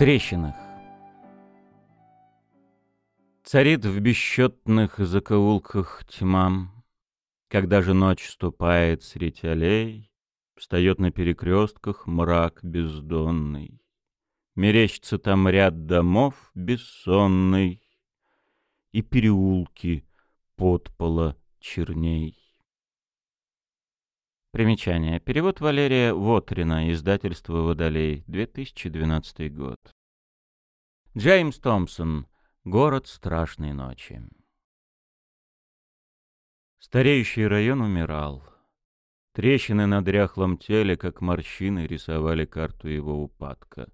трещинах. Царит в бесчетных закоулках тьма, Когда же ночь ступает средь аллей, Встает на перекрестках мрак бездонный. Мерещится там ряд домов бессонный И переулки подпола черней. Примечание. Перевод Валерия Вотрина, издательство «Водолей», 2012 год. Джеймс Томпсон. Город страшной ночи. Стареющий район умирал. Трещины на дряхлом теле, как морщины, рисовали карту его упадка.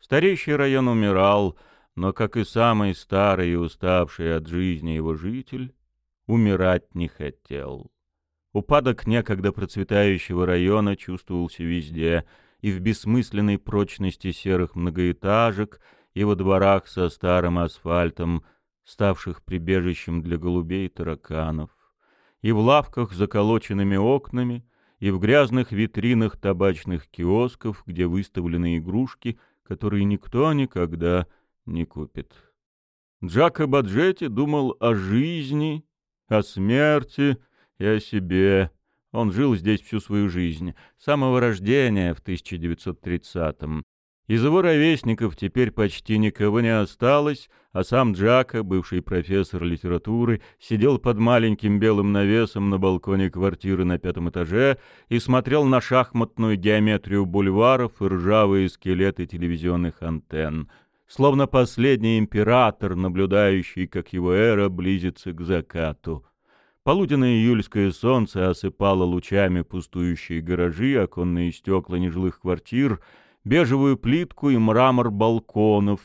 Стареющий район умирал, но, как и самый старый и уставший от жизни его житель, умирать не хотел. Упадок некогда процветающего района чувствовался везде, и в бессмысленной прочности серых многоэтажек, и во дворах со старым асфальтом, ставших прибежищем для голубей и тараканов, и в лавках с заколоченными окнами, и в грязных витринах табачных киосков, где выставлены игрушки, которые никто никогда не купит. Джако Баджетти думал о жизни, о смерти, и о себе. Он жил здесь всю свою жизнь, с самого рождения в 1930-м. Из его ровесников теперь почти никого не осталось, а сам Джака, бывший профессор литературы, сидел под маленьким белым навесом на балконе квартиры на пятом этаже и смотрел на шахматную геометрию бульваров и ржавые скелеты телевизионных антенн, словно последний император, наблюдающий, как его эра близится к закату. Полуденное июльское солнце осыпало лучами пустующие гаражи, оконные стекла нежилых квартир, бежевую плитку и мрамор балконов,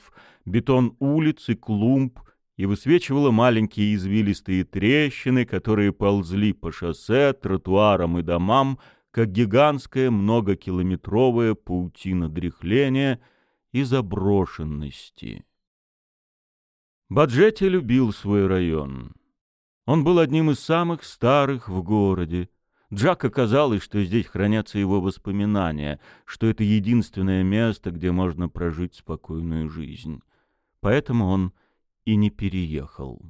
бетон улиц и клумб, и высвечивало маленькие извилистые трещины, которые ползли по шоссе, тротуарам и домам, как гигантская многокилометровая паутина дряхления и заброшенности. Баджетти любил свой район. Он был одним из самых старых в городе. Джак оказалось, что здесь хранятся его воспоминания, что это единственное место, где можно прожить спокойную жизнь. Поэтому он и не переехал.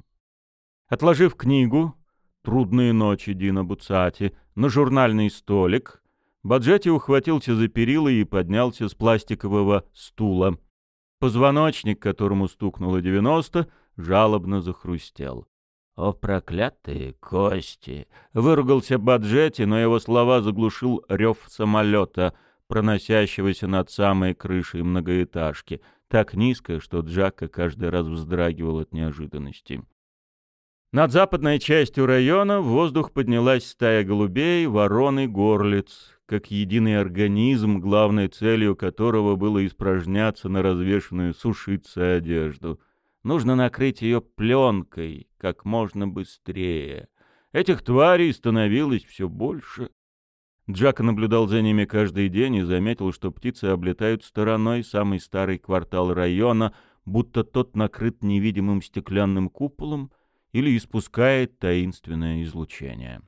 Отложив книгу «Трудные ночи» Дина Буцати на журнальный столик, Баджетти ухватился за перила и поднялся с пластикового стула. Позвоночник, которому стукнуло девяносто, жалобно захрустел. «О, проклятые кости!» — выругался Баджетти, но его слова заглушил рев самолета, проносящегося над самой крышей многоэтажки, так низко, что Джака каждый раз вздрагивал от неожиданности. Над западной частью района в воздух поднялась стая голубей, ворон и горлиц, как единый организм, главной целью которого было испражняться на развешенную сушиться одежду — Нужно накрыть ее пленкой как можно быстрее. Этих тварей становилось все больше. Джак наблюдал за ними каждый день и заметил, что птицы облетают стороной самый старый квартал района, будто тот накрыт невидимым стеклянным куполом или испускает таинственное излучение.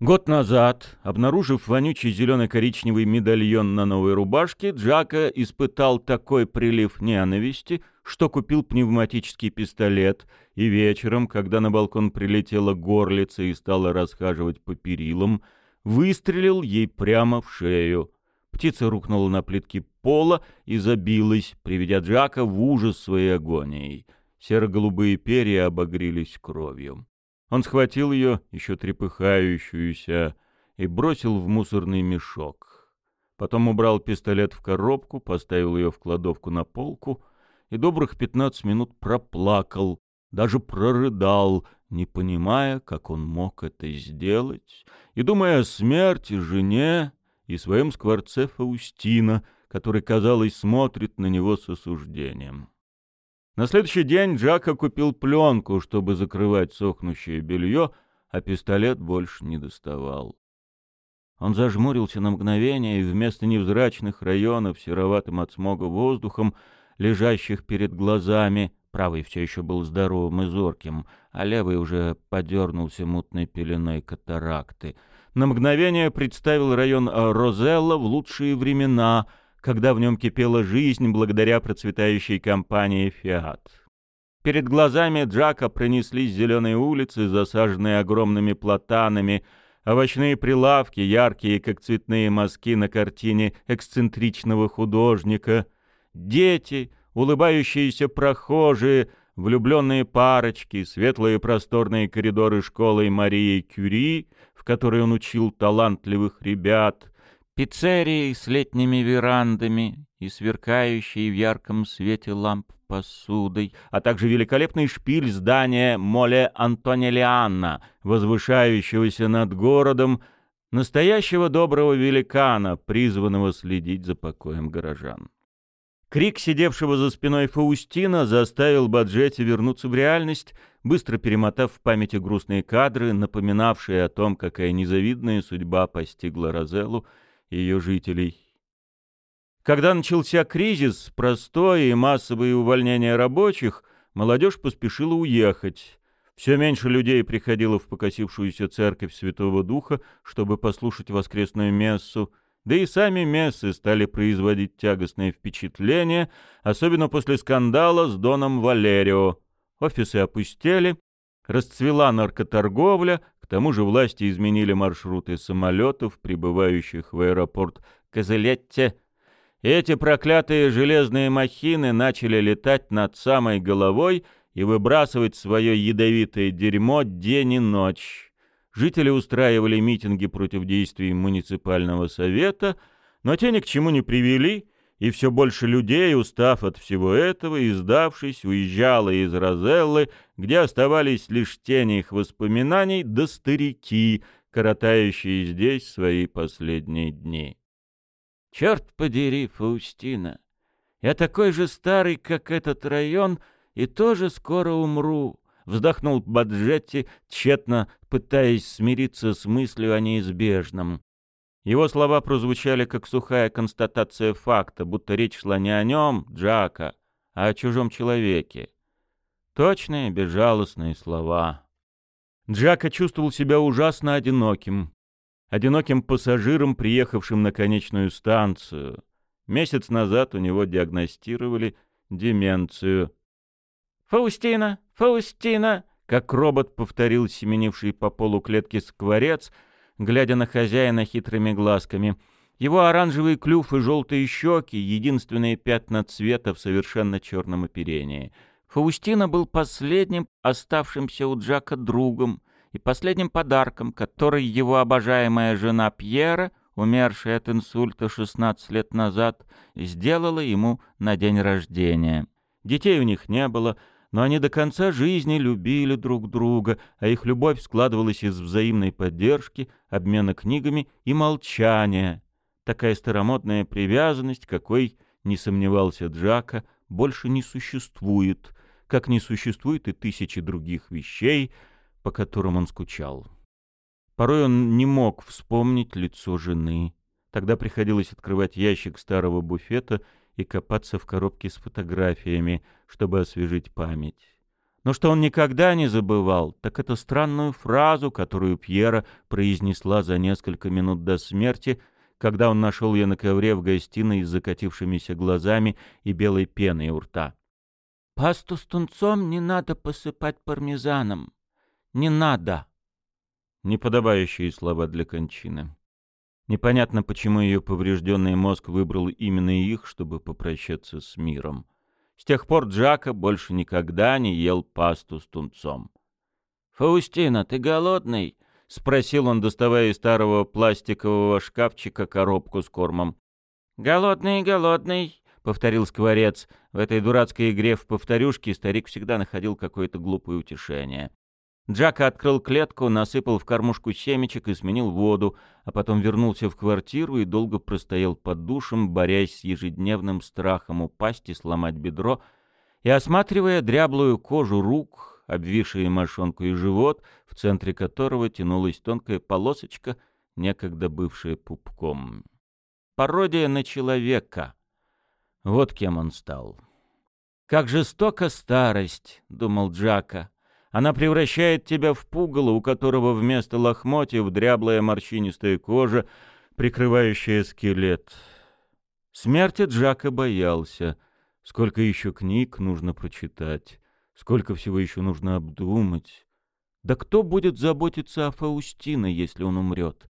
Год назад, обнаружив вонючий зелено-коричневый медальон на новой рубашке, Джака испытал такой прилив ненависти, что купил пневматический пистолет, и вечером, когда на балкон прилетела горлица и стала расхаживать по перилам, выстрелил ей прямо в шею. Птица рухнула на плитки пола и забилась, приведя Джака в ужас своей агонией. Серо-голубые перья обогрелись кровью. Он схватил ее, еще трепыхающуюся, и бросил в мусорный мешок. Потом убрал пистолет в коробку, поставил ее в кладовку на полку и добрых пятнадцать минут проплакал, даже прорыдал, не понимая, как он мог это сделать, и думая о смерти, жене и своем скворце Фаустина, который, казалось, смотрит на него с осуждением. На следующий день Джака купил пленку, чтобы закрывать сохнущее белье, а пистолет больше не доставал. Он зажмурился на мгновение, и вместо невзрачных районов сероватым от смога воздухом, лежащих перед глазами, правый все еще был здоровым и зорким, а левый уже подернулся мутной пеленой катаракты. На мгновение представил район Розелла в лучшие времена — когда в нем кипела жизнь благодаря процветающей компании «Фиат». Перед глазами Джака пронеслись зеленые улицы, засаженные огромными платанами, овощные прилавки, яркие, как цветные мазки на картине эксцентричного художника, дети, улыбающиеся прохожие, влюбленные парочки, светлые просторные коридоры школы Марии Кюри, в которой он учил талантливых ребят, пиццерии с летними верандами и сверкающей в ярком свете ламп посудой, а также великолепный шпиль здания Моле Антонелианна, возвышающегося над городом, настоящего доброго великана, призванного следить за покоем горожан. Крик сидевшего за спиной Фаустина заставил Баджетти вернуться в реальность, быстро перемотав в памяти грустные кадры, напоминавшие о том, какая незавидная судьба постигла Розеллу и ее жителей. Когда начался кризис, простое и массовые увольнения рабочих, молодежь поспешила уехать. Все меньше людей приходило в покосившуюся церковь Святого Духа, чтобы послушать воскресную мессу, да и сами мессы стали производить тягостное впечатление, особенно после скандала с Доном Валерио. Офисы опустели, расцвела наркоторговля, к тому же власти изменили маршруты самолетов, прибывающих в аэропорт Казелетте, эти проклятые железные махины начали летать над самой головой и выбрасывать свое ядовитое дерьмо день и ночь. Жители устраивали митинги против действий муниципального совета, но те ни к чему не привели, и все больше людей, устав от всего этого и сдавшись, уезжало из Розеллы, где оставались лишь тени их воспоминаний да старики, коротающие здесь свои последние дни. Черт подери, Фаустина, я такой же старый, как этот район, и тоже скоро умру. Вздохнул Баджетти, тщетно пытаясь смириться с мыслью о неизбежном. Его слова прозвучали как сухая констатация факта, будто речь шла не о нем, Джака, а о чужом человеке. Точные, безжалостные слова. Джака чувствовал себя ужасно одиноким одиноким пассажиром, приехавшим на конечную станцию. Месяц назад у него диагностировали деменцию. «Фаустина! Фаустина!» — как робот повторил семенивший по полу клетки скворец, глядя на хозяина хитрыми глазками. Его оранжевый клюв и желтые щеки — единственные пятна цвета в совершенно черном оперении. Фаустина был последним оставшимся у Джака другом — и последним подарком, который его обожаемая жена Пьера, умершая от инсульта 16 лет назад, сделала ему на день рождения. Детей у них не было, но они до конца жизни любили друг друга, а их любовь складывалась из взаимной поддержки, обмена книгами и молчания. Такая старомодная привязанность, какой, не сомневался Джака, больше не существует, как не существует и тысячи других вещей — по которым он скучал. Порой он не мог вспомнить лицо жены. Тогда приходилось открывать ящик старого буфета и копаться в коробке с фотографиями, чтобы освежить память. Но что он никогда не забывал, так это странную фразу, которую Пьера произнесла за несколько минут до смерти, когда он нашел ее на ковре в гостиной с закатившимися глазами и белой пеной у рта. «Пасту с тунцом не надо посыпать пармезаном. Не надо!» Неподобающие слова для кончины. Непонятно, почему ее поврежденный мозг выбрал именно их, чтобы попрощаться с миром. С тех пор Джака больше никогда не ел пасту с тунцом. «Фаустина, ты голодный?» — спросил он, доставая из старого пластикового шкафчика коробку с кормом. «Голодный, голодный», — повторил скворец. В этой дурацкой игре в повторюшки старик всегда находил какое-то глупое утешение. Джака открыл клетку, насыпал в кормушку семечек и сменил воду, а потом вернулся в квартиру и долго простоял под душем, борясь с ежедневным страхом упасть и сломать бедро, и осматривая дряблую кожу рук, обвисшие мошонку и живот, в центре которого тянулась тонкая полосочка, некогда бывшая пупком. Пародия на человека. Вот кем он стал. «Как жестока старость!» — думал Джака — она превращает тебя в пугало, у которого вместо лохмотьев дряблая морщинистая кожа, прикрывающая скелет. Смерти Джака боялся. Сколько еще книг нужно прочитать, сколько всего еще нужно обдумать. Да кто будет заботиться о Фаустино, если он умрет?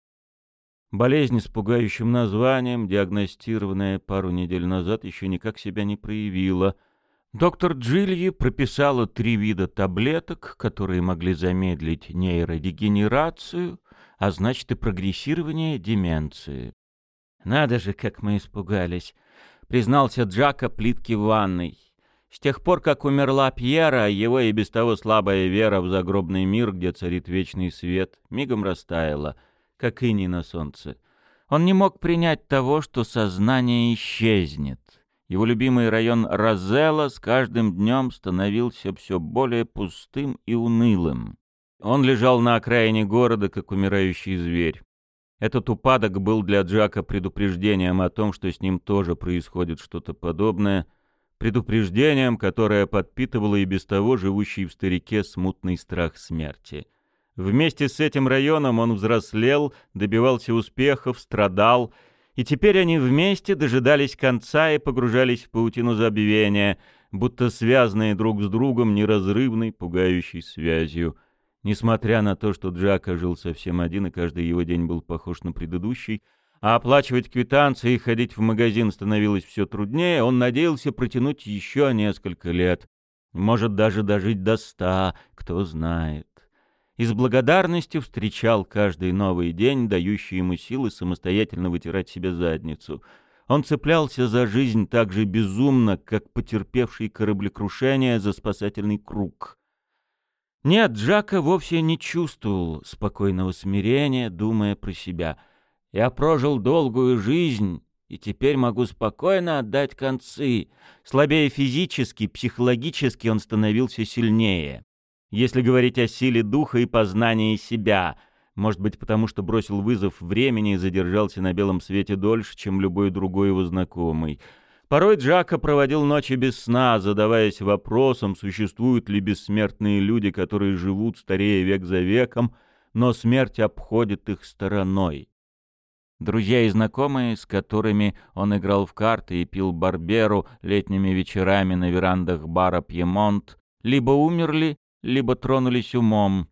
Болезнь с пугающим названием, диагностированная пару недель назад, еще никак себя не проявила. Доктор Джильи прописала три вида таблеток, которые могли замедлить нейродегенерацию, а значит и прогрессирование деменции. «Надо же, как мы испугались!» — признался Джака плитки в ванной. С тех пор, как умерла Пьера, его и без того слабая вера в загробный мир, где царит вечный свет, мигом растаяла — как иней на солнце. Он не мог принять того, что сознание исчезнет. Его любимый район Розелла с каждым днем становился все более пустым и унылым. Он лежал на окраине города, как умирающий зверь. Этот упадок был для Джака предупреждением о том, что с ним тоже происходит что-то подобное, предупреждением, которое подпитывало и без того живущий в старике смутный страх смерти — Вместе с этим районом он взрослел, добивался успехов, страдал, и теперь они вместе дожидались конца и погружались в паутину забвения, будто связанные друг с другом неразрывной, пугающей связью. Несмотря на то, что Джака жил совсем один, и каждый его день был похож на предыдущий, а оплачивать квитанции и ходить в магазин становилось все труднее, он надеялся протянуть еще несколько лет. Может, даже дожить до ста, кто знает и с благодарностью встречал каждый новый день, дающий ему силы самостоятельно вытирать себе задницу. Он цеплялся за жизнь так же безумно, как потерпевший кораблекрушение за спасательный круг. Нет, Джака вовсе не чувствовал спокойного смирения, думая про себя. «Я прожил долгую жизнь, и теперь могу спокойно отдать концы». Слабее физически, психологически он становился сильнее. Если говорить о силе духа и познании себя, может быть, потому что бросил вызов времени и задержался на белом свете дольше, чем любой другой его знакомый. Порой Джака проводил ночи без сна, задаваясь вопросом, существуют ли бессмертные люди, которые живут старее век за веком, но смерть обходит их стороной. Друзья и знакомые, с которыми он играл в карты и пил барберу летними вечерами на верандах бара «Пьемонт», либо умерли, либо тронулись умом.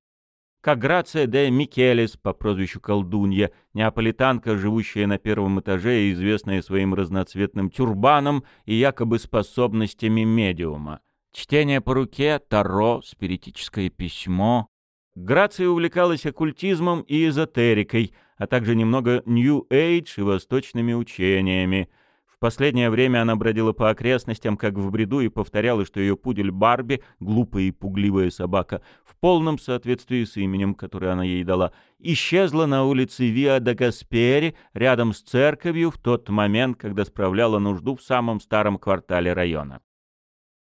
Как Грация де Микелес по прозвищу Колдунья, неаполитанка, живущая на первом этаже и известная своим разноцветным тюрбаном и якобы способностями медиума. Чтение по руке, таро, спиритическое письмо. Грация увлекалась оккультизмом и эзотерикой, а также немного нью-эйдж и восточными учениями — последнее время она бродила по окрестностям, как в бреду, и повторяла, что ее пудель Барби, глупая и пугливая собака, в полном соответствии с именем, которое она ей дала, исчезла на улице Виа да Гаспери рядом с церковью в тот момент, когда справляла нужду в самом старом квартале района.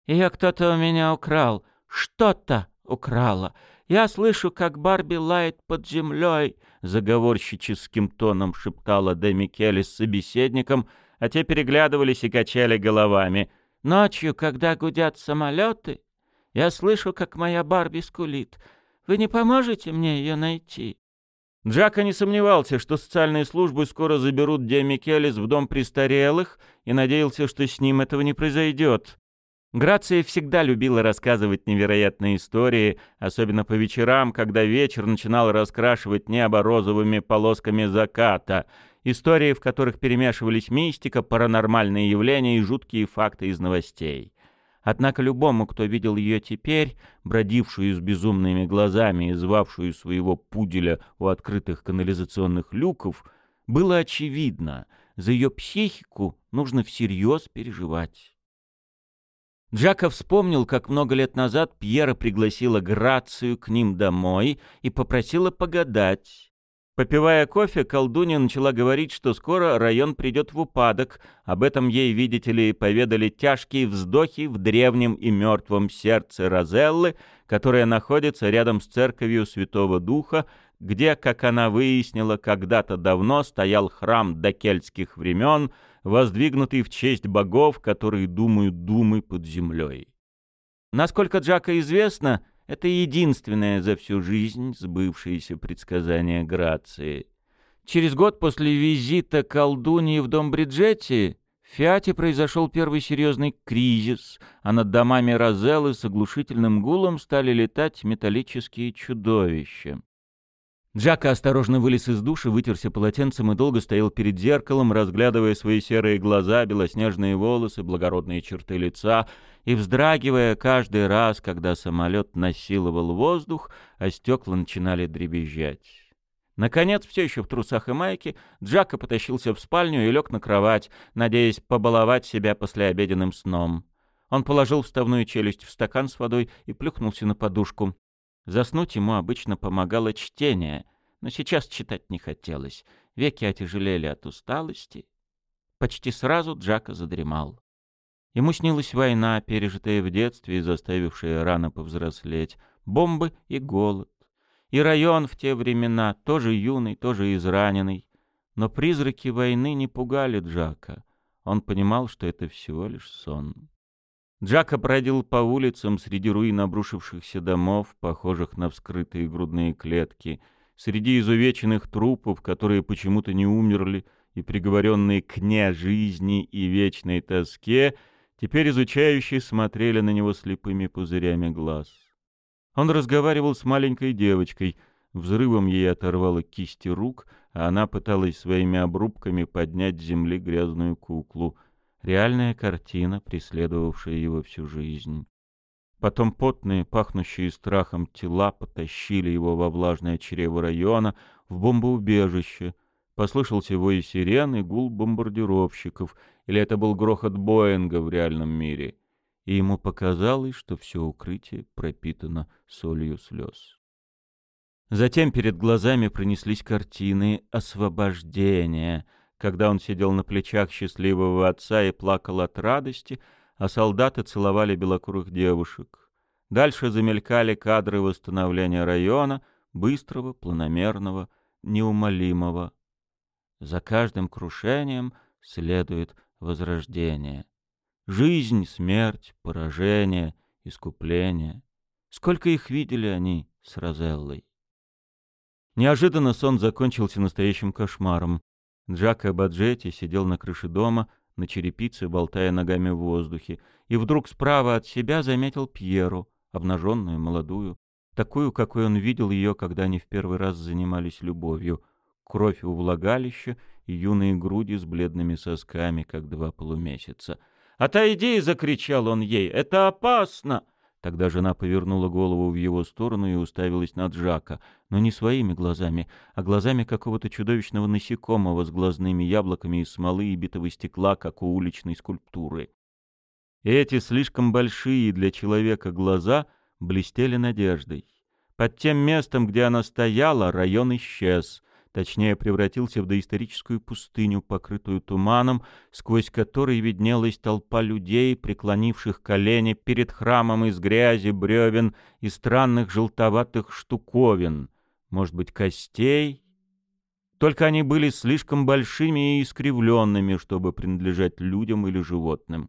«Ее кто-то у меня украл. Что-то украла. Я слышу, как Барби лает под землей», — заговорщическим тоном шептала Де Микеле с собеседником — а те переглядывались и качали головами. «Ночью, когда гудят самолеты, я слышу, как моя Барби скулит. Вы не поможете мне ее найти?» Джака не сомневался, что социальные службы скоро заберут Диамикелис в дом престарелых, и надеялся, что с ним этого не произойдет. Грация всегда любила рассказывать невероятные истории, особенно по вечерам, когда вечер начинал раскрашивать небо розовыми полосками заката — истории, в которых перемешивались мистика, паранормальные явления и жуткие факты из новостей. Однако любому, кто видел ее теперь, бродившую с безумными глазами и звавшую своего пуделя у открытых канализационных люков, было очевидно, за ее психику нужно всерьез переживать. Джаков вспомнил, как много лет назад Пьера пригласила Грацию к ним домой и попросила погадать. Попивая кофе, колдунья начала говорить, что скоро район придет в упадок. Об этом ей, видите ли, поведали тяжкие вздохи в древнем и мертвом сердце Розеллы, которая находится рядом с церковью Святого Духа, где, как она выяснила, когда-то давно стоял храм до кельтских времен, воздвигнутый в честь богов, которые думают думы под землей. Насколько Джака известно, это единственное за всю жизнь сбывшееся предсказание Грации. Через год после визита колдуньи в дом Бриджетти, В Фиате произошел первый серьезный кризис, а над домами Розеллы с оглушительным гулом стали летать металлические чудовища. Джака осторожно вылез из души, вытерся полотенцем и долго стоял перед зеркалом, разглядывая свои серые глаза, белоснежные волосы, благородные черты лица и вздрагивая каждый раз, когда самолет насиловал воздух, а стекла начинали дребезжать. Наконец, все еще в трусах и майке, Джака потащился в спальню и лег на кровать, надеясь побаловать себя послеобеденным сном. Он положил вставную челюсть в стакан с водой и плюхнулся на подушку. Заснуть ему обычно помогало чтение, но сейчас читать не хотелось. Веки отяжелели от усталости. Почти сразу Джака задремал. Ему снилась война, пережитая в детстве и заставившая рано повзрослеть, бомбы и голод. И район в те времена, тоже юный, тоже израненный. Но призраки войны не пугали Джака. Он понимал, что это всего лишь сон. Джака бродил по улицам среди руин обрушившихся домов, похожих на вскрытые грудные клетки, среди изувеченных трупов, которые почему-то не умерли, и приговоренные к жизни и вечной тоске, теперь изучающие смотрели на него слепыми пузырями глаз. Он разговаривал с маленькой девочкой. Взрывом ей оторвало кисти рук, а она пыталась своими обрубками поднять с земли грязную куклу. Реальная картина, преследовавшая его всю жизнь. Потом потные, пахнущие страхом тела потащили его во влажное чрево района, в бомбоубежище. Послышался вой сирен и гул бомбардировщиков, или это был грохот Боинга в реальном мире — и ему показалось, что все укрытие пропитано солью слез. Затем перед глазами пронеслись картины освобождения, когда он сидел на плечах счастливого отца и плакал от радости, а солдаты целовали белокурых девушек. Дальше замелькали кадры восстановления района, быстрого, планомерного, неумолимого. За каждым крушением следует возрождение. Жизнь, смерть, поражение, искупление. Сколько их видели они с Розеллой. Неожиданно сон закончился настоящим кошмаром. Джако Баджетти сидел на крыше дома, на черепице, болтая ногами в воздухе, и вдруг справа от себя заметил Пьеру, обнаженную, молодую, такую, какой он видел ее, когда они в первый раз занимались любовью. Кровь у влагалища и юные груди с бледными сосками, как два полумесяца — «Отойди!» — закричал он ей. «Это опасно!» Тогда жена повернула голову в его сторону и уставилась на Джака, но не своими глазами, а глазами какого-то чудовищного насекомого с глазными яблоками из смолы и битого стекла, как у уличной скульптуры. Эти слишком большие для человека глаза блестели надеждой. Под тем местом, где она стояла, район исчез, точнее превратился в доисторическую пустыню, покрытую туманом, сквозь который виднелась толпа людей, преклонивших колени перед храмом из грязи, бревен и странных желтоватых штуковин, может быть, костей. Только они были слишком большими и искривленными, чтобы принадлежать людям или животным.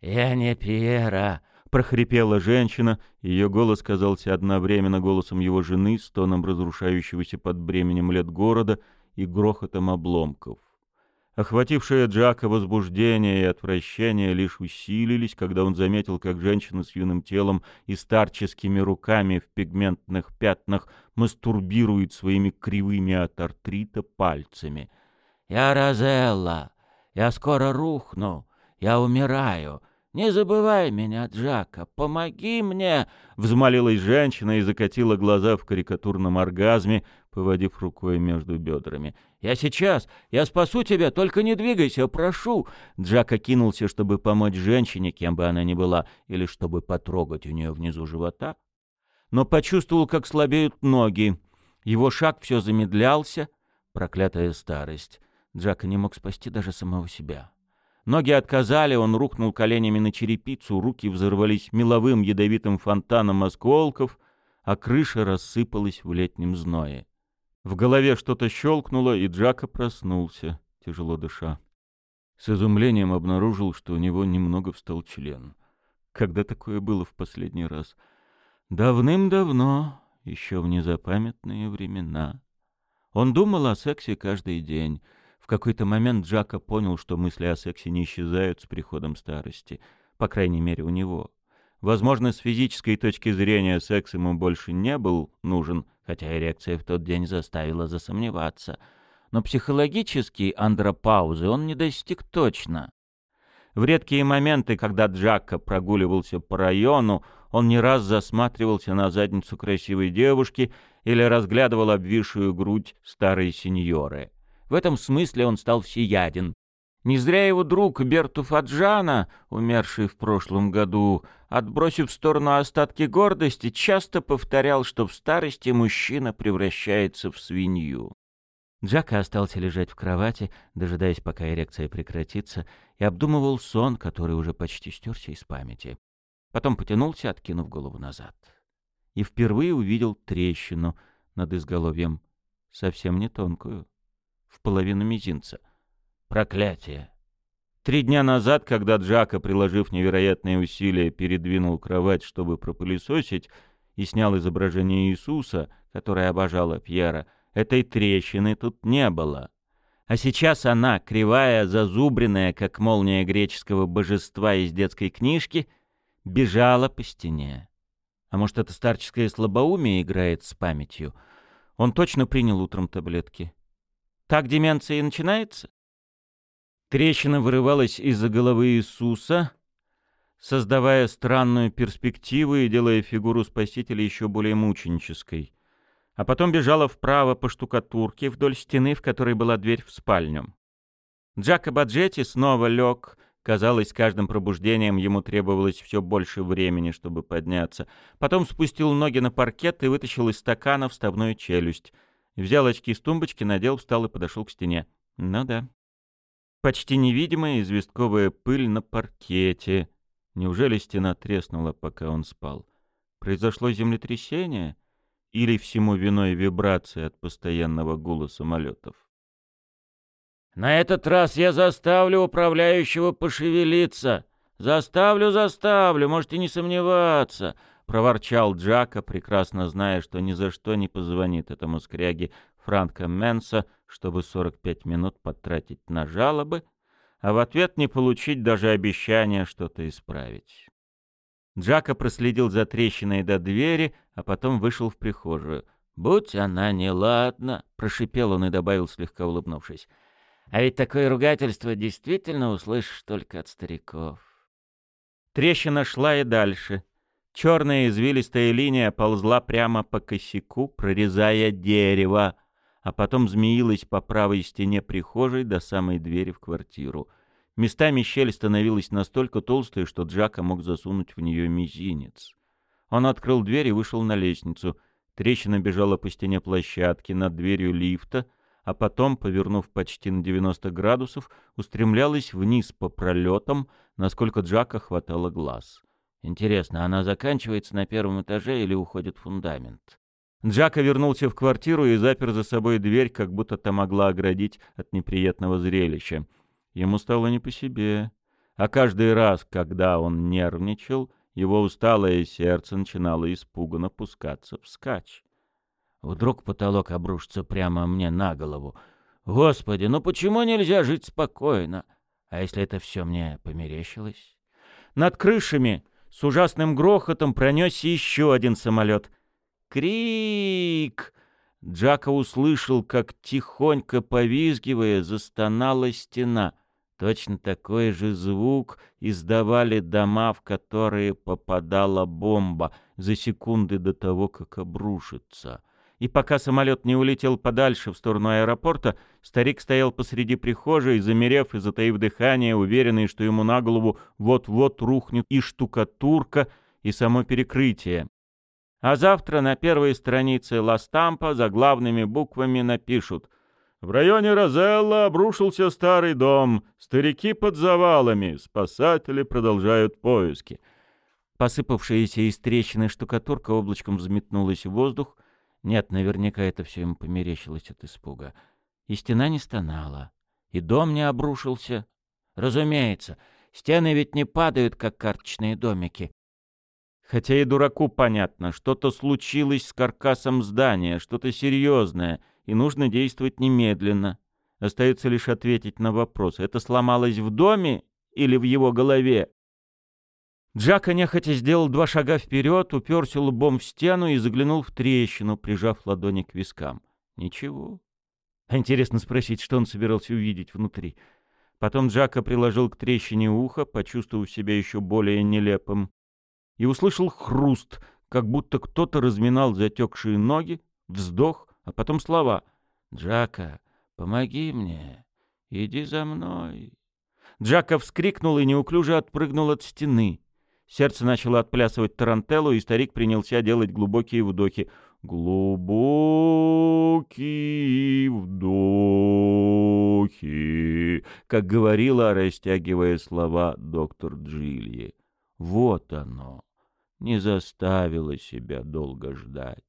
«Я не Пьера», прохрипела женщина, ее голос казался одновременно голосом его жены, с тоном разрушающегося под бременем лет города и грохотом обломков. Охватившее Джака возбуждение и отвращение лишь усилились, когда он заметил, как женщина с юным телом и старческими руками в пигментных пятнах мастурбирует своими кривыми от артрита пальцами. «Я Розелла! Я скоро рухну! Я умираю! «Не забывай меня, Джака, помоги мне!» — взмолилась женщина и закатила глаза в карикатурном оргазме, поводив рукой между бедрами. «Я сейчас! Я спасу тебя! Только не двигайся, прошу!» Джака кинулся, чтобы помочь женщине, кем бы она ни была, или чтобы потрогать у нее внизу живота. Но почувствовал, как слабеют ноги. Его шаг все замедлялся. Проклятая старость. Джака не мог спасти даже самого себя. Ноги отказали, он рухнул коленями на черепицу, руки взорвались меловым ядовитым фонтаном осколков, а крыша рассыпалась в летнем зное. В голове что-то щелкнуло, и Джака проснулся, тяжело дыша. С изумлением обнаружил, что у него немного встал член. Когда такое было в последний раз? Давным-давно, еще в незапамятные времена. Он думал о сексе каждый день — В какой-то момент Джака понял, что мысли о сексе не исчезают с приходом старости, по крайней мере у него. Возможно, с физической точки зрения секс ему больше не был нужен, хотя эрекция в тот день заставила засомневаться. Но психологически андропаузы он не достиг точно. В редкие моменты, когда Джакка прогуливался по району, он не раз засматривался на задницу красивой девушки или разглядывал обвисшую грудь старой сеньоры. В этом смысле он стал всеяден. Не зря его друг Берту Фаджана, умерший в прошлом году, отбросив в сторону остатки гордости, часто повторял, что в старости мужчина превращается в свинью. Джака остался лежать в кровати, дожидаясь, пока эрекция прекратится, и обдумывал сон, который уже почти стерся из памяти. Потом потянулся, откинув голову назад. И впервые увидел трещину над изголовьем, совсем не тонкую, в половину мизинца — Проклятие. Три дня назад, когда Джака, приложив невероятные усилия, передвинул кровать, чтобы пропылесосить, и снял изображение Иисуса, которое обожала Пьера, этой трещины тут не было. А сейчас она, кривая, зазубренная, как молния греческого божества из детской книжки, бежала по стене. А может, это старческое слабоумие играет с памятью? Он точно принял утром таблетки. Так деменция и начинается? Трещина вырывалась из-за головы Иисуса, создавая странную перспективу и делая фигуру Спасителя еще более мученической. А потом бежала вправо по штукатурке вдоль стены, в которой была дверь в спальню. Джако Баджетти снова лег. Казалось, каждым пробуждением ему требовалось все больше времени, чтобы подняться. Потом спустил ноги на паркет и вытащил из стакана вставную челюсть. Взял очки с тумбочки, надел, встал и подошел к стене. Ну да, Почти невидимая известковая пыль на паркете. Неужели стена треснула, пока он спал? Произошло землетрясение? Или всему виной вибрации от постоянного гула самолетов? «На этот раз я заставлю управляющего пошевелиться. Заставлю, заставлю, можете не сомневаться», — проворчал Джака, прекрасно зная, что ни за что не позвонит этому скряге Франка Менса, чтобы 45 минут потратить на жалобы, а в ответ не получить даже обещания что-то исправить. Джака проследил за трещиной до двери, а потом вышел в прихожую. «Будь она неладна», — прошипел он и добавил, слегка улыбнувшись. «А ведь такое ругательство действительно услышишь только от стариков». Трещина шла и дальше. Черная извилистая линия ползла прямо по косяку, прорезая дерево а потом змеилась по правой стене прихожей до самой двери в квартиру. Местами щель становилась настолько толстой, что Джака мог засунуть в нее мизинец. Он открыл дверь и вышел на лестницу. Трещина бежала по стене площадки над дверью лифта, а потом, повернув почти на 90 градусов, устремлялась вниз по пролетам, насколько Джака хватало глаз. Интересно, она заканчивается на первом этаже или уходит фундамент? Джака вернулся в квартиру и запер за собой дверь, как будто та могла оградить от неприятного зрелища. Ему стало не по себе. А каждый раз, когда он нервничал, его усталое сердце начинало испуганно пускаться вскачь. Вдруг потолок обрушится прямо мне на голову. Господи, ну почему нельзя жить спокойно? А если это все мне померещилось? Над крышами с ужасным грохотом пронесся еще один самолет. Крик! Джака услышал, как тихонько повизгивая застонала стена. Точно такой же звук издавали дома, в которые попадала бомба за секунды до того, как обрушится. И пока самолет не улетел подальше в сторону аэропорта, старик стоял посреди прихожей, замерев и затаив дыхание, уверенный, что ему на голову вот-вот рухнет и штукатурка, и само перекрытие. А завтра на первой странице Ластампа за главными буквами напишут «В районе Розелла обрушился старый дом, старики под завалами, спасатели продолжают поиски». Посыпавшаяся из трещины штукатурка облачком взметнулась в воздух. Нет, наверняка это все ему померещилось от испуга. И стена не стонала, и дом не обрушился. Разумеется, стены ведь не падают, как карточные домики. Хотя и дураку понятно, что-то случилось с каркасом здания, что-то серьезное, и нужно действовать немедленно. Остается лишь ответить на вопрос, это сломалось в доме или в его голове? Джака нехотя сделал два шага вперед, уперся лбом в стену и заглянул в трещину, прижав ладони к вискам. Ничего. Интересно спросить, что он собирался увидеть внутри. Потом Джака приложил к трещине ухо, почувствовав себя еще более нелепым, и услышал хруст, как будто кто-то разминал затекшие ноги, вздох, а потом слова «Джака, помоги мне, иди за мной». Джака вскрикнул и неуклюже отпрыгнул от стены. Сердце начало отплясывать тарантеллу, и старик принялся делать глубокие вдохи. Глубокие вдохи, как говорила, растягивая слова доктор Джильи. Вот оно, не заставило себя долго ждать.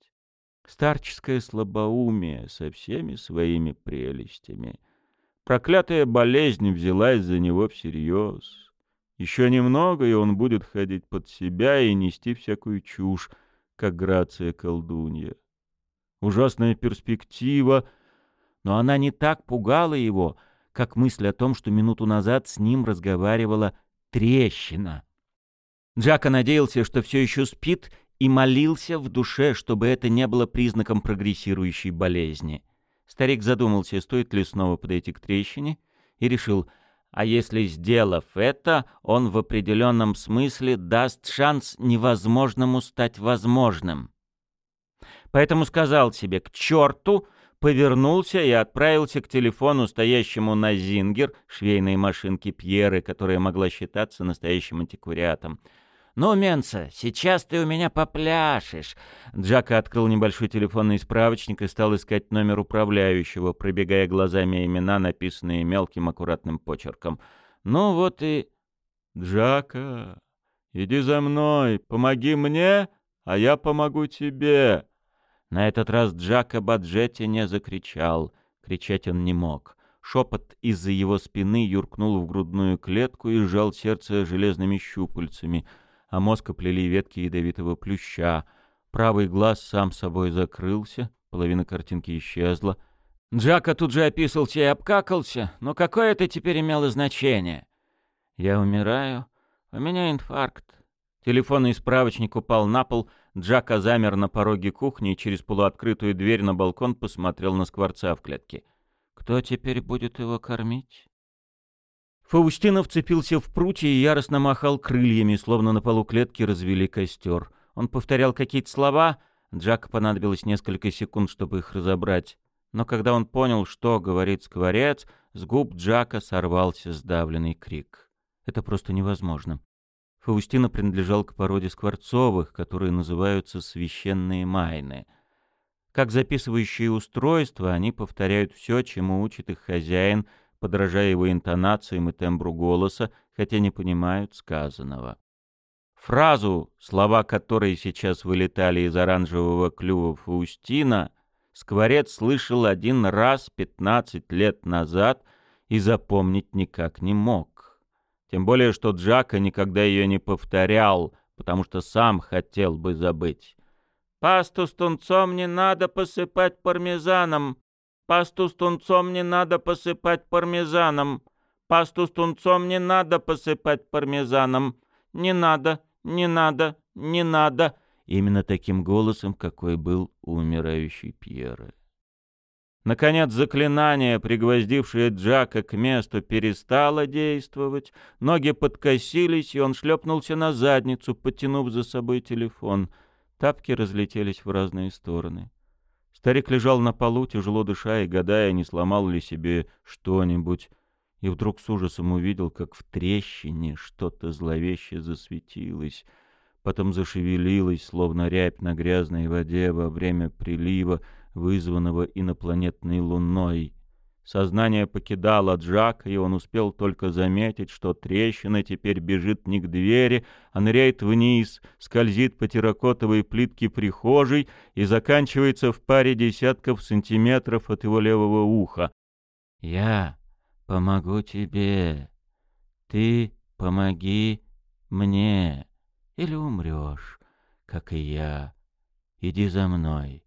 Старческое слабоумие со всеми своими прелестями. Проклятая болезнь взялась за него всерьез. Еще немного, и он будет ходить под себя и нести всякую чушь, как грация колдунья. Ужасная перспектива, но она не так пугала его, как мысль о том, что минуту назад с ним разговаривала трещина. Джака надеялся, что все еще спит, и молился в душе, чтобы это не было признаком прогрессирующей болезни. Старик задумался, стоит ли снова подойти к трещине, и решил — а если, сделав это, он в определенном смысле даст шанс невозможному стать возможным. Поэтому сказал себе «к черту», повернулся и отправился к телефону, стоящему на Зингер, швейной машинке Пьеры, которая могла считаться настоящим антиквариатом. «Ну, Менса, сейчас ты у меня попляшешь!» Джака открыл небольшой телефонный справочник и стал искать номер управляющего, пробегая глазами имена, написанные мелким аккуратным почерком. «Ну вот и...» «Джака, иди за мной, помоги мне, а я помогу тебе!» На этот раз Джака Баджетти не закричал. Кричать он не мог. Шепот из-за его спины юркнул в грудную клетку и сжал сердце железными щупальцами — а мозг оплели ветки ядовитого плюща. Правый глаз сам собой закрылся, половина картинки исчезла. Джака тут же описался и обкакался, но какое это теперь имело значение? Я умираю, у меня инфаркт. Телефонный справочник упал на пол, Джака замер на пороге кухни и через полуоткрытую дверь на балкон посмотрел на скворца в клетке. Кто теперь будет его кормить? Фаустина вцепился в прутья и яростно махал крыльями, словно на полу клетки развели костер. Он повторял какие-то слова, Джаку понадобилось несколько секунд, чтобы их разобрать. Но когда он понял, что говорит скворец, с губ Джака сорвался сдавленный крик. Это просто невозможно. Фаустина принадлежал к породе скворцовых, которые называются священные майны. Как записывающие устройства, они повторяют все, чему учит их хозяин — подражая его интонациям и тембру голоса, хотя не понимают сказанного. Фразу, слова которой сейчас вылетали из оранжевого клюва Фаустина, Скворец слышал один раз пятнадцать лет назад и запомнить никак не мог. Тем более, что Джака никогда ее не повторял, потому что сам хотел бы забыть. «Пасту с тунцом не надо посыпать пармезаном», Пасту с тунцом не надо посыпать пармезаном. Пасту с тунцом не надо посыпать пармезаном. Не надо, не надо, не надо. Именно таким голосом, какой был у умирающей Пьеры. Наконец заклинание, пригвоздившее Джака к месту, перестало действовать, ноги подкосились, и он шлепнулся на задницу, потянув за собой телефон. Тапки разлетелись в разные стороны. Старик лежал на полу, тяжело дыша и гадая, не сломал ли себе что-нибудь, и вдруг с ужасом увидел, как в трещине что-то зловеще засветилось, потом зашевелилось, словно рябь на грязной воде во время прилива, вызванного инопланетной луной. Сознание покидало Джака, и он успел только заметить, что трещина теперь бежит не к двери, а ныряет вниз, скользит по терракотовой плитке прихожей и заканчивается в паре десятков сантиметров от его левого уха. «Я помогу тебе. Ты помоги мне. Или умрешь, как и я. Иди за мной.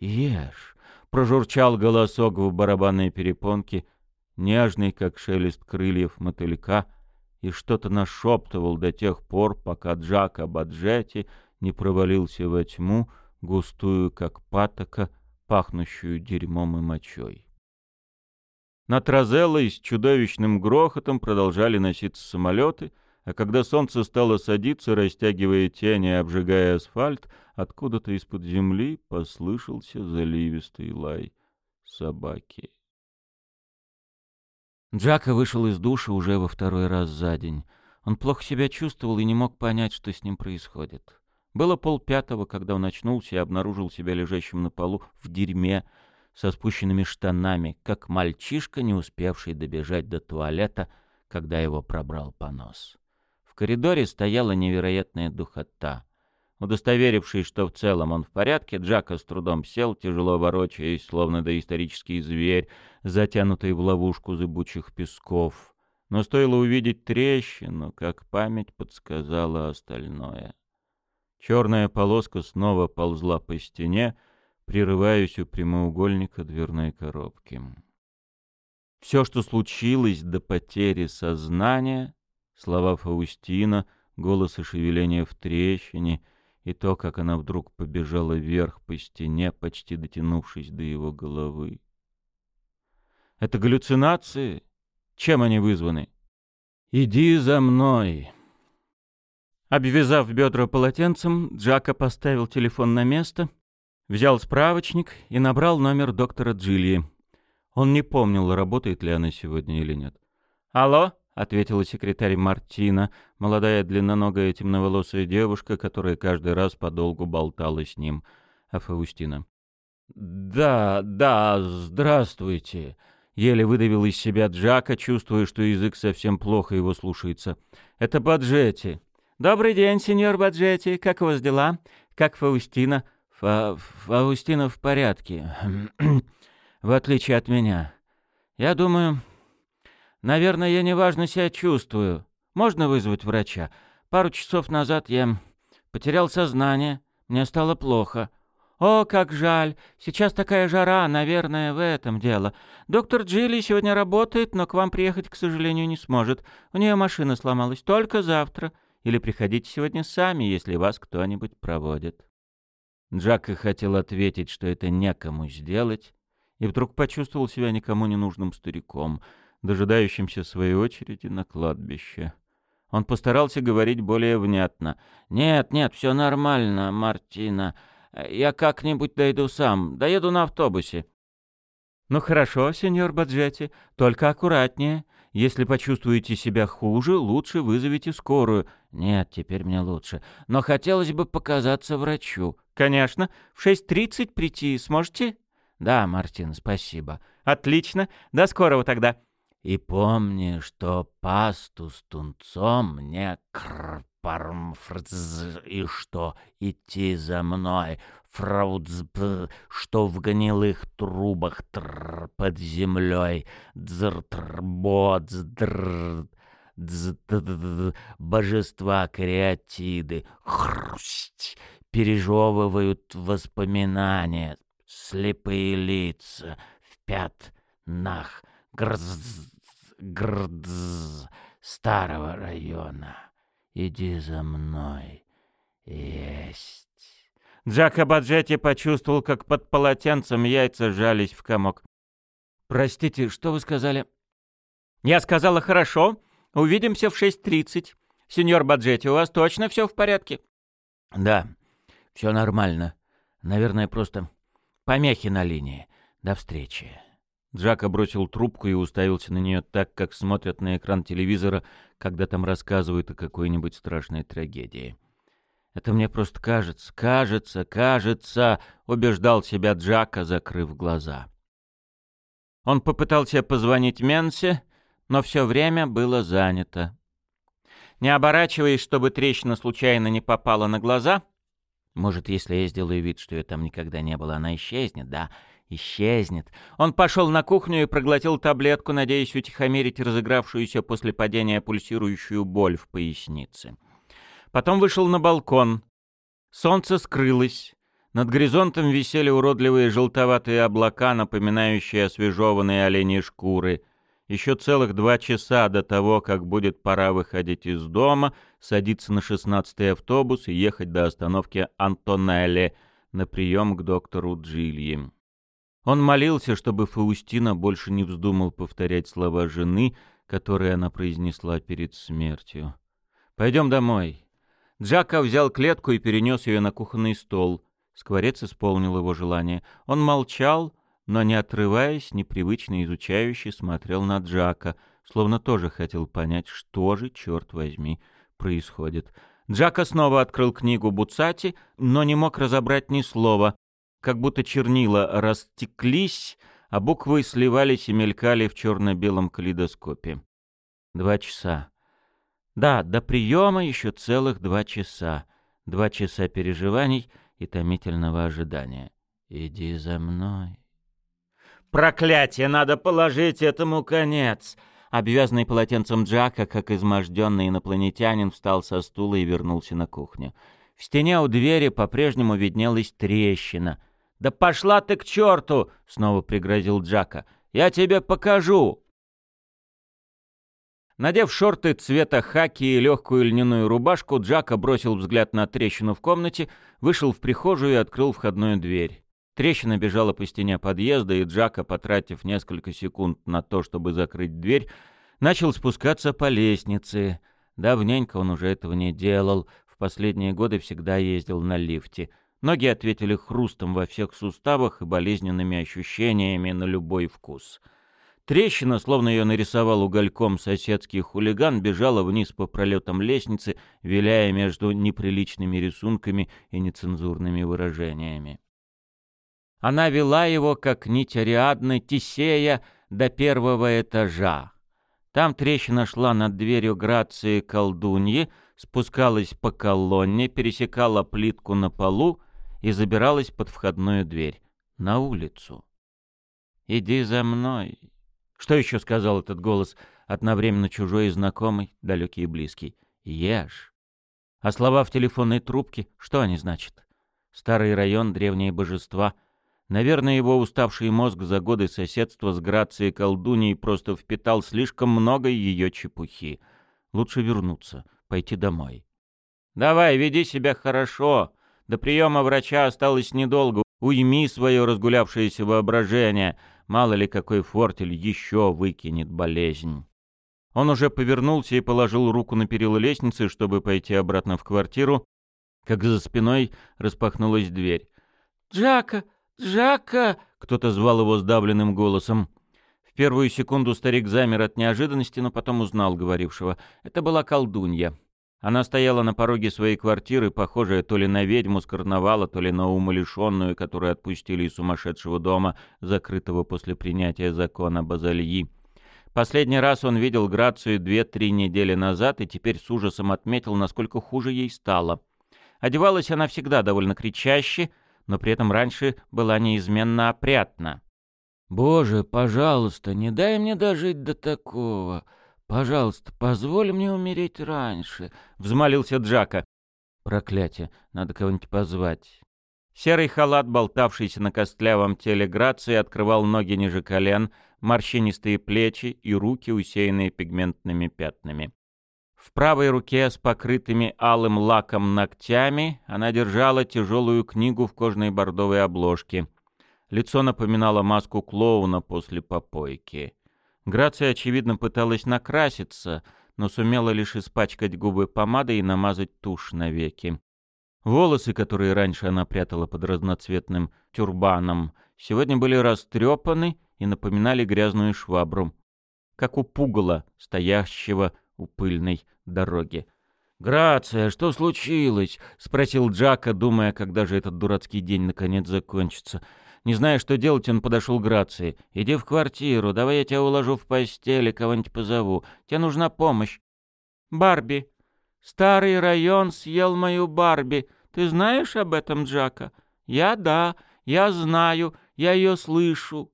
Ешь» прожурчал голосок в барабанной перепонке, нежный, как шелест крыльев мотылька, и что-то нашептывал до тех пор, пока Джака Баджетти не провалился во тьму, густую, как патока, пахнущую дерьмом и мочой. Над Розеллой с чудовищным грохотом продолжали носиться самолеты, а когда солнце стало садиться, растягивая тени и обжигая асфальт, откуда-то из-под земли послышался заливистый лай собаки. Джака вышел из душа уже во второй раз за день. Он плохо себя чувствовал и не мог понять, что с ним происходит. Было полпятого, когда он очнулся и обнаружил себя лежащим на полу в дерьме, со спущенными штанами, как мальчишка, не успевший добежать до туалета, когда его пробрал понос. В коридоре стояла невероятная духота. Удостоверившись, что в целом он в порядке, Джака с трудом сел, тяжело ворочаясь, словно доисторический зверь, затянутый в ловушку зыбучих песков. Но стоило увидеть трещину, как память подсказала остальное. Черная полоска снова ползла по стене, прерываюсь у прямоугольника дверной коробки. Все, что случилось до потери сознания, слова Фаустина, голос и шевеление в трещине и то, как она вдруг побежала вверх по стене, почти дотянувшись до его головы. Это галлюцинации? Чем они вызваны? «Иди за мной!» Обвязав бедра полотенцем, Джака поставил телефон на место Взял справочник и набрал номер доктора Джилли. Он не помнил, работает ли она сегодня или нет. «Алло?» — ответила секретарь Мартина, молодая длинноногая темноволосая девушка, которая каждый раз подолгу болтала с ним. А Фаустина. «Да, да, здравствуйте», — еле выдавил из себя Джака, чувствуя, что язык совсем плохо его слушается. «Это Баджетти». «Добрый день, сеньор Баджетти. Как у вас дела? Как Фаустина?» Фа Фаустина в порядке, в отличие от меня. Я думаю, наверное, я неважно себя чувствую. Можно вызвать врача? Пару часов назад я потерял сознание, мне стало плохо. О, как жаль. Сейчас такая жара, наверное, в этом дело. Доктор Джилли сегодня работает, но к вам приехать, к сожалению, не сможет. У нее машина сломалась только завтра. Или приходите сегодня сами, если вас кто-нибудь проводит. Джак хотел ответить, что это некому сделать, и вдруг почувствовал себя никому не нужным стариком, дожидающимся своей очереди на кладбище. Он постарался говорить более внятно. «Нет, нет, все нормально, Мартина. Я как-нибудь дойду сам. Доеду на автобусе». «Ну хорошо, сеньор Баджетти, только аккуратнее. Если почувствуете себя хуже, лучше вызовите скорую. Нет, теперь мне лучше. Но хотелось бы показаться врачу. Конечно. В 6.30 прийти сможете? Да, Мартин, спасибо. Отлично. До скорого тогда. И помни, что пасту с тунцом мне крпармфрз, и что идти за мной, фраудзб, что в гнилых трубах тр под землей, дзр-тр-бодздр, божества креатиды, хрусть, пережевывают воспоминания, слепые лица в пятнах грз, грдз старого района. Иди за мной. Есть. Джака Баджетти почувствовал, как под полотенцем яйца сжались в комок. «Простите, что вы сказали?» «Я сказала хорошо. Увидимся в 6.30. Сеньор Баджетти, у вас точно все в порядке?» «Да, все нормально. Наверное, просто помехи на линии. До встречи». Джака бросил трубку и уставился на нее так, как смотрят на экран телевизора, когда там рассказывают о какой-нибудь страшной трагедии. «Это мне просто кажется, кажется, кажется», — убеждал себя Джака, закрыв глаза. Он попытался позвонить Менсе, но все время было занято. Не оборачиваясь, чтобы трещина случайно не попала на глаза, может, если я сделаю вид, что ее там никогда не было, она исчезнет, да, исчезнет. Он пошел на кухню и проглотил таблетку, надеясь утихомирить разыгравшуюся после падения пульсирующую боль в пояснице. Потом вышел на балкон. Солнце скрылось. Над горизонтом висели уродливые желтоватые облака, напоминающие освежеванные оленьи шкуры. Еще целых два часа до того, как будет пора выходить из дома, садиться на шестнадцатый автобус и ехать до остановки Антонелли на прием к доктору Джильи. Он молился, чтобы Фаустина больше не вздумал повторять слова жены, которые она произнесла перед смертью. «Пойдем домой». Джака взял клетку и перенес ее на кухонный стол. Скворец исполнил его желание. Он молчал, но, не отрываясь, непривычно изучающе смотрел на Джака, словно тоже хотел понять, что же, черт возьми, происходит. Джака снова открыл книгу Буцати, но не мог разобрать ни слова, как будто чернила растеклись, а буквы сливались и мелькали в черно-белом калейдоскопе. Два часа. Да, до приема еще целых два часа. Два часа переживаний и томительного ожидания. «Иди за мной». Проклятие, надо положить этому конец. Обвязанный полотенцем Джака, как изможденный инопланетянин, встал со стула и вернулся на кухню. В стене у двери по-прежнему виднелась трещина. «Да пошла ты к черту!» — снова пригрозил Джака. «Я тебе покажу!» Надев шорты цвета хаки и легкую льняную рубашку, Джака бросил взгляд на трещину в комнате, вышел в прихожую и открыл входную дверь. Трещина бежала по стене подъезда, и Джака, потратив несколько секунд на то, чтобы закрыть дверь, начал спускаться по лестнице. Давненько он уже этого не делал, в последние годы всегда ездил на лифте. Ноги ответили хрустом во всех суставах и болезненными ощущениями на любой вкус. Трещина, словно ее нарисовал угольком соседский хулиган, бежала вниз по пролетам лестницы, виляя между неприличными рисунками и нецензурными выражениями. Она вела его, как нить Ариадны, Тисея, до первого этажа. Там трещина шла над дверью Грации колдуньи, спускалась по колонне, пересекала плитку на полу и забиралась под входную дверь, на улицу. «Иди за мной». Что еще сказал этот голос, одновременно чужой и знакомый, далекий и близкий? «Ешь». А слова в телефонной трубке, что они значат? Старый район, древние божества — Наверное, его уставший мозг за годы соседства с Грацией колдуньей просто впитал слишком много ее чепухи. Лучше вернуться, пойти домой. «Давай, веди себя хорошо. До приема врача осталось недолго. Уйми свое разгулявшееся воображение. Мало ли какой фортель еще выкинет болезнь». Он уже повернулся и положил руку на перила лестницы, чтобы пойти обратно в квартиру, как за спиной распахнулась дверь. «Джака, «Жака!» — кто-то звал его сдавленным голосом. В первую секунду старик замер от неожиданности, но потом узнал говорившего. Это была колдунья. Она стояла на пороге своей квартиры, похожая то ли на ведьму с карнавала, то ли на умалишенную, которую отпустили из сумасшедшего дома, закрытого после принятия закона Базальи. Последний раз он видел Грацию две-три недели назад и теперь с ужасом отметил, насколько хуже ей стало. Одевалась она всегда довольно кричаще — но при этом раньше была неизменно опрятна. «Боже, пожалуйста, не дай мне дожить до такого. Пожалуйста, позволь мне умереть раньше», — взмолился Джака. «Проклятие, надо кого-нибудь позвать». Серый халат, болтавшийся на костлявом теле Грации, открывал ноги ниже колен, морщинистые плечи и руки, усеянные пигментными пятнами. В правой руке с покрытыми алым лаком ногтями она держала тяжелую книгу в кожной бордовой обложке. Лицо напоминало маску клоуна после попойки. Грация, очевидно, пыталась накраситься, но сумела лишь испачкать губы помадой и намазать тушь на веки. Волосы, которые раньше она прятала под разноцветным тюрбаном, сегодня были растрепаны и напоминали грязную швабру, как у пугала, стоящего у пыльной дороги. «Грация, что случилось?» — спросил Джака, думая, когда же этот дурацкий день наконец закончится. Не зная, что делать, он подошел к Грации. «Иди в квартиру, давай я тебя уложу в постели, кого-нибудь позову. Тебе нужна помощь». «Барби. Старый район съел мою Барби. Ты знаешь об этом, Джака?» «Я да, я знаю, я ее слышу.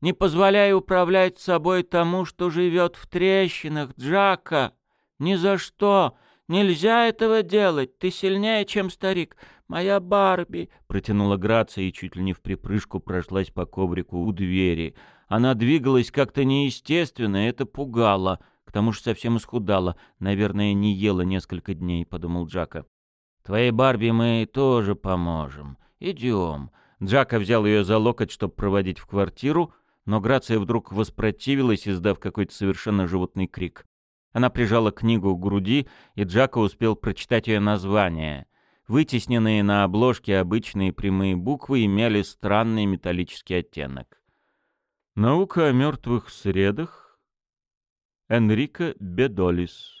Не позволяй управлять собой тому, что живет в трещинах, Джака. Ни за что. Нельзя этого делать. Ты сильнее, чем старик. «Моя Барби!» — протянула Грация и чуть ли не в припрыжку прошлась по коврику у двери. Она двигалась как-то неестественно, это пугало. К тому же совсем исхудала. Наверное, не ела несколько дней, — подумал Джака. «Твоей Барби мы тоже поможем. Идем». Джака взял ее за локоть, чтобы проводить в квартиру, но Грация вдруг воспротивилась, издав какой-то совершенно животный крик. Она прижала книгу к груди, и Джака успел прочитать ее название. Вытесненные на обложке обычные прямые буквы имели странный металлический оттенок. «Наука о мертвых средах» Энрико Бедолис.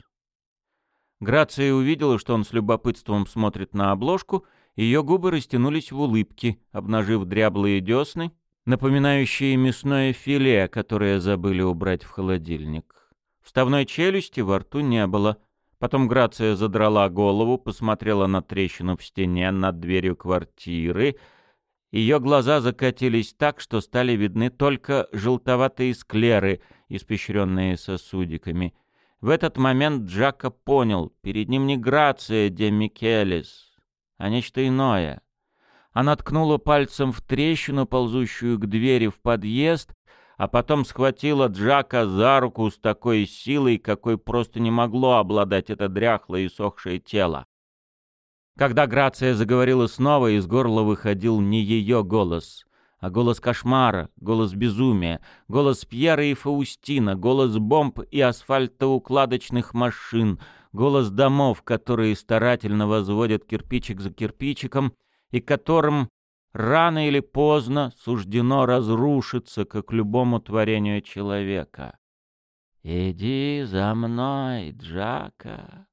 Грация увидела, что он с любопытством смотрит на обложку, и ее губы растянулись в улыбке, обнажив дряблые десны, напоминающие мясное филе, которое забыли убрать в холодильник. Вставной челюсти во рту не было — Потом Грация задрала голову, посмотрела на трещину в стене над дверью квартиры. Ее глаза закатились так, что стали видны только желтоватые склеры, испещренные сосудиками. В этот момент Джака понял, перед ним не Грация де Микелис, а нечто иное. Она ткнула пальцем в трещину, ползущую к двери в подъезд, а потом схватила Джака за руку с такой силой, какой просто не могло обладать это дряхлое и сохшее тело. Когда Грация заговорила снова, из горла выходил не ее голос, а голос кошмара, голос безумия, голос Пьера и Фаустина, голос бомб и асфальтоукладочных машин, голос домов, которые старательно возводят кирпичик за кирпичиком, и которым рано или поздно суждено разрушиться, как любому творению человека. «Иди за мной, Джака,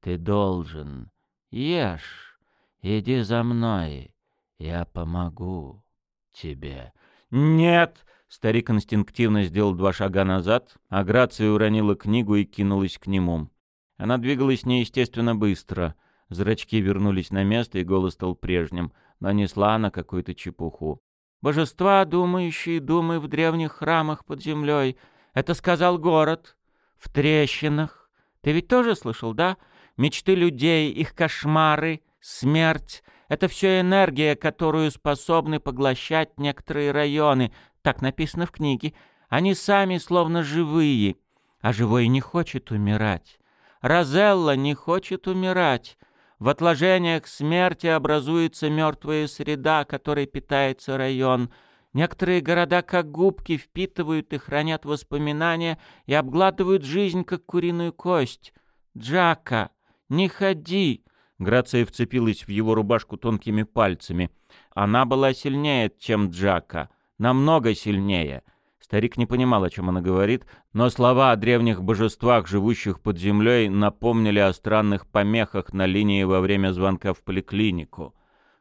ты должен, ешь, иди за мной, я помогу тебе». «Нет!» — старик инстинктивно сделал два шага назад, а Грация уронила книгу и кинулась к нему. Она двигалась неестественно быстро. Зрачки вернулись на место, и голос стал прежним — нанесла на какую-то чепуху. «Божества, думающие думы в древних храмах под землей. Это сказал город. В трещинах. Ты ведь тоже слышал, да? Мечты людей, их кошмары, смерть — это все энергия, которую способны поглощать некоторые районы. Так написано в книге. Они сами словно живые. А живой не хочет умирать. Розелла не хочет умирать. В отложениях смерти образуется мертвая среда, которой питается район. Некоторые города, как губки, впитывают и хранят воспоминания и обгладывают жизнь, как куриную кость. Джака, не ходи!» Грация вцепилась в его рубашку тонкими пальцами. Она была сильнее, чем Джака. Намного сильнее — Старик не понимал, о чем она говорит, но слова о древних божествах, живущих под землей, напомнили о странных помехах на линии во время звонка в поликлинику.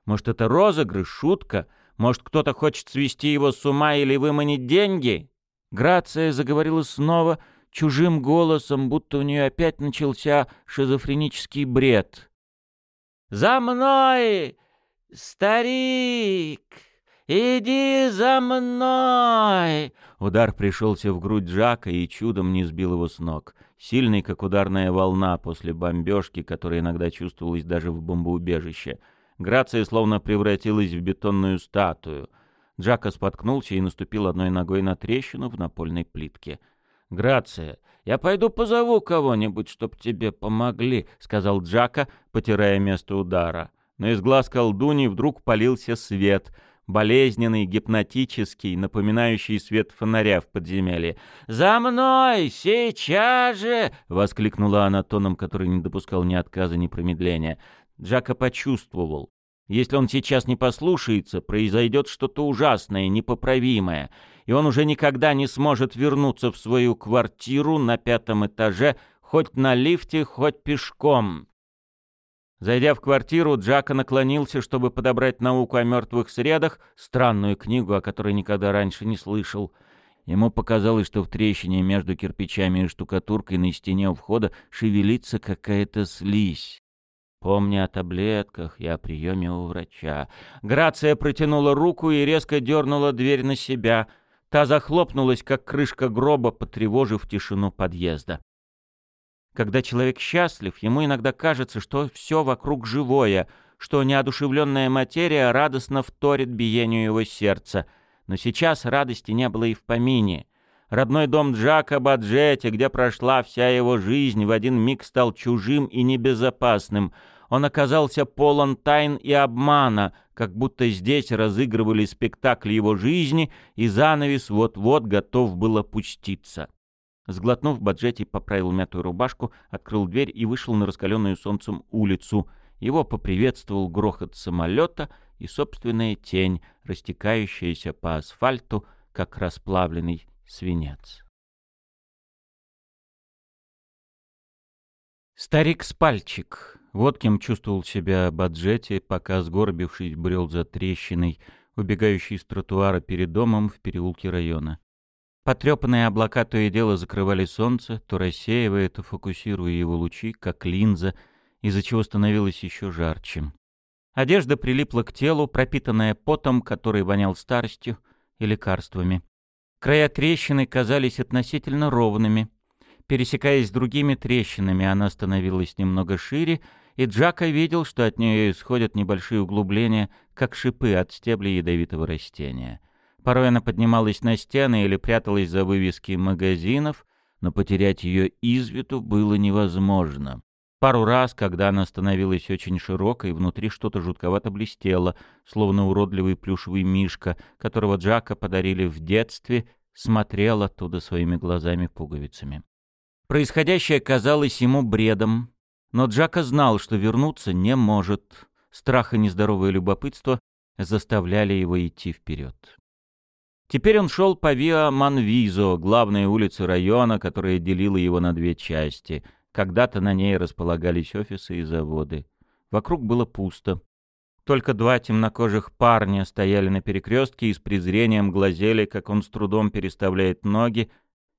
Может, это розыгрыш, шутка? Может, кто-то хочет свести его с ума или выманить деньги? Грация заговорила снова, чужим голосом, будто у нее опять начался шизофренический бред. «За мной, старик!» «Иди за мной!» Удар пришелся в грудь Джака и чудом не сбил его с ног. Сильный, как ударная волна после бомбежки, которая иногда чувствовалась даже в бомбоубежище. Грация словно превратилась в бетонную статую. Джака споткнулся и наступил одной ногой на трещину в напольной плитке. «Грация, я пойду позову кого-нибудь, чтоб тебе помогли», — сказал Джака, потирая место удара. Но из глаз колдуни вдруг полился свет — болезненный, гипнотический, напоминающий свет фонаря в подземелье. «За мной! Сейчас же!» — воскликнула она тоном, который не допускал ни отказа, ни промедления. Джака почувствовал. Если он сейчас не послушается, произойдет что-то ужасное, непоправимое, и он уже никогда не сможет вернуться в свою квартиру на пятом этаже, хоть на лифте, хоть пешком. Зайдя в квартиру, Джака наклонился, чтобы подобрать науку о мертвых средах, странную книгу, о которой никогда раньше не слышал. Ему показалось, что в трещине между кирпичами и штукатуркой на стене у входа шевелится какая-то слизь. Помня о таблетках и о приеме у врача. Грация протянула руку и резко дернула дверь на себя. Та захлопнулась, как крышка гроба, потревожив тишину подъезда. Когда человек счастлив, ему иногда кажется, что все вокруг живое, что неодушевленная материя радостно вторит биению его сердца. Но сейчас радости не было и в помине. Родной дом Джака Баджетти, где прошла вся его жизнь, в один миг стал чужим и небезопасным. Он оказался полон тайн и обмана, как будто здесь разыгрывали спектакль его жизни, и занавес вот-вот готов был опуститься. Сглотнув, Баджетти поправил мятую рубашку, открыл дверь и вышел на раскаленную солнцем улицу. Его поприветствовал грохот самолета и собственная тень, растекающаяся по асфальту, как расплавленный свинец. Старик с пальчик. Вот кем чувствовал себя Баджетти, пока, сгорбившись, брел за трещиной, убегающей с тротуара перед домом в переулке района. Потрепанные облака то и дело закрывали солнце, то рассеивая, то фокусируя его лучи, как линза, из-за чего становилось еще жарче. Одежда прилипла к телу, пропитанная потом, который вонял старостью и лекарствами. Края трещины казались относительно ровными. Пересекаясь с другими трещинами, она становилась немного шире, и Джака видел, что от нее исходят небольшие углубления, как шипы от стебля ядовитого растения. Порой она поднималась на стены или пряталась за вывески магазинов, но потерять ее из виду было невозможно. Пару раз, когда она становилась очень широкой, внутри что-то жутковато блестело, словно уродливый плюшевый мишка, которого Джака подарили в детстве, смотрел оттуда своими глазами-пуговицами. Происходящее казалось ему бредом, но Джака знал, что вернуться не может. Страх и нездоровое любопытство заставляли его идти вперед. Теперь он шел по Виа Манвизо, главной улице района, которая делила его на две части. Когда-то на ней располагались офисы и заводы. Вокруг было пусто. Только два темнокожих парня стояли на перекрестке и с презрением глазели, как он с трудом переставляет ноги.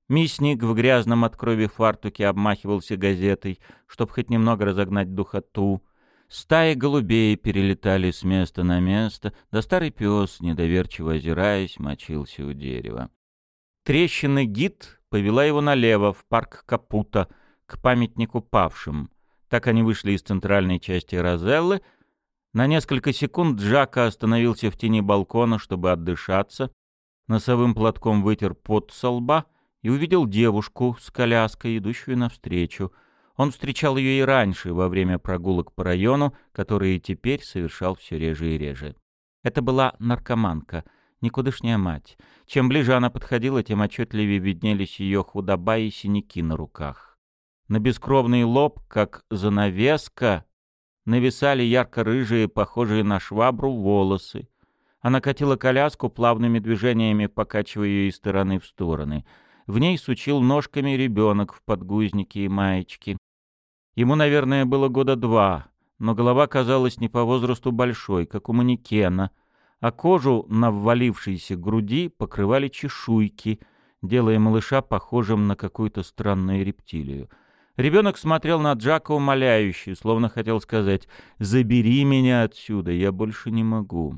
Мясник в грязном от крови фартуке обмахивался газетой, чтобы хоть немного разогнать духоту. Стаи голубей перелетали с места на место, да старый пес, недоверчиво озираясь, мочился у дерева. Трещины гид повела его налево, в парк Капута, к памятнику павшим. Так они вышли из центральной части Розеллы — на несколько секунд Джака остановился в тени балкона, чтобы отдышаться, носовым платком вытер пот со лба и увидел девушку с коляской, идущую навстречу. Он встречал ее и раньше, во время прогулок по району, которые теперь совершал все реже и реже. Это была наркоманка, никудышняя мать. Чем ближе она подходила, тем отчетливее виднелись ее худоба и синяки на руках. На бескровный лоб, как занавеска, нависали ярко-рыжие, похожие на швабру, волосы. Она катила коляску плавными движениями, покачивая ее из стороны в стороны. В ней сучил ножками ребенок в подгузнике и маечке. Ему, наверное, было года два, но голова казалась не по возрасту большой, как у манекена, а кожу на ввалившейся груди покрывали чешуйки, делая малыша похожим на какую-то странную рептилию — Ребенок смотрел на Джака умоляюще, словно хотел сказать «Забери меня отсюда, я больше не могу».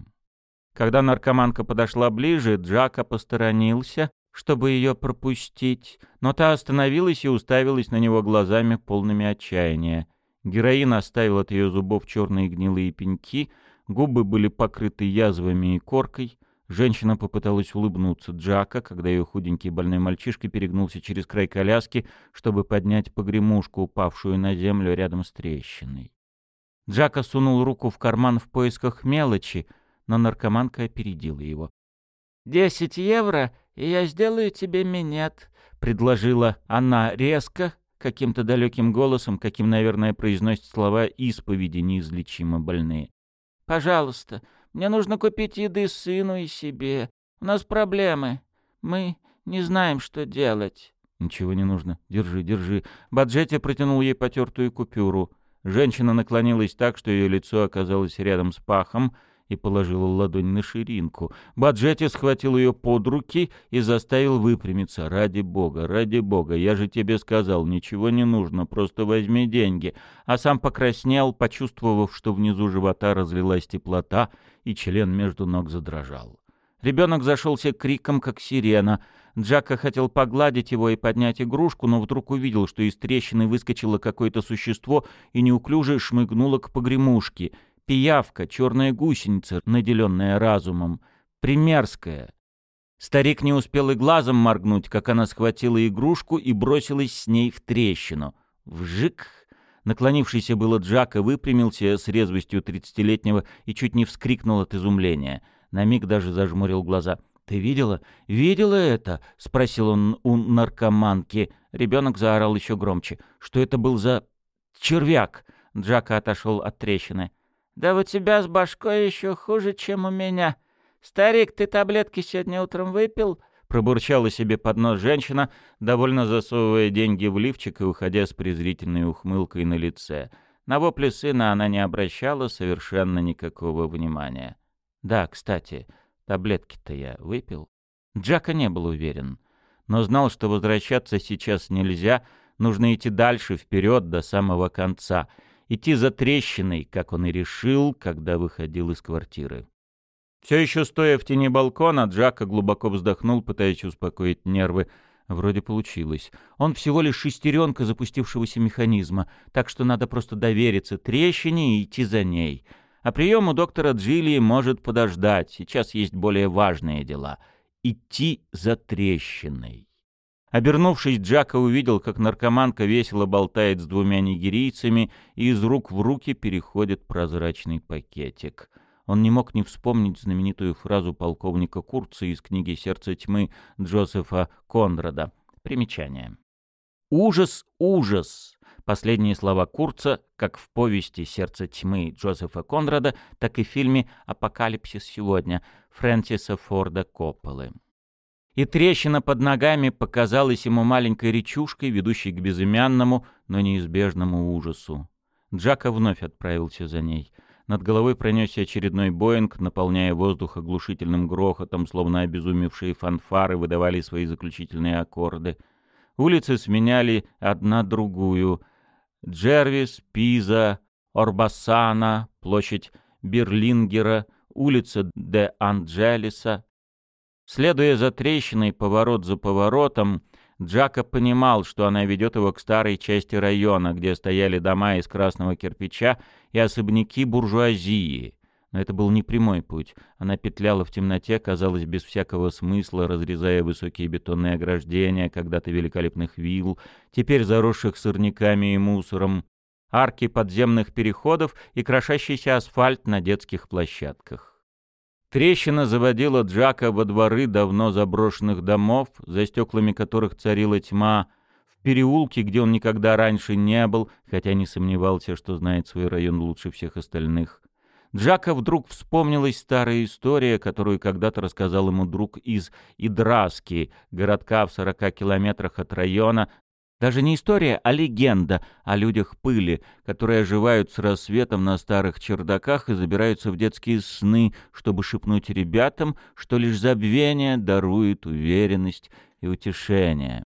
Когда наркоманка подошла ближе, Джака посторонился, чтобы ее пропустить, но та остановилась и уставилась на него глазами, полными отчаяния. Героин оставил от ее зубов черные гнилые пеньки, губы были покрыты язвами и коркой, Женщина попыталась улыбнуться Джака, когда ее худенький больной мальчишка перегнулся через край коляски, чтобы поднять погремушку, упавшую на землю рядом с трещиной. Джака сунул руку в карман в поисках мелочи, но наркоманка опередила его. «Десять евро, и я сделаю тебе минет», — предложила она резко, каким-то далеким голосом, каким, наверное, произносят слова исповеди неизлечимо больные. «Пожалуйста, мне нужно купить еды сыну и себе. У нас проблемы. Мы не знаем, что делать». «Ничего не нужно. Держи, держи». Баджетти протянул ей потертую купюру. Женщина наклонилась так, что ее лицо оказалось рядом с пахом, и положила ладонь на ширинку. Баджетти схватил ее под руки и заставил выпрямиться. «Ради бога, ради бога, я же тебе сказал, ничего не нужно, просто возьми деньги». А сам покраснел, почувствовав, что внизу живота разлилась теплота, и член между ног задрожал. Ребенок зашелся криком, как сирена. Джака хотел погладить его и поднять игрушку, но вдруг увидел, что из трещины выскочило какое-то существо и неуклюже шмыгнуло к погремушке — Пиявка, черная гусеница, наделенная разумом. Примерская. Старик не успел и глазом моргнуть, как она схватила игрушку и бросилась с ней в трещину. Вжик! Наклонившийся было Джака выпрямился с резвостью тридцатилетнего и чуть не вскрикнул от изумления. На миг даже зажмурил глаза. «Ты видела? Видела это?» — спросил он у наркоманки. Ребенок заорал еще громче. «Что это был за червяк?» Джака отошел от трещины. «Да у тебя с башкой еще хуже, чем у меня. Старик, ты таблетки сегодня утром выпил?» Пробурчала себе под нос женщина, довольно засовывая деньги в лифчик и уходя с презрительной ухмылкой на лице. На вопли сына она не обращала совершенно никакого внимания. «Да, кстати, Таблетки-то я выпил. Джака не был уверен, но знал, что возвращаться сейчас нельзя, нужно идти дальше, вперед, до самого конца. Идти за трещиной, как он и решил, когда выходил из квартиры. Все еще стоя в тени балкона, Джака глубоко вздохнул, пытаясь успокоить нервы. Вроде получилось. Он всего лишь шестеренка запустившегося механизма, так что надо просто довериться трещине и идти за ней. А прием у доктора Джилли может подождать. Сейчас есть более важные дела. Идти за трещиной. Обернувшись, Джака увидел, как наркоманка весело болтает с двумя нигерийцами, и из рук в руки переходит прозрачный пакетик. Он не мог не вспомнить знаменитую фразу полковника Курца из книги «Сердце тьмы» Джозефа Конрада. Примечание. «Ужас, ужас! Последние слова Курца, как в повести «Сердце тьмы» Джозефа Конрада, так и в фильме «Апокалипсис сегодня» Фрэнсиса Форда Копполы. И трещина под ногами показалась ему маленькой речушкой, ведущей к безымянному, но неизбежному ужасу. Джака вновь отправился за ней. Над головой пронесся очередной Боинг, наполняя воздух оглушительным грохотом, словно обезумевшие фанфары выдавали свои заключительные аккорды. Улицы сменяли одна другую — Джервис, Пиза, Орбасана, площадь Берлингера, улица Де Анджелеса. Следуя за трещиной поворот за поворотом, Джака понимал, что она ведет его к старой части района, где стояли дома из красного кирпича и особняки буржуазии. Но это был не прямой путь. Она петляла в темноте, казалось, без всякого смысла, разрезая высокие бетонные ограждения когда-то великолепных вилл, теперь заросших сорняками и мусором, арки подземных переходов и крошащийся асфальт на детских площадках. Трещина заводила Джака во дворы давно заброшенных домов, за стеклами которых царила тьма, в переулке, где он никогда раньше не был, хотя не сомневался, что знает свой район лучше всех остальных. Джака вдруг вспомнилась старая история, которую когда-то рассказал ему друг из Идраски, городка в сорока километрах от района. Даже не история, а легенда о людях пыли, которые оживают с рассветом на старых чердаках и забираются в детские сны, чтобы шепнуть ребятам, что лишь забвение дарует уверенность и утешение.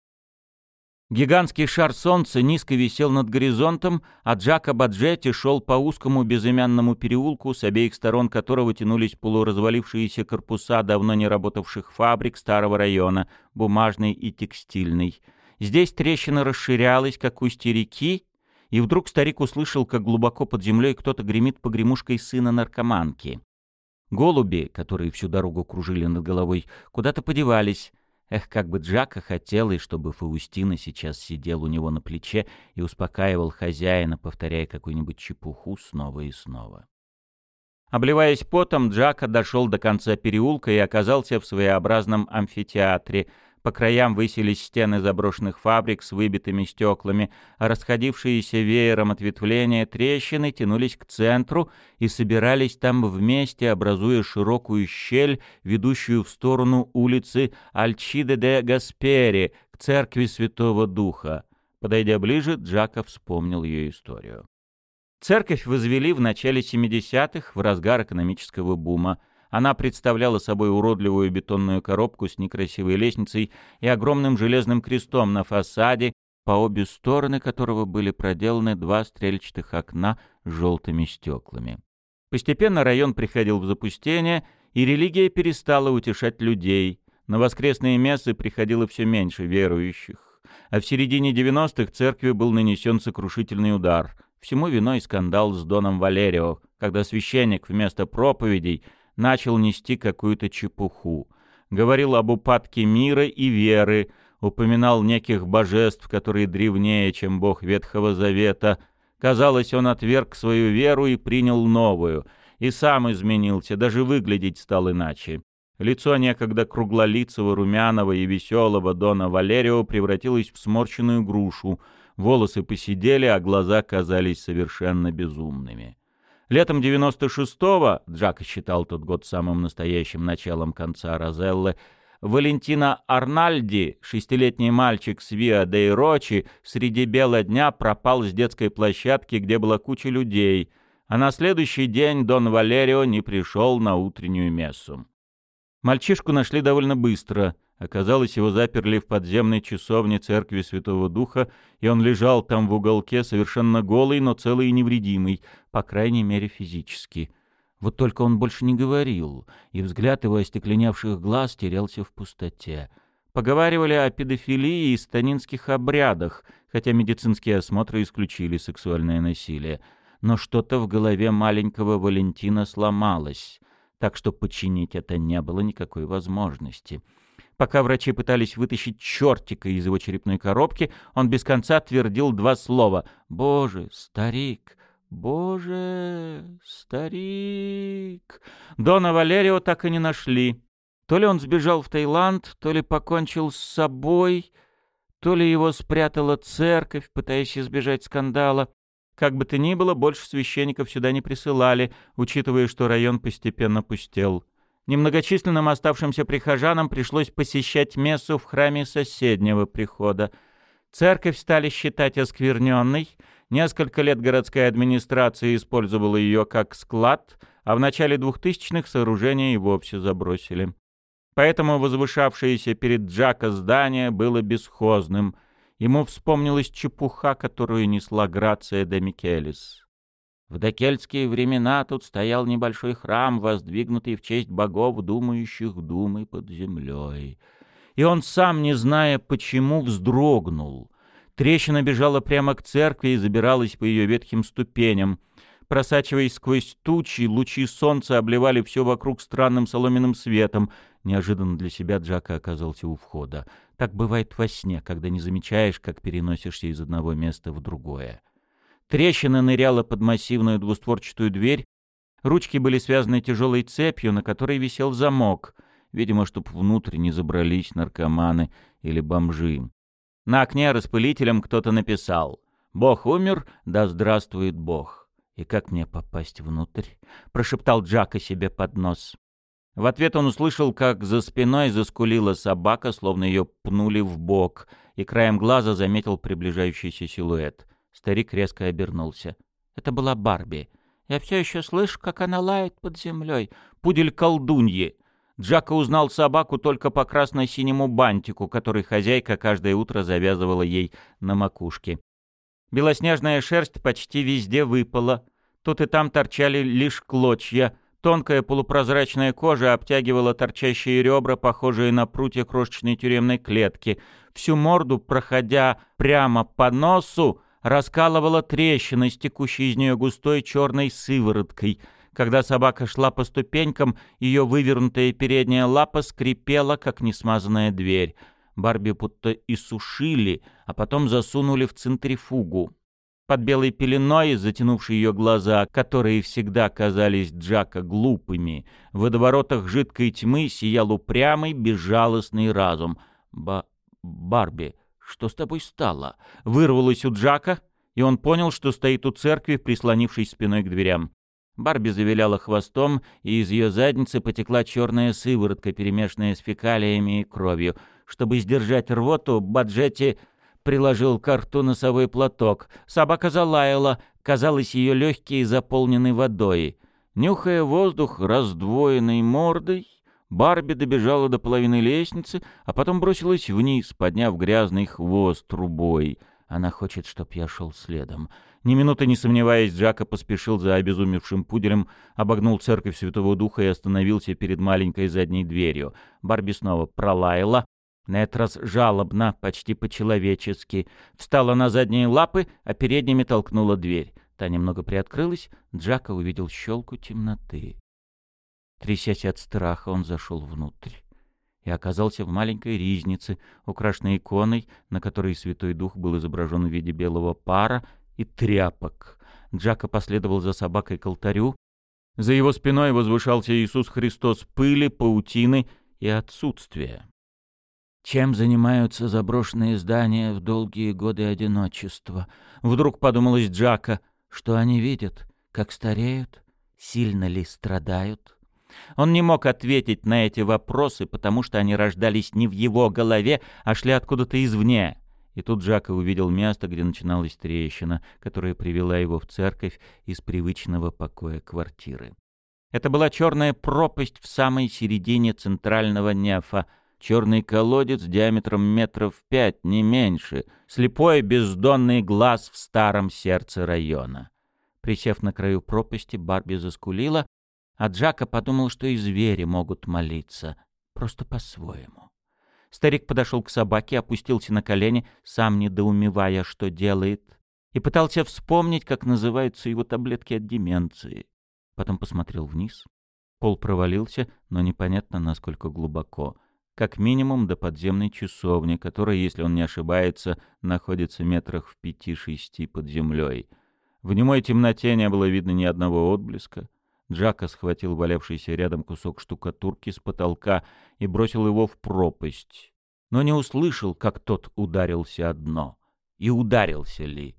Гигантский шар солнца низко висел над горизонтом, а Джака Баджетти шел по узкому безымянному переулку, с обеих сторон которого тянулись полуразвалившиеся корпуса давно не работавших фабрик старого района, бумажной и текстильной. Здесь трещина расширялась, как устье реки, и вдруг старик услышал, как глубоко под землей кто-то гремит погремушкой сына наркоманки. Голуби, которые всю дорогу кружили над головой, куда-то подевались, Эх, как бы Джака хотелось, чтобы Фаустина сейчас сидел у него на плече и успокаивал хозяина, повторяя какую-нибудь чепуху снова и снова. Обливаясь потом, Джака дошел до конца переулка и оказался в своеобразном амфитеатре — по краям высились стены заброшенных фабрик с выбитыми стеклами, а расходившиеся веером ответвления трещины тянулись к центру и собирались там вместе, образуя широкую щель, ведущую в сторону улицы Альчиде де Гаспери, к церкви Святого Духа. Подойдя ближе, Джака вспомнил ее историю. Церковь возвели в начале 70-х, в разгар экономического бума. Она представляла собой уродливую бетонную коробку с некрасивой лестницей и огромным железным крестом на фасаде, по обе стороны которого были проделаны два стрельчатых окна с желтыми стеклами. Постепенно район приходил в запустение, и религия перестала утешать людей. На воскресные мессы приходило все меньше верующих. А в середине 90-х церкви был нанесен сокрушительный удар. Всему виной скандал с Доном Валерио, когда священник вместо проповедей начал нести какую-то чепуху. Говорил об упадке мира и веры, упоминал неких божеств, которые древнее, чем бог Ветхого Завета. Казалось, он отверг свою веру и принял новую, и сам изменился, даже выглядеть стал иначе. Лицо некогда круглолицего, румяного и веселого Дона Валерио превратилось в сморщенную грушу, волосы посидели, а глаза казались совершенно безумными. Летом 96-го, Джака считал тот год самым настоящим началом конца Розеллы, Валентина Арнальди, шестилетний мальчик с Виа де Рочи, среди бела дня пропал с детской площадки, где была куча людей, а на следующий день Дон Валерио не пришел на утреннюю мессу. Мальчишку нашли довольно быстро. Оказалось, его заперли в подземной часовне церкви Святого Духа, и он лежал там в уголке, совершенно голый, но целый и невредимый, по крайней мере физически. Вот только он больше не говорил, и взгляд его остекленевших глаз терялся в пустоте. Поговаривали о педофилии и станинских обрядах, хотя медицинские осмотры исключили сексуальное насилие. Но что-то в голове маленького Валентина сломалось так что починить это не было никакой возможности. Пока врачи пытались вытащить чертика из его черепной коробки, он без конца твердил два слова «Боже, старик!» «Боже, старик!» Дона Валерио так и не нашли. То ли он сбежал в Таиланд, то ли покончил с собой, то ли его спрятала церковь, пытаясь избежать скандала. Как бы то ни было, больше священников сюда не присылали, учитывая, что район постепенно пустел. Немногочисленным оставшимся прихожанам пришлось посещать мессу в храме соседнего прихода. Церковь стали считать оскверненной. Несколько лет городская администрация использовала ее как склад, а в начале 2000-х сооружение и вовсе забросили. Поэтому возвышавшееся перед Джака здание было бесхозным — ему вспомнилась чепуха, которую несла Грация де Микелис. В докельтские времена тут стоял небольшой храм, воздвигнутый в честь богов, думающих думы под землей. И он сам, не зная почему, вздрогнул. Трещина бежала прямо к церкви и забиралась по ее ветхим ступеням. Просачиваясь сквозь тучи, лучи солнца обливали все вокруг странным соломенным светом. Неожиданно для себя Джака оказался у входа. Так бывает во сне, когда не замечаешь, как переносишься из одного места в другое. Трещина ныряла под массивную двустворчатую дверь. Ручки были связаны тяжелой цепью, на которой висел замок, видимо, чтобы внутрь не забрались наркоманы или бомжи. На окне распылителем кто-то написал «Бог умер, да здравствует Бог». «И как мне попасть внутрь?» — прошептал Джака себе под нос. В ответ он услышал, как за спиной заскулила собака, словно ее пнули в бок, и краем глаза заметил приближающийся силуэт. Старик резко обернулся. Это была Барби. Я все еще слышу, как она лает под землей. Пудель колдуньи. Джака узнал собаку только по красно-синему бантику, который хозяйка каждое утро завязывала ей на макушке. Белоснежная шерсть почти везде выпала. Тут и там торчали лишь клочья — Тонкая полупрозрачная кожа обтягивала торчащие ребра, похожие на прутья крошечной тюремной клетки. Всю морду, проходя прямо по носу, раскалывала трещина, стекущая из нее густой черной сывороткой. Когда собака шла по ступенькам, ее вывернутая передняя лапа скрипела, как несмазанная дверь. Барби будто иссушили, а потом засунули в центрифугу. Под белой пеленой, затянувшей ее глаза, которые всегда казались Джака глупыми, в водоворотах жидкой тьмы сиял упрямый, безжалостный разум. «Ба... Барби, что с тобой стало?» Вырвалось у Джака, и он понял, что стоит у церкви, прислонившись спиной к дверям. Барби завиляла хвостом, и из ее задницы потекла черная сыворотка, перемешанная с фекалиями и кровью. Чтобы сдержать рвоту, Баджетти приложил к рту носовой платок. Собака залаяла, казалось, ее легкие заполнены водой. Нюхая воздух раздвоенной мордой, Барби добежала до половины лестницы, а потом бросилась вниз, подняв грязный хвост трубой. Она хочет, чтоб я шел следом. Ни минуты не сомневаясь, Джака поспешил за обезумевшим пуделем, обогнул церковь Святого Духа и остановился перед маленькой задней дверью. Барби снова пролаяла, на этот раз жалобно, почти по-человечески. Встала на задние лапы, а передними толкнула дверь. Та немного приоткрылась, Джака увидел щелку темноты. Трясясь от страха, он зашел внутрь и оказался в маленькой ризнице, украшенной иконой, на которой Святой Дух был изображен в виде белого пара и тряпок. Джака последовал за собакой к алтарю. За его спиной возвышался Иисус Христос пыли, паутины и отсутствия. Чем занимаются заброшенные здания в долгие годы одиночества? Вдруг подумалось Джака, что они видят, как стареют, сильно ли страдают. Он не мог ответить на эти вопросы, потому что они рождались не в его голове, а шли откуда-то извне. И тут Джака увидел место, где начиналась трещина, которая привела его в церковь из привычного покоя квартиры. Это была черная пропасть в самой середине центрального нефа, черный колодец диаметром метров пять, не меньше, слепой бездонный глаз в старом сердце района. Присев на краю пропасти, Барби заскулила, а Джака подумал, что и звери могут молиться, просто по-своему. Старик подошел к собаке, опустился на колени, сам недоумевая, что делает, и пытался вспомнить, как называются его таблетки от деменции. Потом посмотрел вниз. Пол провалился, но непонятно, насколько глубоко. Как минимум до подземной часовни, которая, если он не ошибается, находится метрах в пяти-шести под землей. В немой темноте не было видно ни одного отблеска. Джака схватил валявшийся рядом кусок штукатурки с потолка и бросил его в пропасть. Но не услышал, как тот ударился о дно. И ударился ли?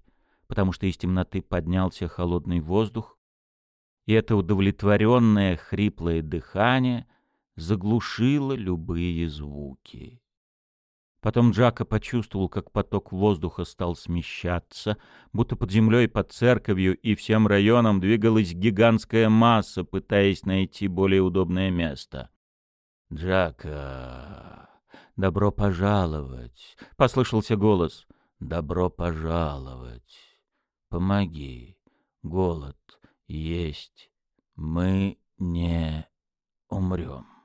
Потому что из темноты поднялся холодный воздух, и это удовлетворенное хриплое дыхание заглушило любые звуки. Потом Джака почувствовал, как поток воздуха стал смещаться, будто под землей, под церковью и всем районом двигалась гигантская масса, пытаясь найти более удобное место. «Джака, добро пожаловать!» — послышался голос. «Добро пожаловать! Помоги! Голод есть! Мы не умрем!»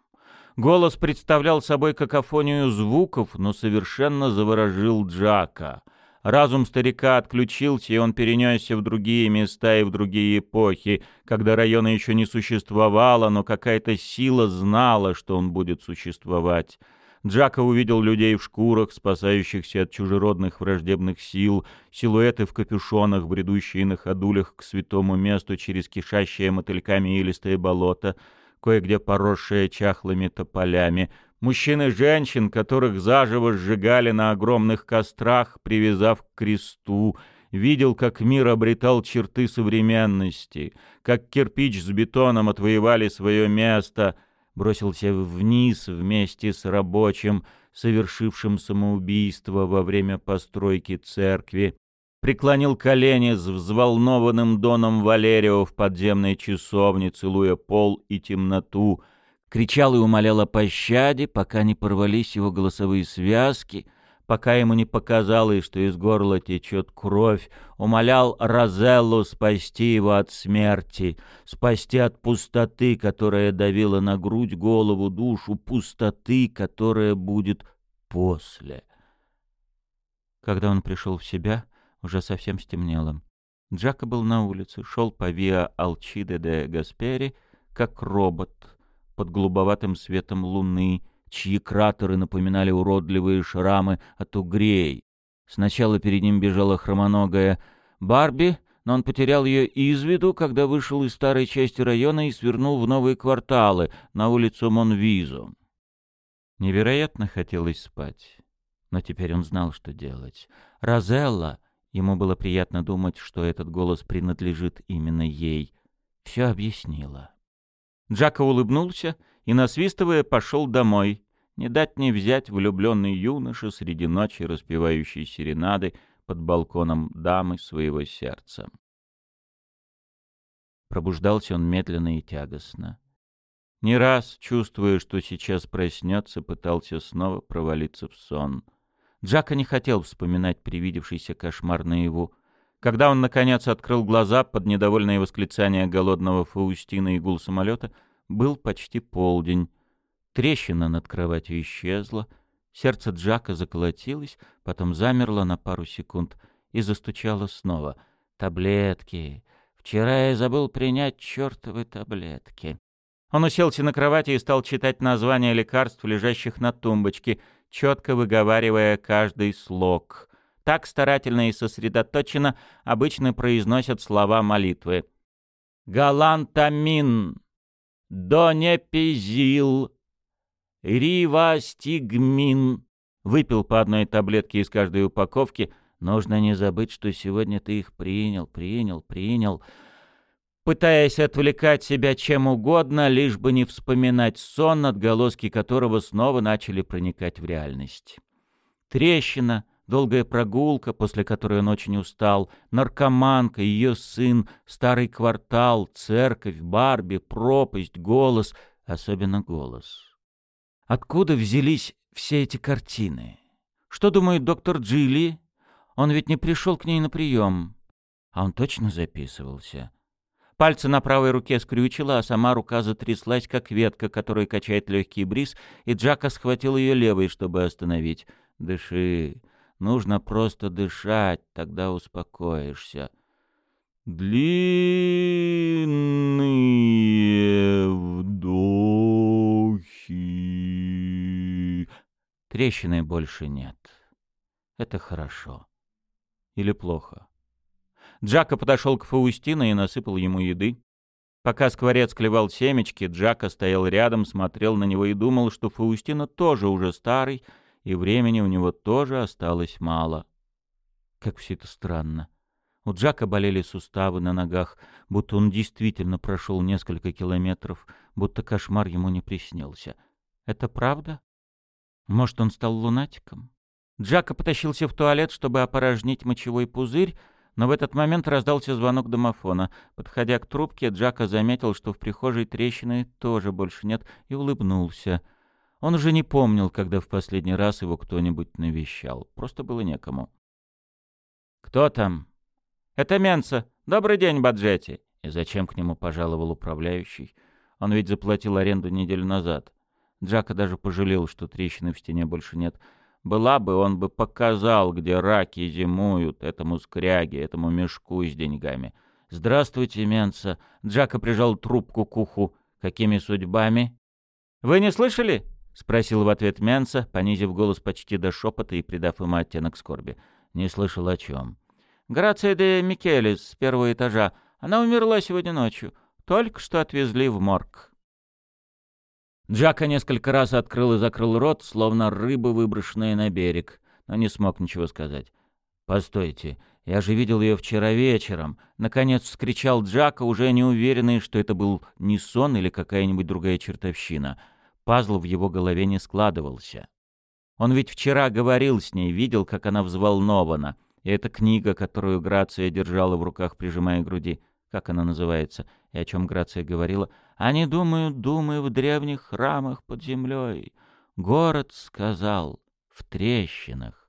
Голос представлял собой какофонию звуков, но совершенно заворожил Джака. Разум старика отключился, и он перенесся в другие места и в другие эпохи, когда района еще не существовало, но какая-то сила знала, что он будет существовать. Джака увидел людей в шкурах, спасающихся от чужеродных враждебных сил, силуэты в капюшонах, бредущие на ходулях к святому месту через кишащее мотыльками илистое болото — кое-где поросшие чахлыми тополями, мужчин и женщин, которых заживо сжигали на огромных кострах, привязав к кресту, видел, как мир обретал черты современности, как кирпич с бетоном отвоевали свое место, бросился вниз вместе с рабочим, совершившим самоубийство во время постройки церкви, преклонил колени с взволнованным доном Валерио в подземной часовне, целуя пол и темноту, кричал и умолял о пощаде, пока не порвались его голосовые связки, пока ему не показалось, что из горла течет кровь, умолял Розеллу спасти его от смерти, спасти от пустоты, которая давила на грудь, голову, душу, пустоты, которая будет после. Когда он пришел в себя, уже совсем стемнело. Джака был на улице, шел по Виа Алчиде де Гаспери, как робот, под голубоватым светом луны, чьи кратеры напоминали уродливые шрамы от угрей. Сначала перед ним бежала хромоногая Барби, но он потерял ее из виду, когда вышел из старой части района и свернул в новые кварталы, на улицу Монвизо. Невероятно хотелось спать, но теперь он знал, что делать. Розелла Ему было приятно думать, что этот голос принадлежит именно ей. Все объяснила. Джака улыбнулся и, насвистывая, пошел домой. Не дать не взять влюбленный юноша среди ночи, распевающий серенады под балконом дамы своего сердца. Пробуждался он медленно и тягостно. Не раз, чувствуя, что сейчас проснется, пытался снова провалиться в сон — Джака не хотел вспоминать привидевшийся кошмар наяву. Когда он, наконец, открыл глаза под недовольное восклицание голодного Фаустина и гул самолета, был почти полдень. Трещина над кроватью исчезла, сердце Джака заколотилось, потом замерло на пару секунд и застучало снова. таблетки. Вчера я забыл принять чертовы таблетки. Он уселся на кровати и стал читать названия лекарств, лежащих на тумбочке, четко выговаривая каждый слог. Так старательно и сосредоточенно обычно произносят слова молитвы. «Галантамин», «Донепизил», «Ривастигмин». Выпил по одной таблетке из каждой упаковки. Нужно не забыть, что сегодня ты их принял, принял, принял пытаясь отвлекать себя чем угодно, лишь бы не вспоминать сон, отголоски которого снова начали проникать в реальность. Трещина, долгая прогулка, после которой он очень устал, наркоманка, ее сын, старый квартал, церковь, Барби, пропасть, голос, особенно голос. Откуда взялись все эти картины? Что думает доктор Джилли? Он ведь не пришел к ней на прием. А он точно записывался. Пальцы на правой руке скрючило, а сама рука затряслась, как ветка, которую качает легкий бриз, и Джака схватил ее левой, чтобы остановить. «Дыши. Нужно просто дышать, тогда успокоишься». Длинные вдохи. Трещины больше нет. Это хорошо. Или плохо? Джака подошел к Фаустину и насыпал ему еды. Пока скворец клевал семечки, Джака стоял рядом, смотрел на него и думал, что Фаустина тоже уже старый, и времени у него тоже осталось мало. Как все это странно. У Джака болели суставы на ногах, будто он действительно прошел несколько километров, будто кошмар ему не приснился. Это правда? Может, он стал лунатиком? Джака потащился в туалет, чтобы опорожнить мочевой пузырь, но в этот момент раздался звонок домофона. Подходя к трубке, Джака заметил, что в прихожей трещины тоже больше нет, и улыбнулся. Он уже не помнил, когда в последний раз его кто-нибудь навещал. Просто было некому. «Кто там?» «Это Менса. Добрый день, Баджетти». И зачем к нему пожаловал управляющий? Он ведь заплатил аренду неделю назад. Джака даже пожалел, что трещины в стене больше нет — была бы, он бы показал, где раки зимуют, этому скряге, этому мешку с деньгами. «Здравствуйте, Менса!» Джака прижал трубку к уху. «Какими судьбами?» «Вы не слышали?» — спросил в ответ Менса, понизив голос почти до шепота и придав ему оттенок скорби. «Не слышал о чем». «Грация де Микелис с первого этажа. Она умерла сегодня ночью. Только что отвезли в морг». Джака несколько раз открыл и закрыл рот, словно рыба, выброшенная на берег, но не смог ничего сказать. «Постойте, я же видел ее вчера вечером!» Наконец вскричал Джака, уже не уверенный, что это был не сон или какая-нибудь другая чертовщина. Пазл в его голове не складывался. Он ведь вчера говорил с ней, видел, как она взволнована. И эта книга, которую Грация держала в руках, прижимая к груди, как она называется, и о чем Грация говорила — они думают думы в древних храмах под землей. Город сказал в трещинах.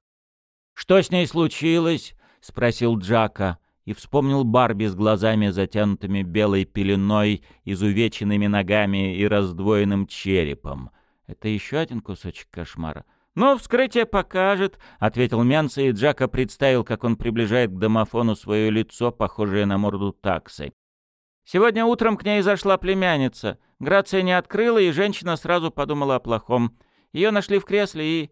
«Что с ней случилось?» — спросил Джака и вспомнил Барби с глазами, затянутыми белой пеленой, изувеченными ногами и раздвоенным черепом. Это еще один кусочек кошмара. «Ну, вскрытие покажет», — ответил Менса, и Джака представил, как он приближает к домофону свое лицо, похожее на морду таксы. Сегодня утром к ней зашла племянница. Грация не открыла, и женщина сразу подумала о плохом. Ее нашли в кресле и...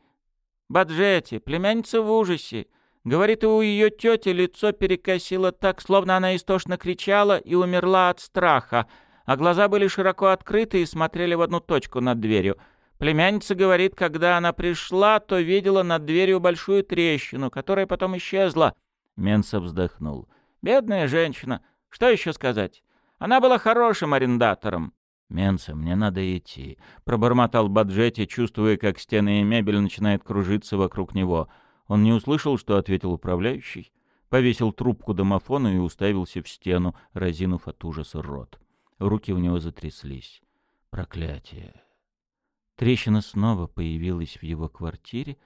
Баджетти, племянница в ужасе. Говорит, у ее тети лицо перекосило так, словно она истошно кричала и умерла от страха, а глаза были широко открыты и смотрели в одну точку над дверью. Племянница говорит, когда она пришла, то видела над дверью большую трещину, которая потом исчезла. Менса вздохнул. «Бедная женщина. Что еще сказать? Она была хорошим арендатором. «Менса, мне надо идти», — пробормотал Баджетти, чувствуя, как стены и мебель начинают кружиться вокруг него. Он не услышал, что ответил управляющий, повесил трубку домофона и уставился в стену, разинув от ужаса рот. Руки у него затряслись. Проклятие. Трещина снова появилась в его квартире,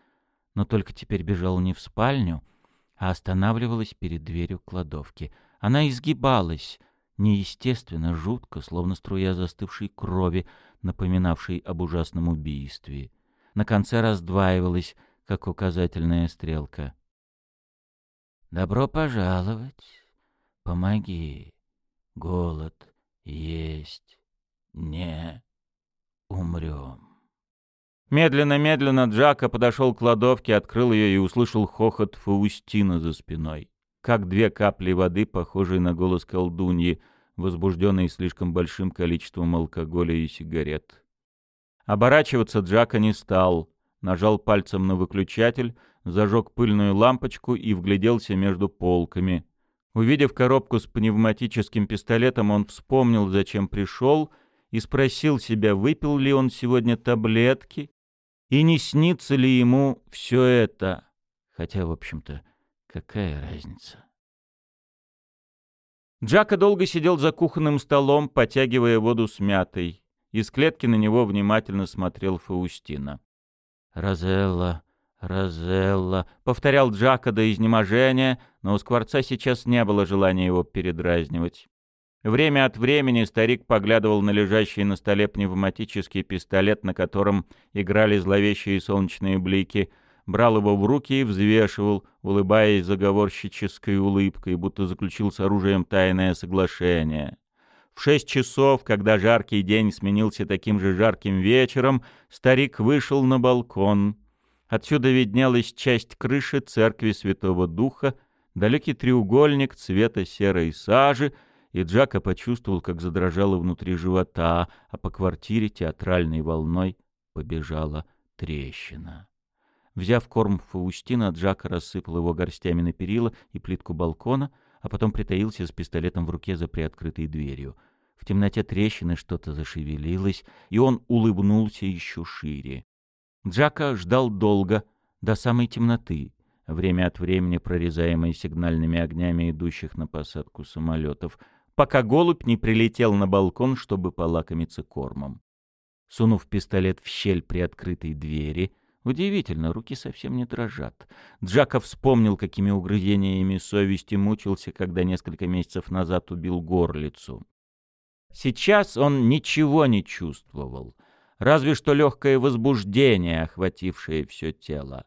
но только теперь бежала не в спальню, а останавливалась перед дверью кладовки. Она изгибалась, неестественно, жутко, словно струя застывшей крови, напоминавшей об ужасном убийстве. На конце раздваивалась, как указательная стрелка. «Добро пожаловать! Помоги. Голод есть. Не умрем. Медленно-медленно Джака подошел к кладовке, открыл ее и услышал хохот Фаустина за спиной. Как две капли воды, похожие на голос колдуньи, возбужденной слишком большим количеством алкоголя и сигарет. Оборачиваться Джака не стал. Нажал пальцем на выключатель, зажег пыльную лампочку и вгляделся между полками. Увидев коробку с пневматическим пистолетом, он вспомнил, зачем пришел, и спросил себя, выпил ли он сегодня таблетки, и не снится ли ему все это. Хотя, в общем-то, какая разница? Джака долго сидел за кухонным столом, потягивая воду с мятой. Из клетки на него внимательно смотрел Фаустина. «Розелла, «Розелла», — повторял Джака до изнеможения, но у Скворца сейчас не было желания его передразнивать. Время от времени старик поглядывал на лежащий на столе пневматический пистолет, на котором играли зловещие солнечные блики, брал его в руки и взвешивал, улыбаясь заговорщической улыбкой, будто заключил с оружием тайное соглашение. В шесть часов, когда жаркий день сменился таким же жарким вечером, старик вышел на балкон — Отсюда виднелась часть крыши церкви Святого Духа, далекий треугольник цвета серой сажи, и Джака почувствовал, как задрожало внутри живота, а по квартире театральной волной побежала трещина. Взяв корм Фаустина, Джака рассыпал его горстями на перила и плитку балкона, а потом притаился с пистолетом в руке за приоткрытой дверью. В темноте трещины что-то зашевелилось, и он улыбнулся еще шире. Джака ждал долго, до самой темноты, время от времени прорезаемой сигнальными огнями идущих на посадку самолетов, пока голубь не прилетел на балкон, чтобы полакомиться кормом. Сунув пистолет в щель при открытой двери, удивительно, руки совсем не дрожат. Джака вспомнил, какими угрызениями совести мучился, когда несколько месяцев назад убил горлицу. Сейчас он ничего не чувствовал — разве что легкое возбуждение, охватившее все тело.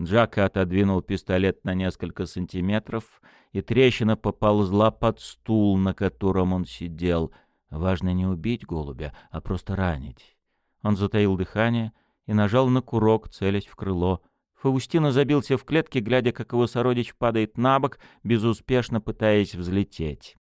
Джака отодвинул пистолет на несколько сантиметров, и трещина поползла под стул, на котором он сидел. Важно не убить голубя, а просто ранить. Он затаил дыхание и нажал на курок, целясь в крыло. Фаустина забился в клетке, глядя, как его сородич падает на бок, безуспешно пытаясь взлететь.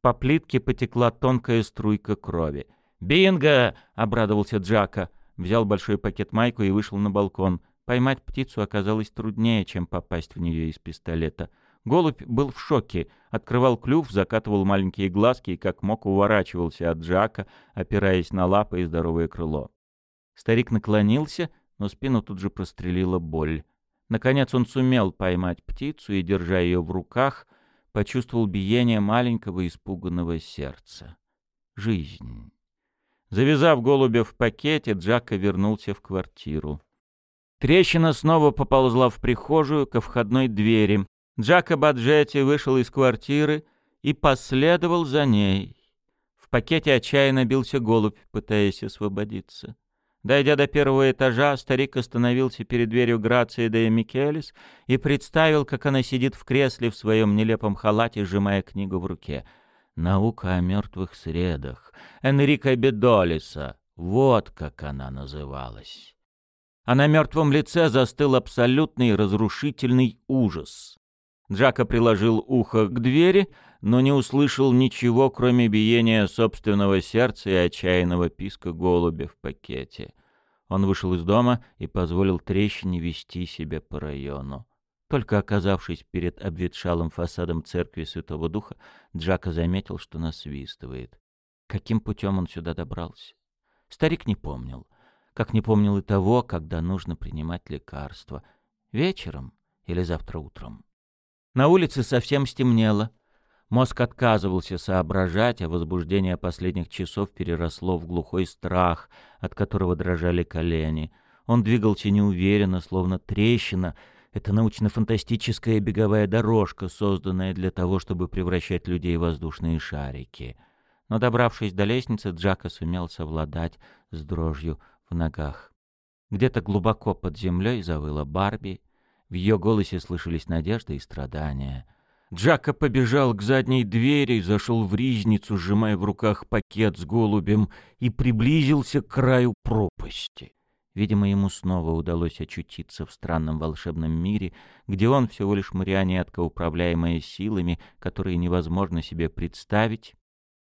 По плитке потекла тонкая струйка крови. «Бинго!» — обрадовался Джака. Взял большой пакет майку и вышел на балкон. Поймать птицу оказалось труднее, чем попасть в нее из пистолета. Голубь был в шоке, открывал клюв, закатывал маленькие глазки и как мог уворачивался от Джака, опираясь на лапы и здоровое крыло. Старик наклонился, но спину тут же прострелила боль. Наконец он сумел поймать птицу и, держа ее в руках, почувствовал биение маленького испуганного сердца. Жизнь. Завязав голубя в пакете, Джака вернулся в квартиру. Трещина снова поползла в прихожую ко входной двери. Джака Баджетти вышел из квартиры и последовал за ней. В пакете отчаянно бился голубь, пытаясь освободиться. Дойдя до первого этажа, старик остановился перед дверью Грации де Микелис и представил, как она сидит в кресле в своем нелепом халате, сжимая книгу в руке — Наука о мертвых средах. Энрико Бедолиса. Вот как она называлась. А на мертвом лице застыл абсолютный разрушительный ужас. Джака приложил ухо к двери, но не услышал ничего, кроме биения собственного сердца и отчаянного писка голубя в пакете. Он вышел из дома и позволил трещине вести себя по району. Только оказавшись перед обветшалым фасадом церкви Святого Духа, Джака заметил, что насвистывает. Каким путем он сюда добрался? Старик не помнил. Как не помнил и того, когда нужно принимать лекарства. Вечером или завтра утром. На улице совсем стемнело. Мозг отказывался соображать, а возбуждение последних часов переросло в глухой страх, от которого дрожали колени. Он двигался неуверенно, словно трещина — это научно-фантастическая беговая дорожка, созданная для того, чтобы превращать людей в воздушные шарики. Но добравшись до лестницы, Джака сумел совладать с дрожью в ногах. Где-то глубоко под землей завыла Барби. В ее голосе слышались надежда и страдания. Джака побежал к задней двери, зашел в ризницу, сжимая в руках пакет с голубем, и приблизился к краю пропасти. Видимо, ему снова удалось очутиться в странном волшебном мире, где он всего лишь марионетка, управляемая силами, которые невозможно себе представить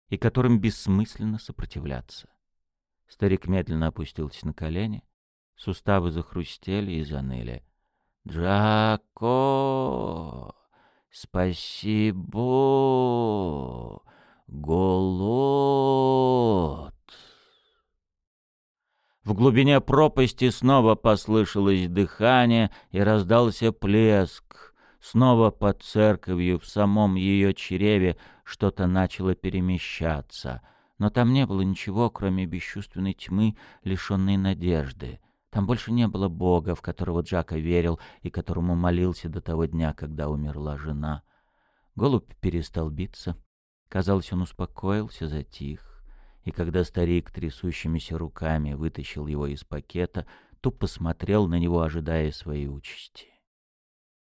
и которым бессмысленно сопротивляться. Старик медленно опустился на колени, суставы захрустели и заныли. «Джако! Спасибо! Голод!» В глубине пропасти снова послышалось дыхание и раздался плеск. Снова под церковью в самом ее чреве что-то начало перемещаться. Но там не было ничего, кроме бесчувственной тьмы, лишенной надежды. Там больше не было Бога, в которого Джака верил и которому молился до того дня, когда умерла жена. Голубь перестал биться. Казалось, он успокоился, затих и когда старик трясущимися руками вытащил его из пакета, тупо смотрел на него, ожидая своей участи.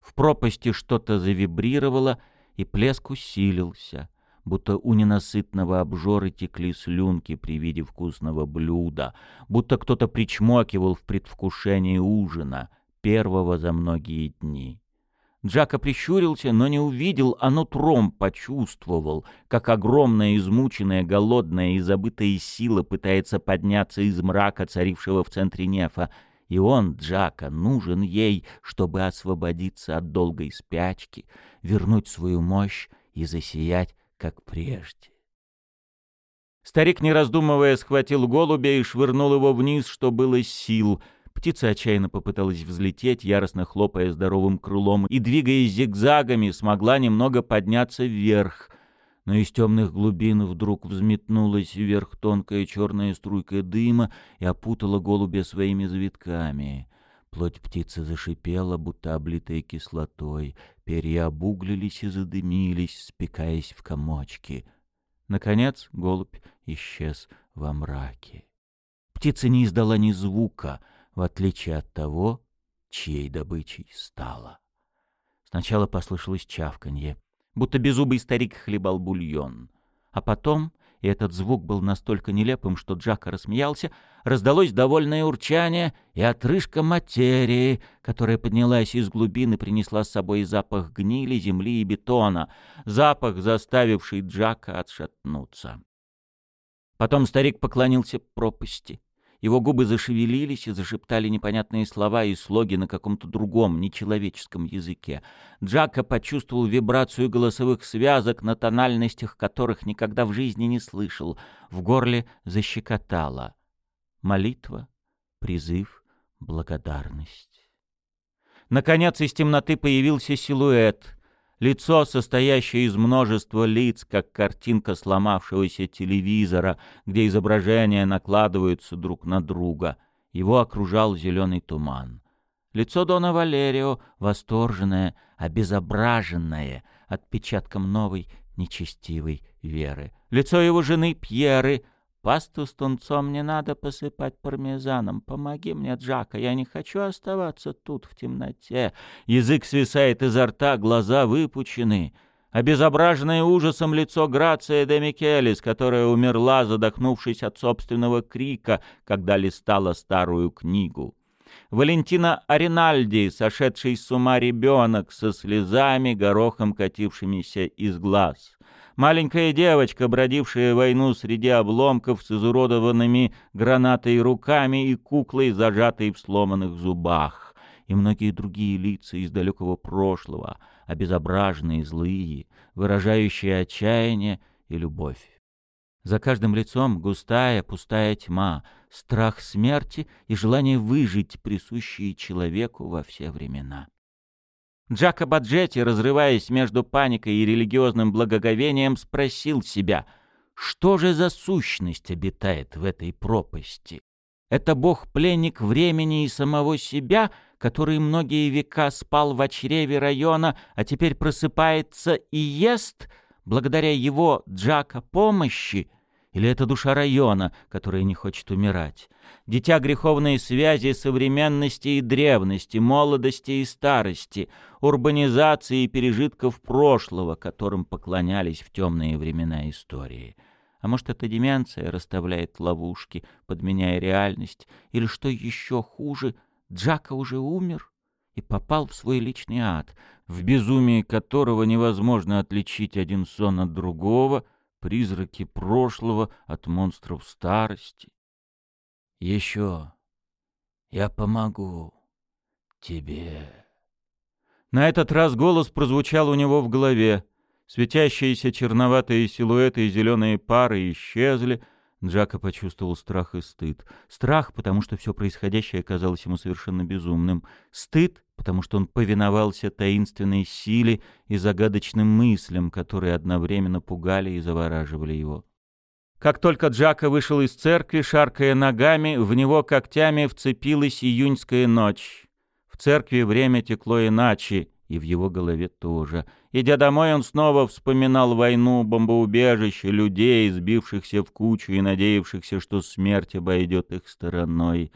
В пропасти что-то завибрировало, и плеск усилился, будто у ненасытного обжоры текли слюнки при виде вкусного блюда, будто кто-то причмокивал в предвкушении ужина, первого за многие дни. Джака прищурился, но не увидел, а нутром почувствовал, как огромная, измученная, голодная и забытая сила пытается подняться из мрака, царившего в центре нефа, и он, Джака, нужен ей, чтобы освободиться от долгой спячки, вернуть свою мощь и засиять, как прежде. Старик, не раздумывая, схватил голубя и швырнул его вниз, что было сил — Птица отчаянно попыталась взлететь, яростно хлопая здоровым крылом, и, двигаясь зигзагами, смогла немного подняться вверх. Но из темных глубин вдруг взметнулась вверх тонкая черная струйка дыма и опутала голубя своими завитками. Плоть птицы зашипела, будто облитая кислотой, перья обуглились и задымились, спекаясь в комочки. Наконец голубь исчез во мраке. Птица не издала ни звука — в отличие от того, чьей добычей стала. Сначала послышалось чавканье, будто беззубый старик хлебал бульон. А потом, и этот звук был настолько нелепым, что Джака рассмеялся, раздалось довольное урчание и отрыжка материи, которая поднялась из глубины, принесла с собой запах гнили, земли и бетона, запах, заставивший Джака отшатнуться. Потом старик поклонился пропасти. Его губы зашевелились и зашептали непонятные слова и слоги на каком-то другом, нечеловеческом языке. Джака почувствовал вибрацию голосовых связок, на тональностях которых никогда в жизни не слышал. В горле защекотало. Молитва, призыв, благодарность. Наконец из темноты появился силуэт — Лицо, состоящее из множества лиц, как картинка сломавшегося телевизора, где изображения накладываются друг на друга. Его окружал зеленый туман. Лицо Дона Валерио, восторженное, обезображенное, отпечатком новой нечестивой веры. Лицо его жены Пьеры, Пасту с тунцом не надо посыпать пармезаном. Помоги мне, Джака, я не хочу оставаться тут в темноте. Язык свисает изо рта, глаза выпучены. Обезображенное ужасом лицо Грация де Микелис, которая умерла, задохнувшись от собственного крика, когда листала старую книгу. Валентина Аринальди, сошедший с ума ребенок со слезами, горохом катившимися из глаз. Маленькая девочка, бродившая войну среди обломков с изуродованными гранатой руками и куклой, зажатой в сломанных зубах. И многие другие лица из далекого прошлого, обезображенные, злые, выражающие отчаяние и любовь. За каждым лицом густая, пустая тьма, страх смерти и желание выжить, присущие человеку во все времена. Джако Баджетти, разрываясь между паникой и религиозным благоговением, спросил себя, что же за сущность обитает в этой пропасти? Это бог-пленник времени и самого себя, который многие века спал в очреве района, а теперь просыпается и ест, благодаря его Джака помощи, Или это душа района, которая не хочет умирать? Дитя греховной связи современности и древности, молодости и старости, урбанизации и пережитков прошлого, которым поклонялись в темные времена истории. А может, это деменция расставляет ловушки, подменяя реальность? Или что еще хуже, Джака уже умер и попал в свой личный ад, в безумии которого невозможно отличить один сон от другого — призраки прошлого от монстров старости. Еще я помогу тебе. На этот раз голос прозвучал у него в голове. Светящиеся черноватые силуэты и зеленые пары исчезли, Джака почувствовал страх и стыд. Страх, потому что все происходящее казалось ему совершенно безумным. Стыд, потому что он повиновался таинственной силе и загадочным мыслям, которые одновременно пугали и завораживали его. Как только Джака вышел из церкви, шаркая ногами, в него когтями вцепилась июньская ночь. В церкви время текло иначе, и в его голове тоже. Идя домой, он снова вспоминал войну, бомбоубежище, людей, сбившихся в кучу и надеявшихся, что смерть обойдет их стороной.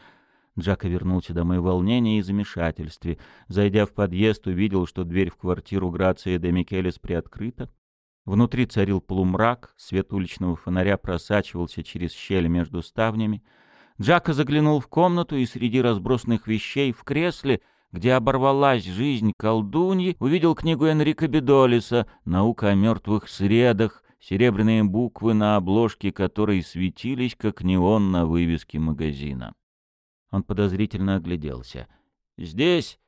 Джака вернулся домой в волнении и замешательстве. Зайдя в подъезд, увидел, что дверь в квартиру Грации де Микелес приоткрыта. Внутри царил полумрак, свет уличного фонаря просачивался через щель между ставнями. Джака заглянул в комнату и среди разбросанных вещей в кресле — где оборвалась жизнь колдуньи, увидел книгу Энрика Бедолиса «Наука о мертвых средах», серебряные буквы на обложке которой светились, как неон на вывеске магазина. Он подозрительно огляделся. «Здесь...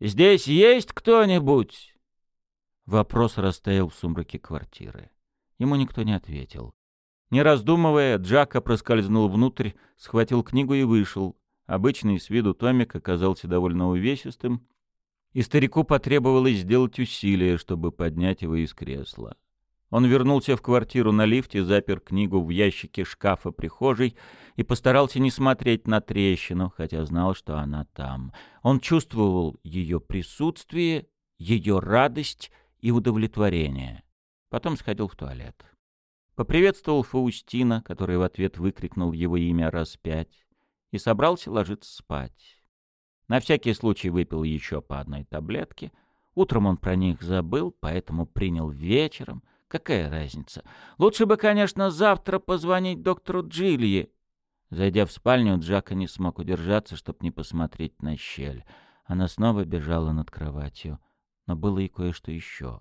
здесь есть кто-нибудь?» Вопрос растаял в сумраке квартиры. Ему никто не ответил. Не раздумывая, Джака проскользнул внутрь, схватил книгу и вышел. Обычный с виду томик оказался довольно увесистым, и старику потребовалось сделать усилие, чтобы поднять его из кресла. Он вернулся в квартиру на лифте, запер книгу в ящике шкафа прихожей и постарался не смотреть на трещину, хотя знал, что она там. Он чувствовал ее присутствие, ее радость и удовлетворение. Потом сходил в туалет. Поприветствовал Фаустина, который в ответ выкрикнул его имя раз пять и собрался ложиться спать. На всякий случай выпил еще по одной таблетке. Утром он про них забыл, поэтому принял вечером. Какая разница? Лучше бы, конечно, завтра позвонить доктору Джилье. Зайдя в спальню, Джака не смог удержаться, чтобы не посмотреть на щель. Она снова бежала над кроватью. Но было и кое-что еще.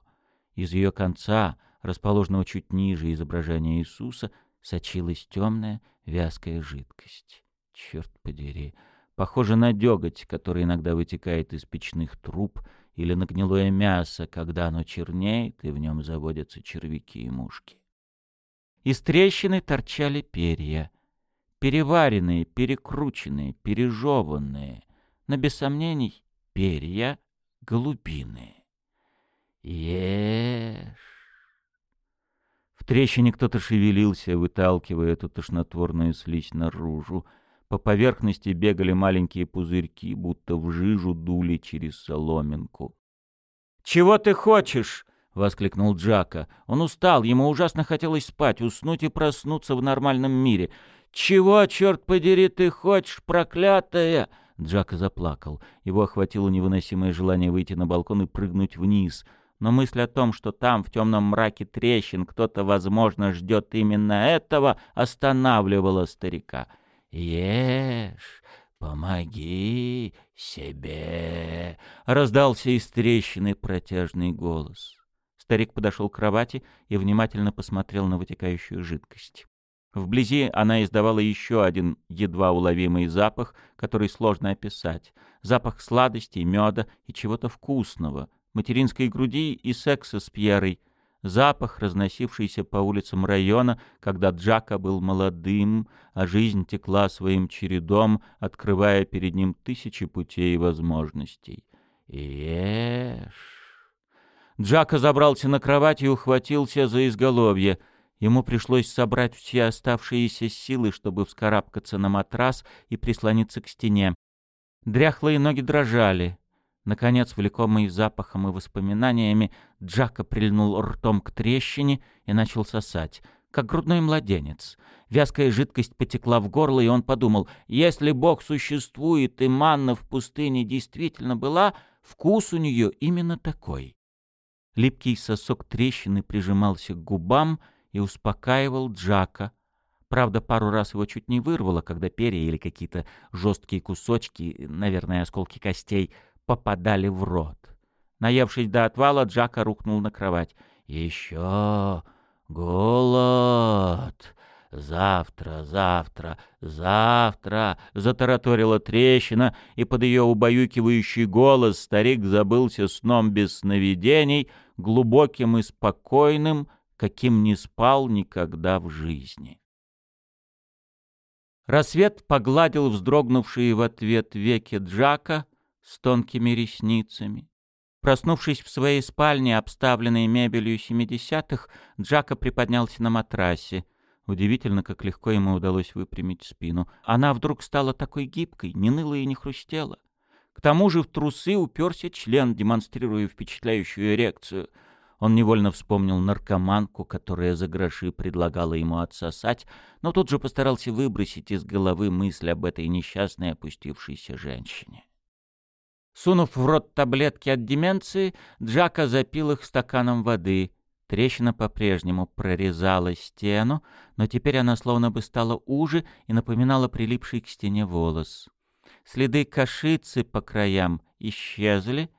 Из ее конца, расположенного чуть ниже изображения Иисуса, сочилась темная вязкая жидкость. Черт подери. Похоже на деготь, который иногда вытекает из печных труб, или на гнилое мясо, когда оно чернеет, и в нем заводятся червяки и мушки. Из трещины торчали перья. Переваренные, перекрученные, пережеванные. Но, без сомнений, перья голубиные. Ешь. В трещине кто-то шевелился, выталкивая эту тошнотворную слизь наружу. По поверхности бегали маленькие пузырьки, будто в жижу дули через соломинку. «Чего ты хочешь?» — воскликнул Джака. Он устал, ему ужасно хотелось спать, уснуть и проснуться в нормальном мире. «Чего, черт подери, ты хочешь, проклятая?» Джака заплакал. Его охватило невыносимое желание выйти на балкон и прыгнуть вниз. Но мысль о том, что там, в темном мраке трещин, кто-то, возможно, ждет именно этого, останавливала старика. «Ешь, помоги себе!» — раздался из трещины протяжный голос. Старик подошел к кровати и внимательно посмотрел на вытекающую жидкость. Вблизи она издавала еще один едва уловимый запах, который сложно описать. Запах сладости, меда и чего-то вкусного, материнской груди и секса с Пьерой — запах, разносившийся по улицам района, когда Джака был молодым, а жизнь текла своим чередом, открывая перед ним тысячи путей и возможностей. Ешь. Джака забрался на кровать и ухватился за изголовье. Ему пришлось собрать все оставшиеся силы, чтобы вскарабкаться на матрас и прислониться к стене. Дряхлые ноги дрожали. Наконец, влекомый запахом и воспоминаниями, Джака прильнул ртом к трещине и начал сосать. как грудной младенец. Вязкая жидкость потекла в горло, и он подумал, если Бог существует и манна в пустыне действительно была, вкус у нее именно такой. Липкий сосок трещины прижимался к губам и успокаивал Джака. Правда, пару раз его чуть не вырвало, когда перья или какие-то жесткие кусочки, наверное, осколки костей, попадали в рот. Наевшись до отвала, Джака рухнул на кровать. «Еще голод! Завтра, завтра, завтра!» — затараторила трещина, и под ее убаюкивающий голос старик забылся сном без сновидений, глубоким и спокойным, каким не спал никогда в жизни. Рассвет погладил вздрогнувшие в ответ веки Джака с тонкими ресницами. Проснувшись в своей спальне, обставленной мебелью семидесятых, Джака приподнялся на матрасе. Удивительно, как легко ему удалось выпрямить спину. Она вдруг стала такой гибкой, не ныла и не хрустела. К тому же в трусы уперся член, демонстрируя впечатляющую эрекцию. Он невольно вспомнил наркоманку, которая за гроши предлагала ему отсосать, но тут же постарался выбросить из головы мысль об этой несчастной опустившейся женщине. Сунув в рот таблетки от деменции, Джака запил их стаканом воды. Трещина по-прежнему прорезала стену, но теперь она словно бы стала уже и напоминала прилипший к стене волос. Следы кашицы по краям исчезли.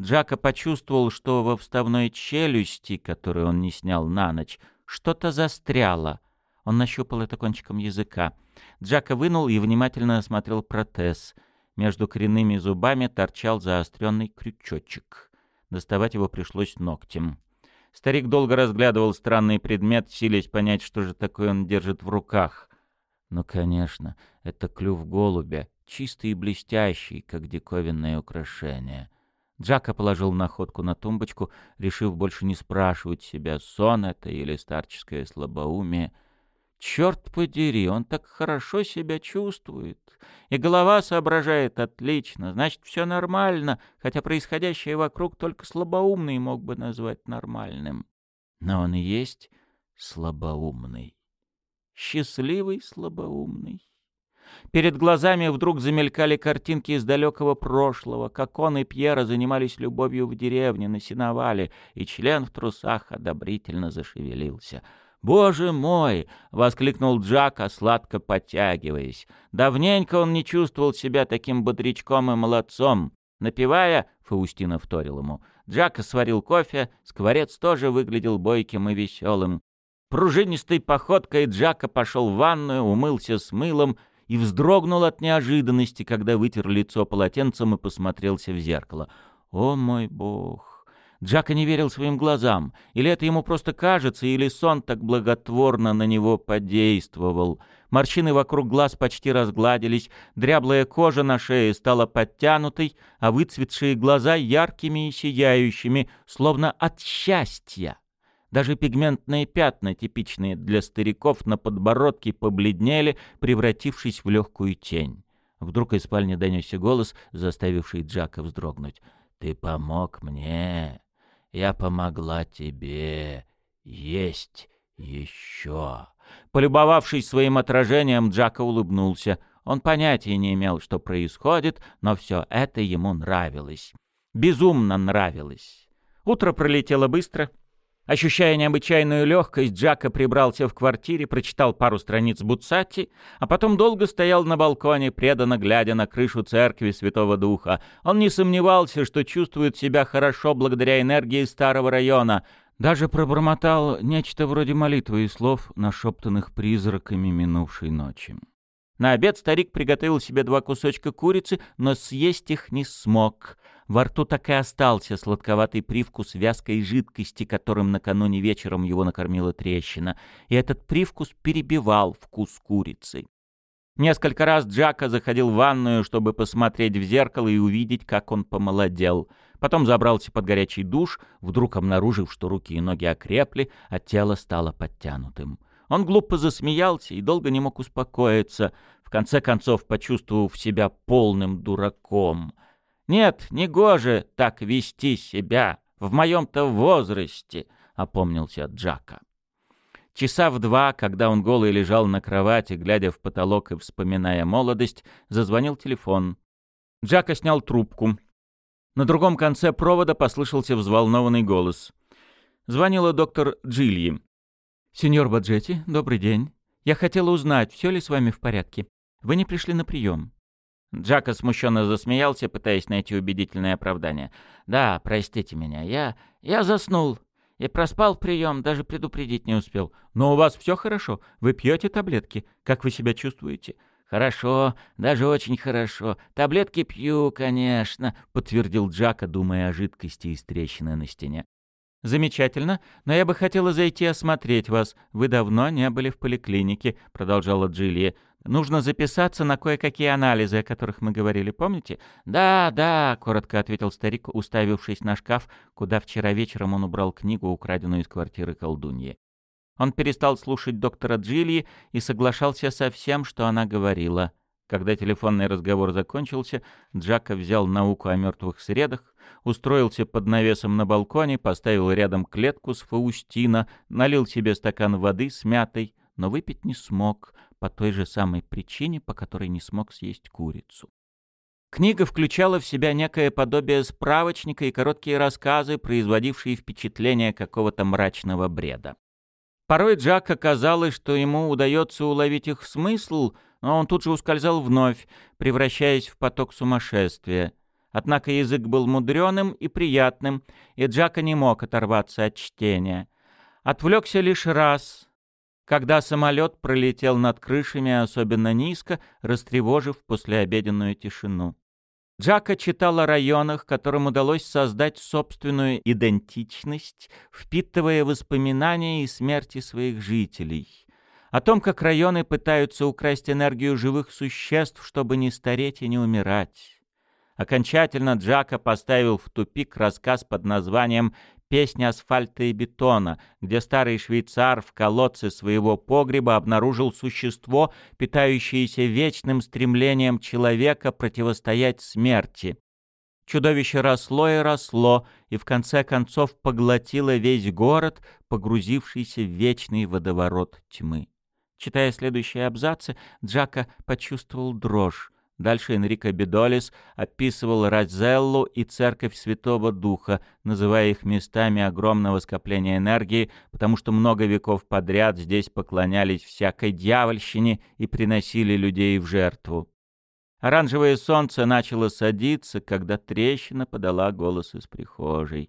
Джака почувствовал, что во вставной челюсти, которую он не снял на ночь, что-то застряло. Он нащупал это кончиком языка. Джака вынул и внимательно осмотрел протез — между коренными зубами торчал заостренный крючочек. Доставать его пришлось ногтем. Старик долго разглядывал странный предмет, силясь понять, что же такое он держит в руках. Ну, конечно, это клюв голубя, чистый и блестящий, как диковинное украшение. Джака положил находку на тумбочку, решив больше не спрашивать себя, сон это или старческое слабоумие — Черт подери, он так хорошо себя чувствует. И голова соображает отлично, значит, все нормально, хотя происходящее вокруг только слабоумный мог бы назвать нормальным. Но он и есть слабоумный. Счастливый слабоумный. Перед глазами вдруг замелькали картинки из далекого прошлого, как он и Пьера занимались любовью в деревне на сеновале, и член в трусах одобрительно зашевелился — «Боже мой!» — воскликнул Джака, сладко подтягиваясь. Давненько он не чувствовал себя таким бодрячком и молодцом. Напивая, Фаустина вторил ему, Джака сварил кофе, скворец тоже выглядел бойким и веселым. Пружинистой походкой Джака пошел в ванную, умылся с мылом и вздрогнул от неожиданности, когда вытер лицо полотенцем и посмотрелся в зеркало. «О мой бог!» Джака не верил своим глазам. Или это ему просто кажется, или сон так благотворно на него подействовал. Морщины вокруг глаз почти разгладились, дряблая кожа на шее стала подтянутой, а выцветшие глаза яркими и сияющими, словно от счастья. Даже пигментные пятна, типичные для стариков, на подбородке побледнели, превратившись в легкую тень. Вдруг из спальни донесся голос, заставивший Джака вздрогнуть. «Ты помог мне я помогла тебе есть еще». Полюбовавшись своим отражением, Джака улыбнулся. Он понятия не имел, что происходит, но все это ему нравилось. Безумно нравилось. Утро пролетело быстро — Ощущая необычайную легкость, Джака прибрался в квартире, прочитал пару страниц Буцатти, а потом долго стоял на балконе, преданно глядя на крышу церкви Святого Духа. Он не сомневался, что чувствует себя хорошо благодаря энергии старого района. Даже пробормотал нечто вроде молитвы и слов, нашептанных призраками минувшей ночи. На обед старик приготовил себе два кусочка курицы, но съесть их не смог — во рту так и остался сладковатый привкус вязкой жидкости, которым накануне вечером его накормила трещина, и этот привкус перебивал вкус курицы. Несколько раз Джака заходил в ванную, чтобы посмотреть в зеркало и увидеть, как он помолодел. Потом забрался под горячий душ, вдруг обнаружив, что руки и ноги окрепли, а тело стало подтянутым. Он глупо засмеялся и долго не мог успокоиться, в конце концов почувствовав себя полным дураком. Нет, не гоже так вести себя в моем-то возрасте, — опомнился Джака. Часа в два, когда он голый лежал на кровати, глядя в потолок и вспоминая молодость, зазвонил телефон. Джака снял трубку. На другом конце провода послышался взволнованный голос. Звонила доктор Джильи. «Сеньор Баджетти, добрый день. Я хотела узнать, все ли с вами в порядке. Вы не пришли на прием». Джака смущенно засмеялся, пытаясь найти убедительное оправдание. «Да, простите меня, я... я заснул. И проспал прием, даже предупредить не успел. Но у вас все хорошо? Вы пьете таблетки? Как вы себя чувствуете?» «Хорошо, даже очень хорошо. Таблетки пью, конечно», — подтвердил Джака, думая о жидкости из трещины на стене. «Замечательно, но я бы хотела зайти осмотреть вас. Вы давно не были в поликлинике», — продолжала Джиллия. Нужно записаться на кое-какие анализы, о которых мы говорили, помните? Да, да, коротко ответил старик, уставившись на шкаф, куда вчера вечером он убрал книгу, украденную из квартиры колдуньи. Он перестал слушать доктора Джилли и соглашался со всем, что она говорила. Когда телефонный разговор закончился, Джака взял науку о мертвых средах, устроился под навесом на балконе, поставил рядом клетку с Фаустина, налил себе стакан воды с мятой, но выпить не смог, по той же самой причине, по которой не смог съесть курицу. Книга включала в себя некое подобие справочника и короткие рассказы, производившие впечатление какого-то мрачного бреда. Порой Джак казалось, что ему удается уловить их смысл, но он тут же ускользал вновь, превращаясь в поток сумасшествия. Однако язык был мудреным и приятным, и Джака не мог оторваться от чтения. Отвлекся лишь раз, когда самолет пролетел над крышами особенно низко, растревожив послеобеденную тишину. Джака читал о районах, которым удалось создать собственную идентичность, впитывая воспоминания и смерти своих жителей. О том, как районы пытаются украсть энергию живых существ, чтобы не стареть и не умирать. Окончательно Джака поставил в тупик рассказ под названием песня асфальта и бетона, где старый швейцар в колодце своего погреба обнаружил существо, питающееся вечным стремлением человека противостоять смерти. Чудовище росло и росло, и в конце концов поглотило весь город, погрузившийся в вечный водоворот тьмы. Читая следующие абзацы, Джака почувствовал дрожь. Дальше Энрико Бедолис описывал Розеллу и Церковь Святого Духа, называя их местами огромного скопления энергии, потому что много веков подряд здесь поклонялись всякой дьявольщине и приносили людей в жертву. Оранжевое солнце начало садиться, когда трещина подала голос из прихожей.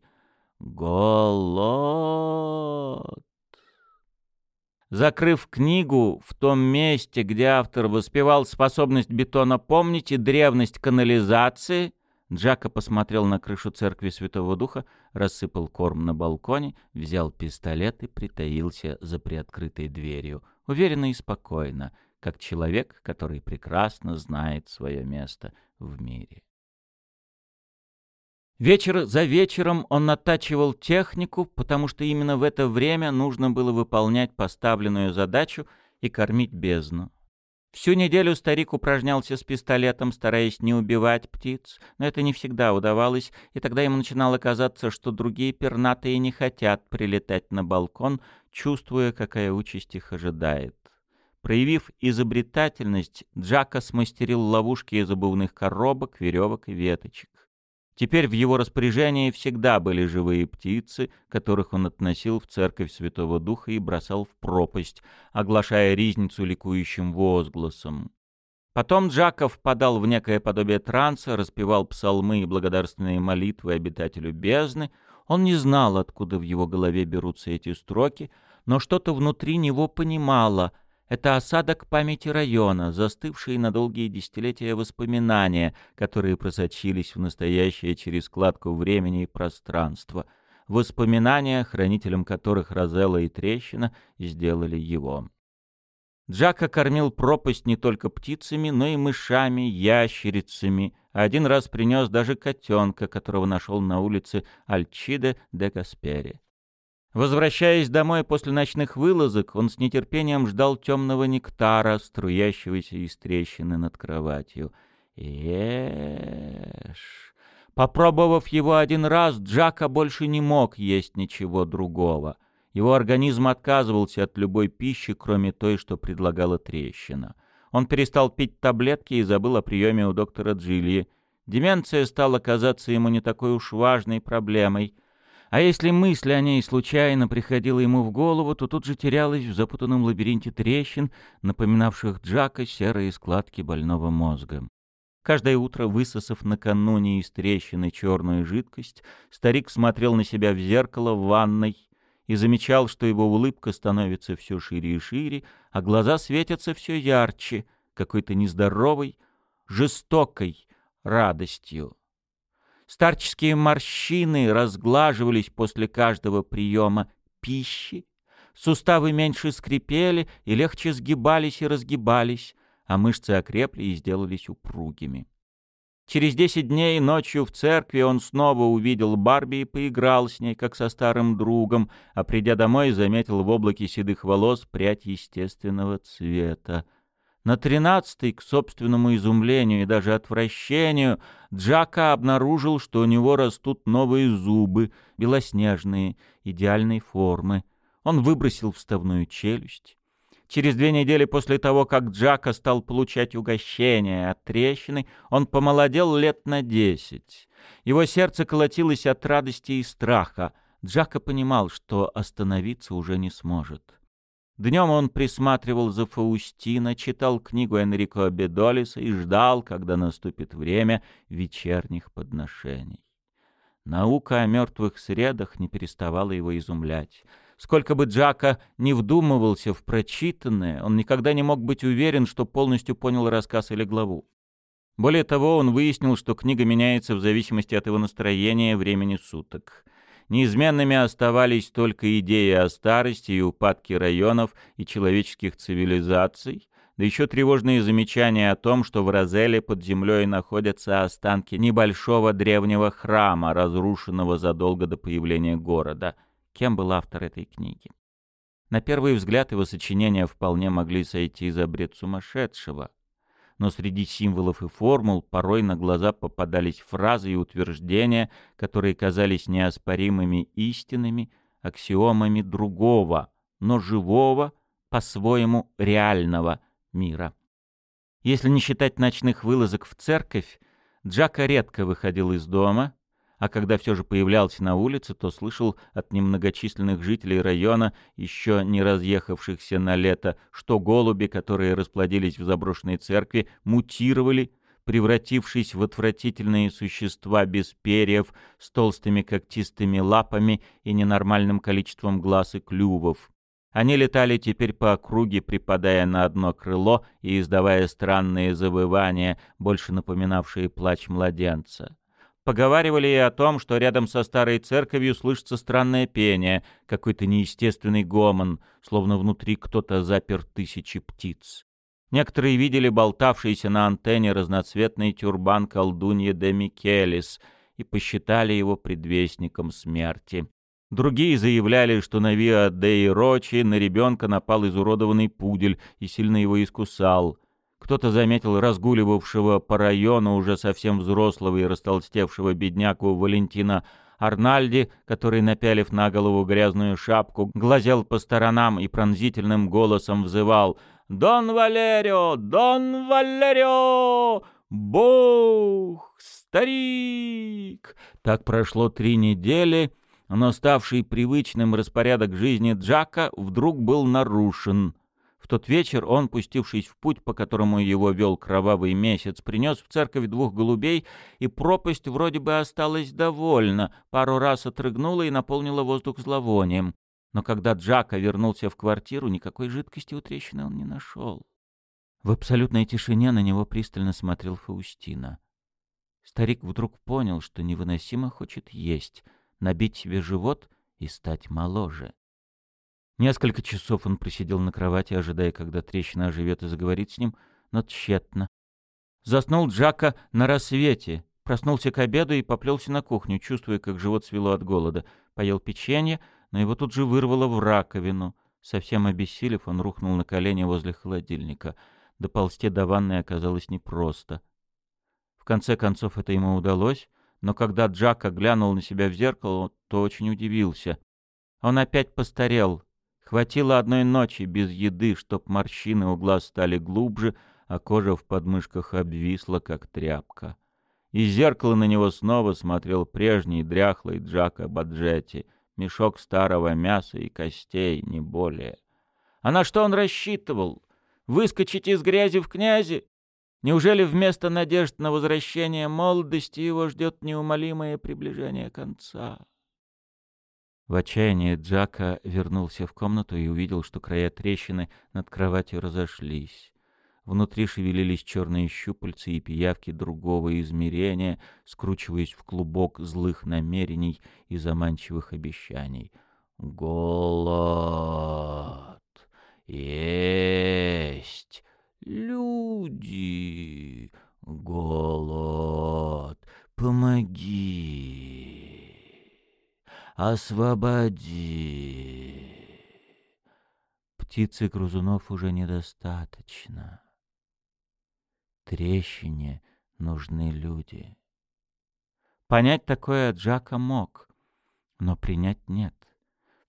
«Голод!» Закрыв книгу в том месте, где автор воспевал способность бетона помнить и древность канализации, Джака посмотрел на крышу церкви Святого Духа, рассыпал корм на балконе, взял пистолет и притаился за приоткрытой дверью, уверенно и спокойно, как человек, который прекрасно знает свое место в мире. Вечер за вечером он натачивал технику, потому что именно в это время нужно было выполнять поставленную задачу и кормить бездну. Всю неделю старик упражнялся с пистолетом, стараясь не убивать птиц, но это не всегда удавалось, и тогда ему начинало казаться, что другие пернатые не хотят прилетать на балкон, чувствуя, какая участь их ожидает. Проявив изобретательность, Джака смастерил ловушки из обувных коробок, веревок и веточек. Теперь в его распоряжении всегда были живые птицы, которых он относил в церковь Святого Духа и бросал в пропасть, оглашая ризницу ликующим возгласом. Потом Джаков впадал в некое подобие транса, распевал псалмы и благодарственные молитвы обитателю бездны. Он не знал, откуда в его голове берутся эти строки, но что-то внутри него понимало — это осадок памяти района, застывшие на долгие десятилетия воспоминания, которые просочились в настоящее через складку времени и пространства. Воспоминания, хранителем которых Розелла и Трещина сделали его. Джака кормил пропасть не только птицами, но и мышами, ящерицами. Один раз принес даже котенка, которого нашел на улице Альчиде де Гаспери. Возвращаясь домой после ночных вылазок, он с нетерпением ждал темного нектара, струящегося из трещины над кроватью. Ешь. Попробовав его один раз, Джака больше не мог есть ничего другого. Его организм отказывался от любой пищи, кроме той, что предлагала трещина. Он перестал пить таблетки и забыл о приеме у доктора Джилли. Деменция стала казаться ему не такой уж важной проблемой. А если мысль о ней случайно приходила ему в голову, то тут же терялась в запутанном лабиринте трещин, напоминавших Джака серые складки больного мозга. Каждое утро, высосав накануне из трещины черную жидкость, старик смотрел на себя в зеркало в ванной и замечал, что его улыбка становится все шире и шире, а глаза светятся все ярче, какой-то нездоровой, жестокой радостью. Старческие морщины разглаживались после каждого приема пищи, суставы меньше скрипели и легче сгибались и разгибались, а мышцы окрепли и сделались упругими. Через десять дней ночью в церкви он снова увидел Барби и поиграл с ней, как со старым другом, а придя домой, заметил в облаке седых волос прядь естественного цвета. На тринадцатый, к собственному изумлению и даже отвращению, Джака обнаружил, что у него растут новые зубы, белоснежные, идеальной формы. Он выбросил вставную челюсть. Через две недели после того, как Джака стал получать угощения от трещины, он помолодел лет на десять. Его сердце колотилось от радости и страха. Джака понимал, что остановиться уже не сможет. Днем он присматривал за Фаустино, читал книгу Энрико Бедолиса и ждал, когда наступит время вечерних подношений. Наука о мертвых средах не переставала его изумлять. Сколько бы Джака не вдумывался в прочитанное, он никогда не мог быть уверен, что полностью понял рассказ или главу. Более того, он выяснил, что книга меняется в зависимости от его настроения, времени суток. Неизменными оставались только идеи о старости и упадке районов и человеческих цивилизаций, да еще тревожные замечания о том, что в Розеле под землей находятся останки небольшого древнего храма, разрушенного задолго до появления города — кем был автор этой книги. На первый взгляд его сочинения вполне могли сойти за бред сумасшедшего, но среди символов и формул порой на глаза попадались фразы и утверждения, которые казались неоспоримыми истинами, аксиомами другого, но живого, по-своему реального мира. Если не считать ночных вылазок в церковь, Джака редко выходил из дома, а когда все же появлялся на улице, то слышал от немногочисленных жителей района, еще не разъехавшихся на лето, что голуби, которые расплодились в заброшенной церкви, мутировали, превратившись в отвратительные существа без перьев, с толстыми когтистыми лапами и ненормальным количеством глаз и клювов. Они летали теперь по округе, припадая на одно крыло и издавая странные завывания, больше напоминавшие плач младенца. Поговаривали и о том, что рядом со старой церковью слышится странное пение, какой-то неестественный гомон, словно внутри кто-то запер тысячи птиц. Некоторые видели болтавшийся на антенне разноцветный тюрбан колдуньи де Микелис и посчитали его предвестником смерти. Другие заявляли, что на Виа де Рочи на ребенка напал изуродованный пудель и сильно его искусал — кто-то заметил разгуливавшего по району уже совсем взрослого и растолстевшего бедняку Валентина Арнальди, который, напялив на голову грязную шапку, глазел по сторонам и пронзительным голосом взывал «Дон Валерио! Дон Валерио! Бог! Старик!» Так прошло три недели, но ставший привычным распорядок жизни Джака вдруг был нарушен — в тот вечер он, пустившись в путь, по которому его вел кровавый месяц, принес в церковь двух голубей, и пропасть вроде бы осталась довольна, пару раз отрыгнула и наполнила воздух зловонием. Но когда Джака вернулся в квартиру, никакой жидкости у трещины он не нашел. В абсолютной тишине на него пристально смотрел Фаустина. Старик вдруг понял, что невыносимо хочет есть, набить себе живот и стать моложе. Несколько часов он просидел на кровати, ожидая, когда трещина оживет и заговорит с ним, но тщетно. Заснул Джака на рассвете, проснулся к обеду и поплелся на кухню, чувствуя, как живот свело от голода. Поел печенье, но его тут же вырвало в раковину. Совсем обессилев, он рухнул на колени возле холодильника. Доползти до ванной оказалось непросто. В конце концов это ему удалось, но когда Джака глянул на себя в зеркало, то очень удивился. Он опять постарел. Хватило одной ночи без еды, чтоб морщины у глаз стали глубже, а кожа в подмышках обвисла, как тряпка. Из зеркала на него снова смотрел прежний дряхлый Джака Баджетти, мешок старого мяса и костей, не более. А на что он рассчитывал? Выскочить из грязи в князи? Неужели вместо надежд на возвращение молодости его ждет неумолимое приближение конца? В отчаянии Джака вернулся в комнату и увидел, что края трещины над кроватью разошлись. Внутри шевелились черные щупальца и пиявки другого измерения, скручиваясь в клубок злых намерений и заманчивых обещаний. Голод. Есть. Люди. Голод. Помоги. Освободи. Птицы грызунов уже недостаточно трещине нужны люди. Понять такое Джака мог, но принять нет.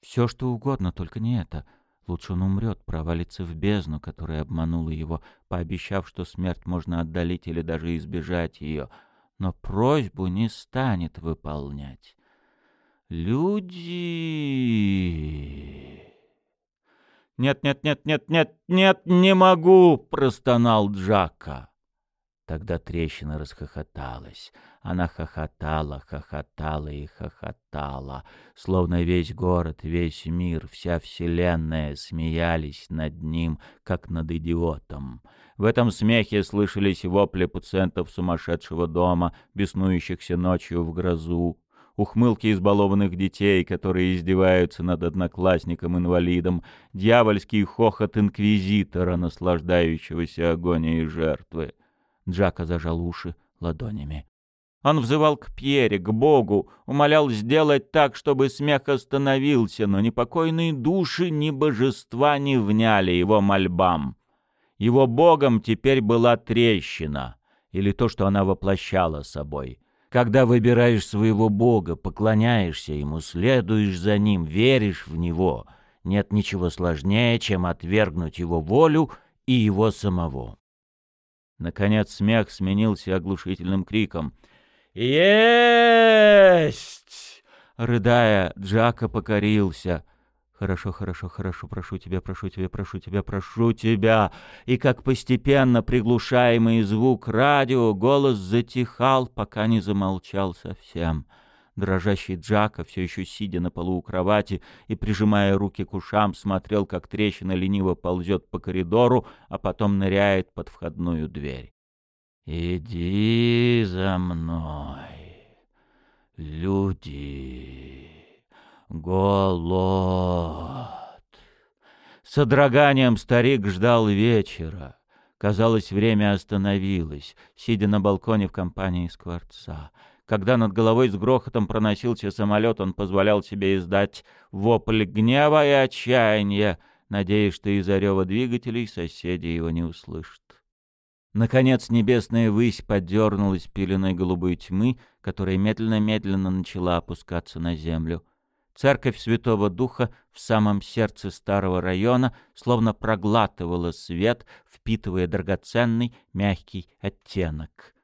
Все, что угодно, только не это. Лучше он умрет, провалится в бездну, которая обманула его, пообещав, что смерть можно отдалить или даже избежать ее, но просьбу не станет выполнять. Люди... «Нет, нет, нет, нет, нет, нет, не могу!» — простонал Джака. Тогда трещина расхохоталась. Она хохотала, хохотала и хохотала, словно весь город, весь мир, вся вселенная смеялись над ним, как над идиотом. В этом смехе слышались вопли пациентов сумасшедшего дома, беснующихся ночью в грозу, ухмылки избалованных детей, которые издеваются над одноклассником-инвалидом, дьявольский хохот инквизитора, наслаждающегося агонией жертвы. Джака зажал уши ладонями. Он взывал к Пьере, к Богу, умолял сделать так, чтобы смех остановился, но ни покойные души, ни божества не вняли его мольбам. Его богом теперь была трещина, или то, что она воплощала собой. Когда выбираешь своего бога, поклоняешься ему, следуешь за ним, веришь в него, нет ничего сложнее, чем отвергнуть его волю и его самого. Наконец смех сменился оглушительным криком. «Есть!» Рыдая, Джака покорился. «Хорошо, хорошо, хорошо, прошу тебя, прошу тебя, прошу тебя, прошу тебя!» И как постепенно приглушаемый звук радио, голос затихал, пока не замолчал совсем. Дрожащий Джака, все еще сидя на полу у кровати и прижимая руки к ушам, смотрел, как трещина лениво ползет по коридору, а потом ныряет под входную дверь. «Иди за мной, люди, голод!» С содроганием старик ждал вечера. Казалось, время остановилось, сидя на балконе в компании скворца. Когда над головой с грохотом проносился самолет, он позволял себе издать вопль гнева и отчаяния, надеясь, что из-за рева двигателей соседи его не услышат. Наконец небесная высь подернулась пеленой голубой тьмы, которая медленно-медленно начала опускаться на землю. Церковь Святого Духа в самом сердце старого района словно проглатывала свет, впитывая драгоценный мягкий оттенок.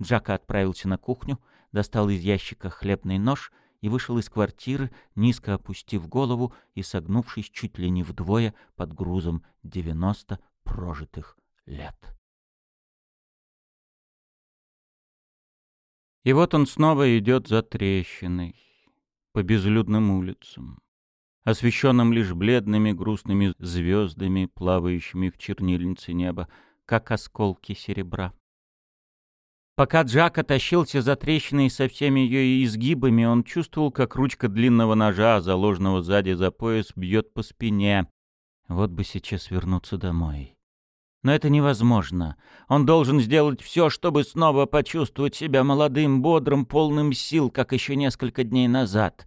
Джака отправился на кухню, достал из ящика хлебный нож и вышел из квартиры, низко опустив голову и согнувшись чуть ли не вдвое под грузом девяносто прожитых лет. И вот он снова идет за трещиной по безлюдным улицам, освещенным лишь бледными грустными звездами, плавающими в чернильнице неба, как осколки серебра. Пока Джака тащился за трещиной со всеми ее изгибами, он чувствовал, как ручка длинного ножа, заложенного сзади за пояс, бьет по спине. Вот бы сейчас вернуться домой. Но это невозможно. Он должен сделать все, чтобы снова почувствовать себя молодым, бодрым, полным сил, как еще несколько дней назад.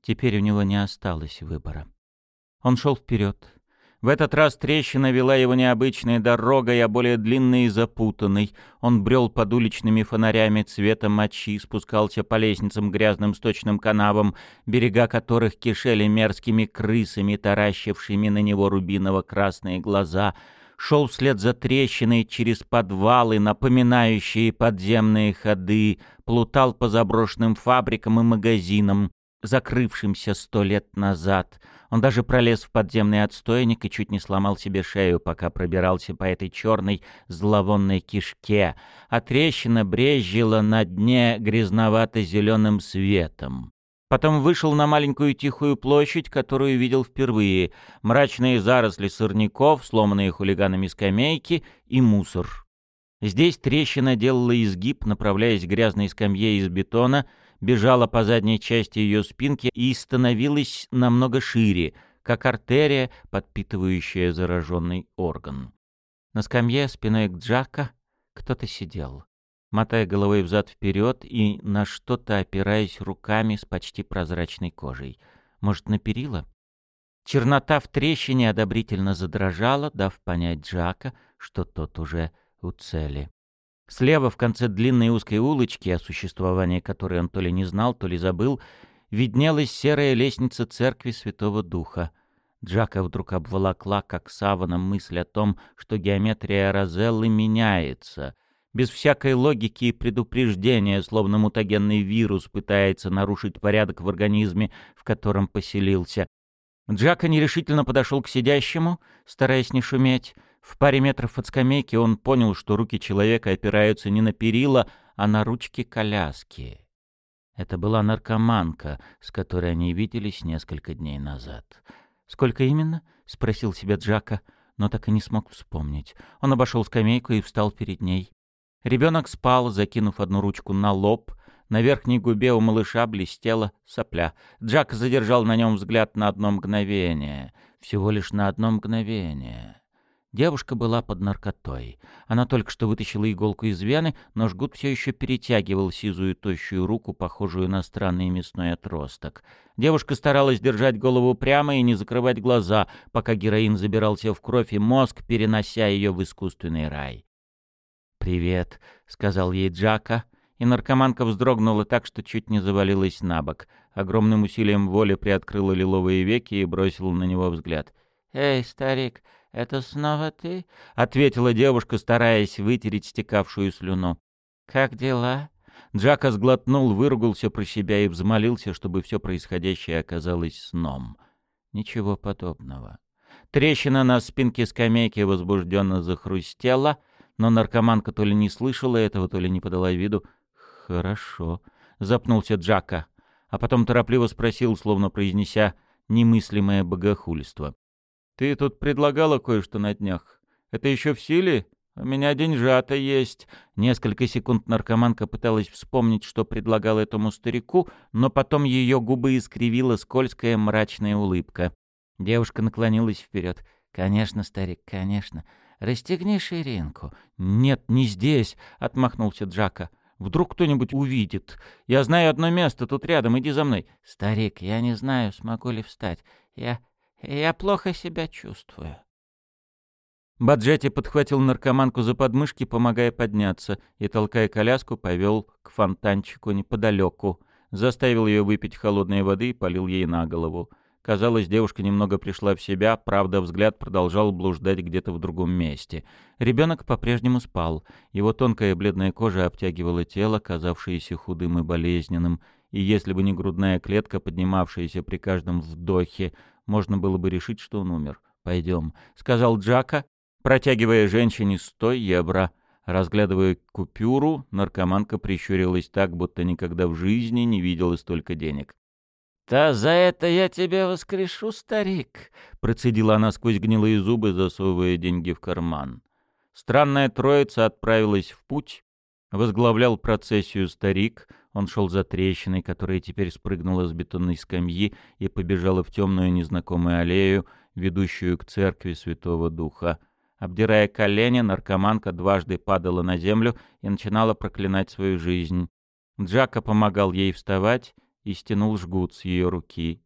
Теперь у него не осталось выбора. Он шел вперед, В этот раз трещина вела его необычной дорогой, а более длинной и запутанной. Он брел под уличными фонарями цвета мочи, спускался по лестницам грязным сточным канавам, берега которых кишели мерзкими крысами, таращившими на него рубиново-красные глаза — шел вслед за трещиной через подвалы, напоминающие подземные ходы, плутал по заброшенным фабрикам и магазинам, закрывшимся сто лет назад. Он даже пролез в подземный отстойник и чуть не сломал себе шею, пока пробирался по этой черной зловонной кишке, а трещина брезжила на дне грязновато-зеленым светом. Потом вышел на маленькую тихую площадь, которую видел впервые. Мрачные заросли сорняков, сломанные хулиганами скамейки и мусор. Здесь трещина делала изгиб, направляясь к грязной скамье из бетона, бежала по задней части ее спинки и становилась намного шире, как артерия, подпитывающая зараженный орган. На скамье спиной к Джака кто-то сидел мотая головой взад-вперед и на что-то опираясь руками с почти прозрачной кожей. Может, на перила? Чернота в трещине одобрительно задрожала, дав понять Джака, что тот уже у цели. Слева, в конце длинной узкой улочки, о существовании которой он то ли не знал, то ли забыл, виднелась серая лестница церкви Святого Духа. Джака вдруг обволокла, как саваном, мысль о том, что геометрия Розеллы меняется, без всякой логики и предупреждения, словно мутагенный вирус пытается нарушить порядок в организме, в котором поселился. Джака нерешительно подошел к сидящему, стараясь не шуметь. В паре метров от скамейки он понял, что руки человека опираются не на перила, а на ручки коляски. Это была наркоманка, с которой они виделись несколько дней назад. «Сколько именно?» — спросил себя Джака, но так и не смог вспомнить. Он обошел скамейку и встал перед ней. Ребенок спал, закинув одну ручку на лоб. На верхней губе у малыша блестела сопля. Джак задержал на нем взгляд на одно мгновение. Всего лишь на одно мгновение. Девушка была под наркотой. Она только что вытащила иголку из вены, но жгут все еще перетягивал сизую тощую руку, похожую на странный мясной отросток. Девушка старалась держать голову прямо и не закрывать глаза, пока героин забирался в кровь и мозг, перенося ее в искусственный рай. «Привет», — сказал ей Джака, и наркоманка вздрогнула так, что чуть не завалилась на бок. Огромным усилием воли приоткрыла лиловые веки и бросила на него взгляд. «Эй, старик, это снова ты?» — ответила девушка, стараясь вытереть стекавшую слюну. «Как дела?» Джака сглотнул, выругался про себя и взмолился, чтобы все происходящее оказалось сном. Ничего подобного. Трещина на спинке скамейки возбужденно захрустела — но наркоманка то ли не слышала этого, то ли не подала виду. «Хорошо», — запнулся Джака, а потом торопливо спросил, словно произнеся немыслимое богохульство. «Ты тут предлагала кое-что на днях. Это еще в силе? У меня деньжата есть». Несколько секунд наркоманка пыталась вспомнить, что предлагал этому старику, но потом ее губы искривила скользкая мрачная улыбка. Девушка наклонилась вперед. «Конечно, старик, конечно. Расстегни ширинку». «Нет, не здесь», — отмахнулся Джака. «Вдруг кто-нибудь увидит. Я знаю одно место тут рядом, иди за мной». «Старик, я не знаю, смогу ли встать. Я... я плохо себя чувствую». Баджетти подхватил наркоманку за подмышки, помогая подняться, и, толкая коляску, повел к фонтанчику неподалеку. Заставил ее выпить холодной воды и полил ей на голову. Казалось, девушка немного пришла в себя, правда, взгляд продолжал блуждать где-то в другом месте. Ребенок по-прежнему спал. Его тонкая бледная кожа обтягивала тело, казавшееся худым и болезненным, и если бы не грудная клетка, поднимавшаяся при каждом вдохе, можно было бы решить, что он умер. «Пойдем», — сказал Джака, протягивая женщине сто евро. Разглядывая купюру, наркоманка прищурилась так, будто никогда в жизни не видела столько денег. «Да за это я тебя воскрешу, старик!» — процедила она сквозь гнилые зубы, засовывая деньги в карман. Странная троица отправилась в путь. Возглавлял процессию старик. Он шел за трещиной, которая теперь спрыгнула с бетонной скамьи и побежала в темную незнакомую аллею, ведущую к церкви Святого Духа. Обдирая колени, наркоманка дважды падала на землю и начинала проклинать свою жизнь. Джака помогал ей вставать, и стянул жгут с ее руки.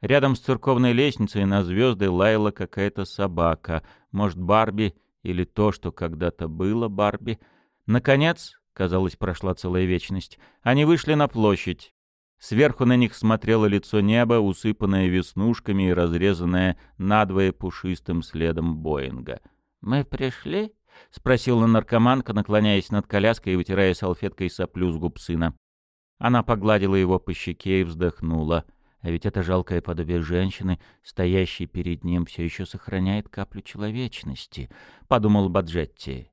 Рядом с церковной лестницей на звезды лаяла какая-то собака. Может, Барби или то, что когда-то было Барби. Наконец, казалось, прошла целая вечность, они вышли на площадь. Сверху на них смотрело лицо неба, усыпанное веснушками и разрезанное надвое пушистым следом Боинга. «Мы пришли?» — спросила наркоманка, наклоняясь над коляской и вытирая салфеткой соплю с губ сына. Она погладила его по щеке и вздохнула. А ведь это жалкое подобие женщины, стоящей перед ним, все еще сохраняет каплю человечности, — подумал Баджетти.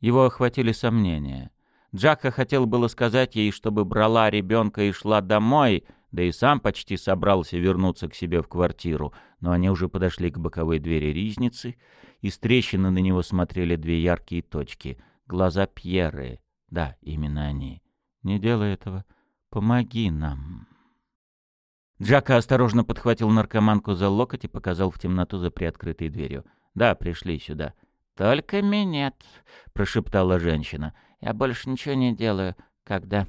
Его охватили сомнения. Джака хотел было сказать ей, чтобы брала ребенка и шла домой, да и сам почти собрался вернуться к себе в квартиру, но они уже подошли к боковой двери ризницы, и с трещины на него смотрели две яркие точки — глаза Пьеры. Да, именно они. «Не делай этого. Помоги нам». Джака осторожно подхватил наркоманку за локоть и показал в темноту за приоткрытой дверью. «Да, пришли сюда». «Только минет», — прошептала женщина. «Я больше ничего не делаю, когда...»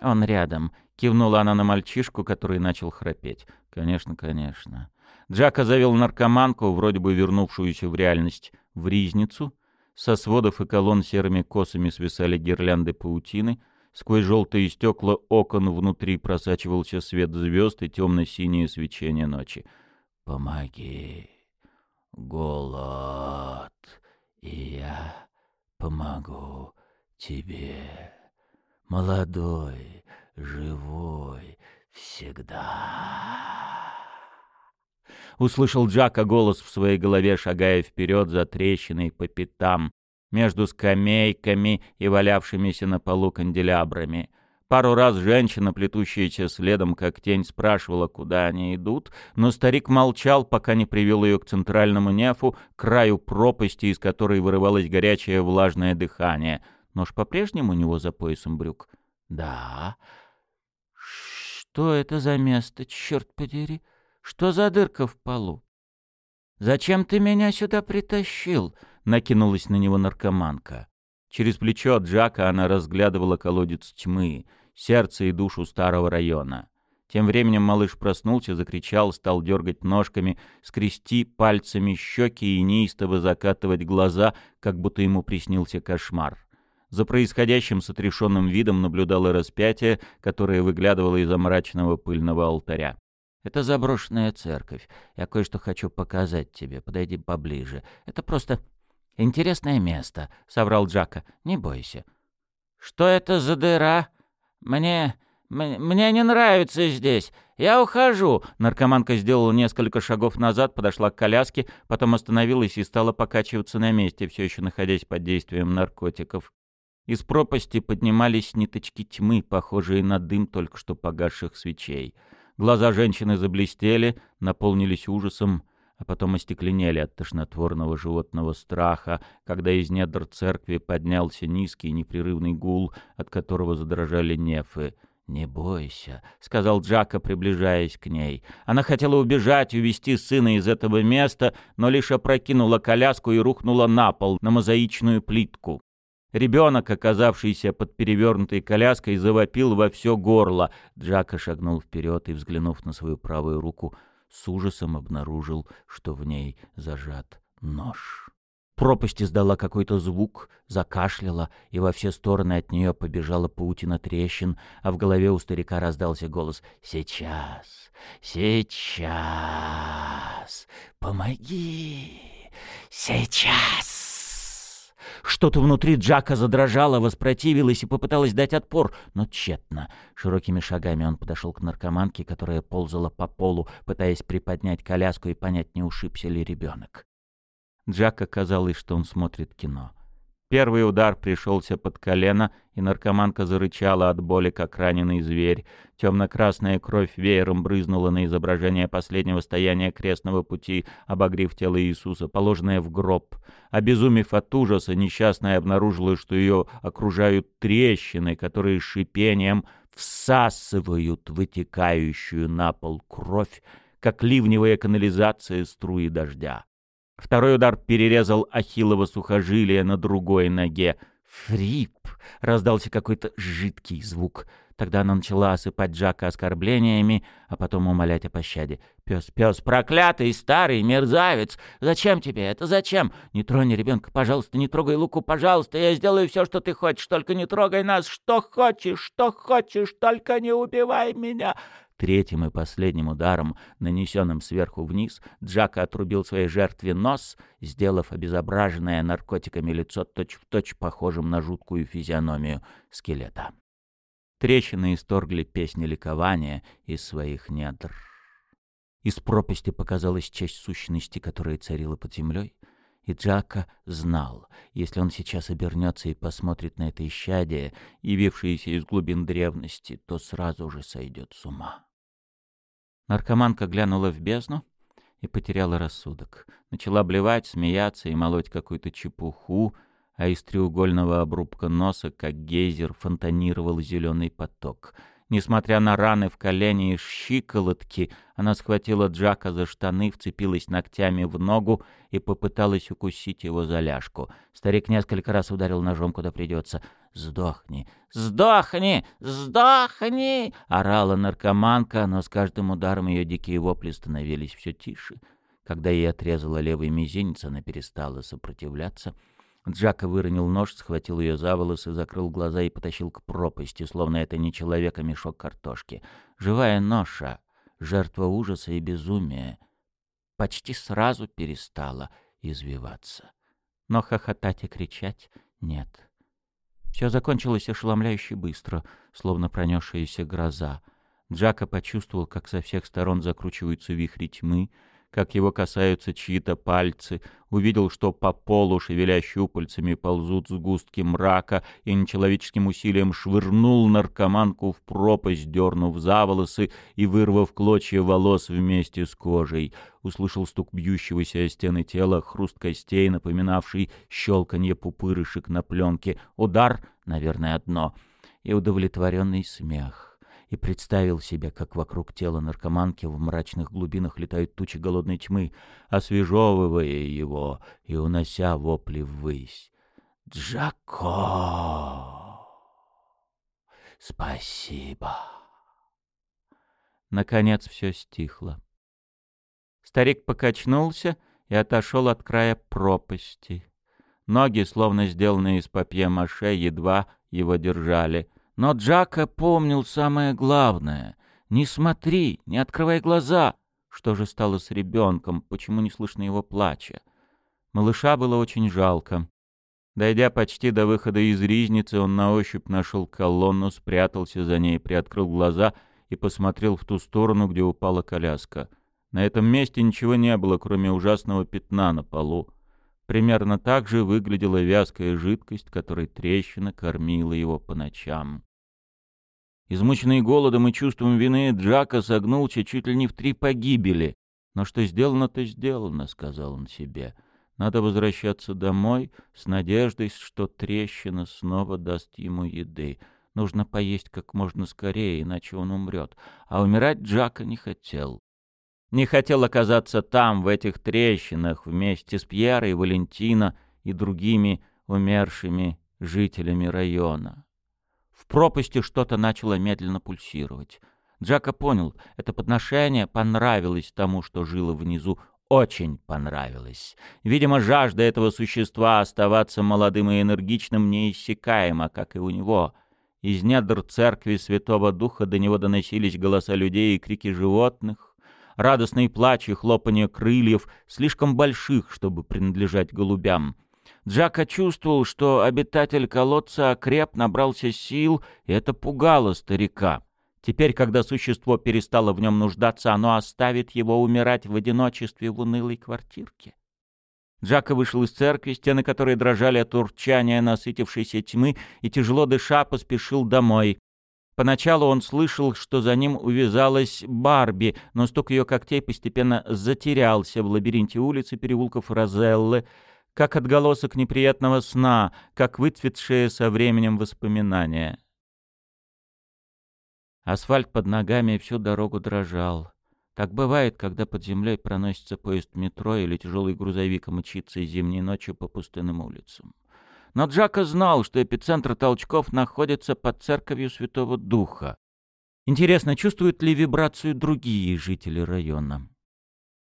«Он рядом», — кивнула она на мальчишку, который начал храпеть. «Конечно, конечно». Джака завел наркоманку, вроде бы вернувшуюся в реальность, в ризницу. Со сводов и колонн серыми косами свисали гирлянды паутины — Сквозь желтые стекла окон внутри просачивался свет звезд и темно-синее свечение ночи. «Помоги, голод, и я помогу тебе, молодой, живой, всегда». Услышал Джака голос в своей голове, шагая вперед за трещиной по пятам, между скамейками и валявшимися на полу канделябрами. Пару раз женщина, плетущаяся следом, как тень, спрашивала, куда они идут, но старик молчал, пока не привел ее к центральному нефу, краю пропасти, из которой вырывалось горячее влажное дыхание. Нож по-прежнему у него за поясом брюк? Да. Что это за место, черт подери? Что за дырка в полу? «Зачем ты меня сюда притащил?» Накинулась на него наркоманка. Через плечо от Джака она разглядывала колодец тьмы, сердце и душу старого района. Тем временем малыш проснулся, закричал, стал дергать ножками, скрести пальцами щеки и неистово закатывать глаза, как будто ему приснился кошмар. За происходящим с отрешенным видом наблюдало распятие, которое выглядывало из-за мрачного пыльного алтаря. «Это заброшенная церковь. Я кое-что хочу показать тебе. Подойди поближе. Это просто «Интересное место», — соврал Джака. «Не бойся». «Что это за дыра? Мне... мне не нравится здесь. Я ухожу». Наркоманка сделала несколько шагов назад, подошла к коляске, потом остановилась и стала покачиваться на месте, все еще находясь под действием наркотиков. Из пропасти поднимались ниточки тьмы, похожие на дым только что погасших свечей. Глаза женщины заблестели, наполнились ужасом а потом остекленели от тошнотворного животного страха, когда из недр церкви поднялся низкий непрерывный гул, от которого задрожали нефы. «Не бойся», — сказал Джака, приближаясь к ней. Она хотела убежать, увести сына из этого места, но лишь опрокинула коляску и рухнула на пол, на мозаичную плитку. Ребенок, оказавшийся под перевернутой коляской, завопил во все горло. Джака шагнул вперед и, взглянув на свою правую руку, с ужасом обнаружил, что в ней зажат нож. Пропасть издала какой-то звук, закашляла, и во все стороны от нее побежала паутина трещин, а в голове у старика раздался голос «Сейчас! Сейчас! Помоги! Сейчас!» Что-то внутри Джака задрожало, воспротивилось и попыталось дать отпор, но тщетно. Широкими шагами он подошел к наркоманке, которая ползала по полу, пытаясь приподнять коляску и понять, не ушибся ли ребенок. Джака казалось, что он смотрит кино. Первый удар пришелся под колено, и наркоманка зарычала от боли, как раненый зверь. Темно-красная кровь веером брызнула на изображение последнего стояния крестного пути, обогрев тело Иисуса, положенное в гроб. Обезумев от ужаса, несчастная обнаружила, что ее окружают трещины, которые шипением всасывают вытекающую на пол кровь, как ливневая канализация струи дождя. Второй удар перерезал ахиллово сухожилие на другой ноге. «Фрип!» — раздался какой-то жидкий звук. Тогда она начала осыпать Джака оскорблениями, а потом умолять о пощаде. «Пес, пес, проклятый, старый мерзавец! Зачем тебе это? Зачем? Не трони ребенка, пожалуйста, не трогай Луку, пожалуйста, я сделаю все, что ты хочешь, только не трогай нас, что хочешь, что хочешь, только не убивай меня!» Третьим и последним ударом, нанесенным сверху вниз, Джака отрубил своей жертве нос, сделав обезображенное наркотиками лицо точь-в-точь точь похожим на жуткую физиономию скелета. Трещины исторгли песни ликования из своих недр. Из пропасти показалась часть сущности, которая царила под землей, и Джака знал, если он сейчас обернется и посмотрит на это исчадие, явившееся из глубин древности, то сразу же сойдет с ума. Наркоманка глянула в бездну и потеряла рассудок. Начала блевать, смеяться и молоть какую-то чепуху, а из треугольного обрубка носа, как гейзер, фонтанировал зеленый поток. Несмотря на раны в колене и щиколотки, она схватила Джака за штаны, вцепилась ногтями в ногу и попыталась укусить его за ляжку. Старик несколько раз ударил ножом, куда придется. «Сдохни! Сдохни! Сдохни!» — орала наркоманка, но с каждым ударом ее дикие вопли становились все тише. Когда ей отрезала левый мизинец, она перестала сопротивляться — Джака выронил нож, схватил ее за волосы, закрыл глаза и потащил к пропасти, словно это не человек, а мешок картошки. Живая ноша, жертва ужаса и безумия, почти сразу перестала извиваться. Но хохотать и кричать нет. Все закончилось ошеломляюще быстро, словно пронесшаяся гроза. Джака почувствовал, как со всех сторон закручиваются вихри тьмы, как его касаются чьи-то пальцы, увидел, что по полу, шевеля щупальцами, ползут сгустки мрака, и нечеловеческим усилием швырнул наркоманку в пропасть, дернув за волосы и вырвав клочья волос вместе с кожей. Услышал стук бьющегося о стены тела, хруст костей, напоминавший щелканье пупырышек на пленке, удар, наверное, одно, и удовлетворенный смех и представил себе, как вокруг тела наркоманки в мрачных глубинах летают тучи голодной тьмы, освежевывая его и унося вопли ввысь. «Джако! Спасибо!» Наконец все стихло. Старик покачнулся и отошел от края пропасти. Ноги, словно сделанные из папье-маше, едва его держали — но Джака помнил самое главное. «Не смотри, не открывай глаза!» Что же стало с ребенком? Почему не слышно его плача? Малыша было очень жалко. Дойдя почти до выхода из ризницы, он на ощупь нашел колонну, спрятался за ней, приоткрыл глаза и посмотрел в ту сторону, где упала коляска. На этом месте ничего не было, кроме ужасного пятна на полу. Примерно так же выглядела вязкая жидкость, которой трещина кормила его по ночам. Измученный голодом и чувством вины, Джака согнулся чуть ли не в три погибели. «Но что сделано, то сделано», — сказал он себе. «Надо возвращаться домой с надеждой, что трещина снова даст ему еды. Нужно поесть как можно скорее, иначе он умрет». А умирать Джака не хотел. Не хотел оказаться там, в этих трещинах, вместе с Пьерой, Валентино и другими умершими жителями района. Пропасти что-то начало медленно пульсировать. Джака понял, это подношение понравилось тому, что жило внизу, очень понравилось. Видимо, жажда этого существа оставаться молодым и энергичным неиссякаема, как и у него. Из недр церкви Святого Духа до него доносились голоса людей и крики животных, радостный плач и хлопанье крыльев, слишком больших, чтобы принадлежать голубям — Джака чувствовал, что обитатель колодца окреп, набрался сил, и это пугало старика. Теперь, когда существо перестало в нем нуждаться, оно оставит его умирать в одиночестве в унылой квартирке. Джака вышел из церкви, стены которой дрожали от урчания насытившейся тьмы, и, тяжело дыша, поспешил домой. Поначалу он слышал, что за ним увязалась Барби, но стук ее когтей постепенно затерялся в лабиринте улиц и переулков Розеллы, как отголосок неприятного сна, как выцветшее со временем воспоминание. Асфальт под ногами всю дорогу дрожал. Так бывает, когда под землей проносится поезд метро или тяжелый грузовик мчится зимней ночью по пустынным улицам. но Джака знал, что эпицентр толчков находится под церковью Святого Духа. Интересно, чувствуют ли вибрацию другие жители района?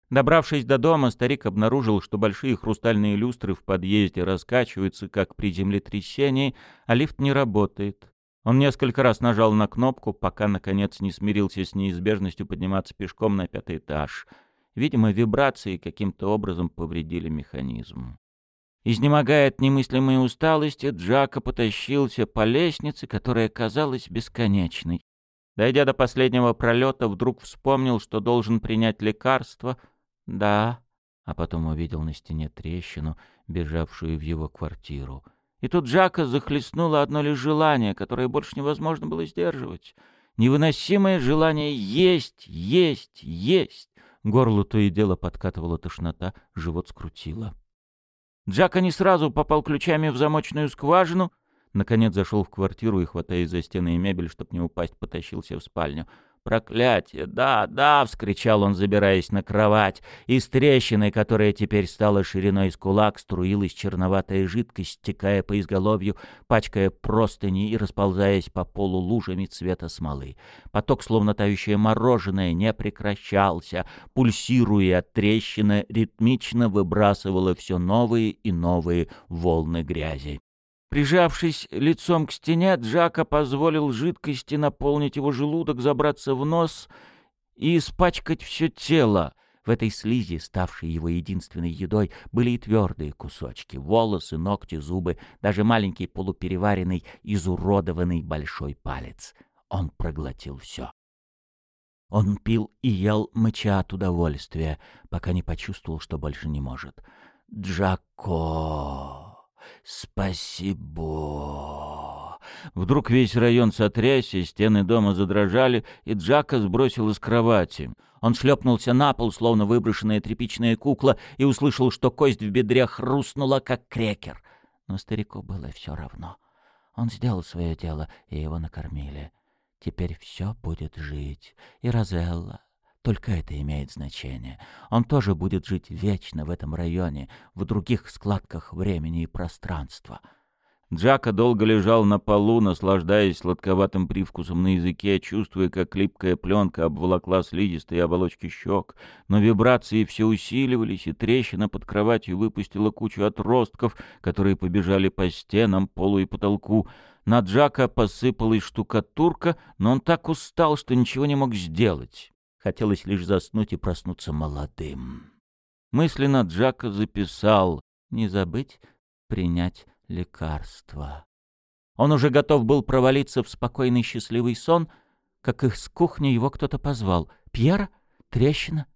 Добравшись до дома, старик обнаружил, что большие хрустальные люстры в подъезде раскачиваются, как при землетрясении, а лифт не работает. Он несколько раз нажал на кнопку, пока, наконец, не смирился с неизбежностью подниматься пешком на пятый этаж. Видимо, вибрации каким-то образом повредили механизм. Изнемогая от немыслимой усталости, Джака потащился по лестнице, которая казалась бесконечной. Дойдя до последнего пролета, вдруг вспомнил, что должен принять лекарство — «Да», а потом увидел на стене трещину, бежавшую в его квартиру. И тут Джака захлестнуло одно лишь желание, которое больше невозможно было сдерживать. Невыносимое желание есть, есть, есть. Горло то и дело подкатывала тошнота, живот скрутило. Джака не сразу попал ключами в замочную скважину, наконец зашел в квартиру и, хватаясь за стены и мебель, чтобы не упасть, потащился в спальню — «Проклятие! Да, да!» — вскричал он, забираясь на кровать. Из трещины, которая теперь стала шириной с кулак, струилась черноватая жидкость, стекая по изголовью, пачкая простыни и расползаясь по полу лужами цвета смолы. Поток, словно тающее мороженое, не прекращался. Пульсируя от трещины, ритмично выбрасывала все новые и новые волны грязи. Прижавшись лицом к стене, Джака позволил жидкости наполнить его желудок, забраться в нос и испачкать все тело. В этой слизи, ставшей его единственной едой, были и твердые кусочки — волосы, ногти, зубы, даже маленький полупереваренный, изуродованный большой палец. Он проглотил все. Он пил и ел, мыча от удовольствия, пока не почувствовал, что больше не может. «Джако!» «Спасибо!» Вдруг весь район сотрясся, стены дома задрожали, и Джака сбросил из кровати. Он шлепнулся на пол, словно выброшенная тряпичная кукла, и услышал, что кость в бедре хрустнула, как крекер. Но старику было все равно. Он сделал свое дело, и его накормили. Теперь все будет жить. И Розелла, только это имеет значение. Он тоже будет жить вечно в этом районе, в других складках времени и пространства. Джака долго лежал на полу, наслаждаясь сладковатым привкусом на языке, чувствуя, как липкая пленка обволокла слизистые оболочки щек. Но вибрации все усиливались, и трещина под кроватью выпустила кучу отростков, которые побежали по стенам, полу и потолку. На Джака посыпалась штукатурка, но он так устал, что ничего не мог сделать. Хотелось лишь заснуть и проснуться молодым. Мысленно Джака записал «Не забыть принять лекарство». Он уже готов был провалиться в спокойный счастливый сон, как с кухни его кто-то позвал. «Пьера? Трещина?»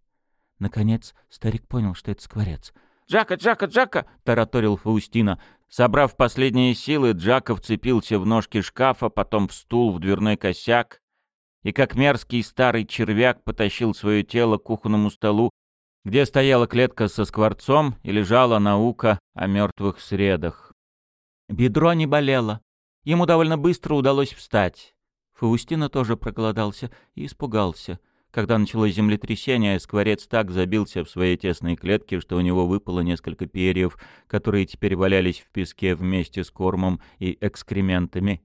Наконец старик понял, что это скворец. «Джака, Джака, Джака!» — тараторил Фаустина. Собрав последние силы, Джака вцепился в ножки шкафа, потом в стул, в дверной косяк, и как мерзкий старый червяк потащил свое тело к кухонному столу, где стояла клетка со скворцом и лежала наука о мертвых средах. Бедро не болело. Ему довольно быстро удалось встать. Фаустина тоже проголодался и испугался. Когда началось землетрясение, скворец так забился в своей тесной клетке, что у него выпало несколько перьев, которые теперь валялись в песке вместе с кормом и экскрементами.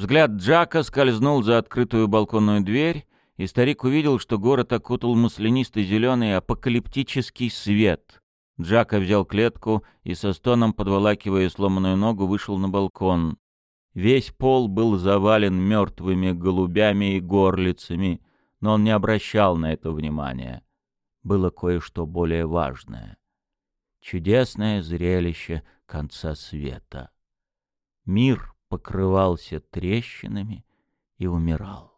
Взгляд Джака скользнул за открытую балконную дверь, и старик увидел, что город окутал маслянистый зеленый апокалиптический свет. Джака взял клетку и со стоном, подволакивая сломанную ногу, вышел на балкон. Весь пол был завален мертвыми голубями и горлицами, но он не обращал на это внимания. Было кое-что более важное. Чудесное зрелище конца света. Мир покрывался трещинами и умирал.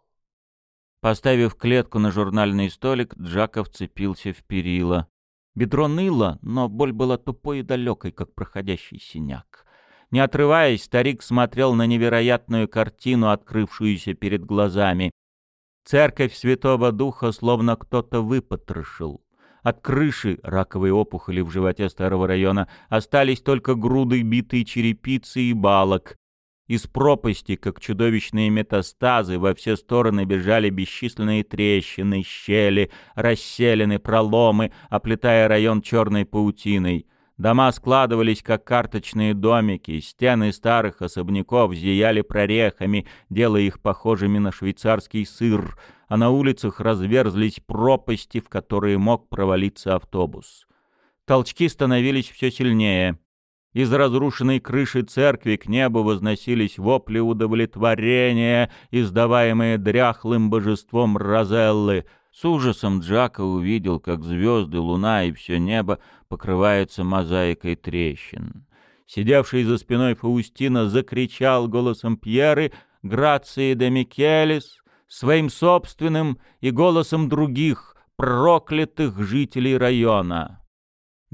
Поставив клетку на журнальный столик, Джаков вцепился в перила. Бедро ныло, но боль была тупой и далекой, как проходящий синяк. Не отрываясь, старик смотрел на невероятную картину, открывшуюся перед глазами. Церковь Святого Духа словно кто-то выпотрошил. От крыши раковой опухоли в животе старого района остались только груды битой черепицы и балок. Из пропасти, как чудовищные метастазы, во все стороны бежали бесчисленные трещины, щели, расселены, проломы, оплетая район черной паутиной. Дома складывались, как карточные домики, стены старых особняков зияли прорехами, делая их похожими на швейцарский сыр, а на улицах разверзлись пропасти, в которые мог провалиться автобус. Толчки становились все сильнее. Из разрушенной крыши церкви к небу возносились вопли удовлетворения, издаваемые дряхлым божеством Розеллы — с ужасом Джака увидел, как звезды, луна и все небо покрываются мозаикой трещин. Сидевший за спиной Фаустина закричал голосом Пьеры, Грации де Микелис, своим собственным и голосом других, проклятых жителей района.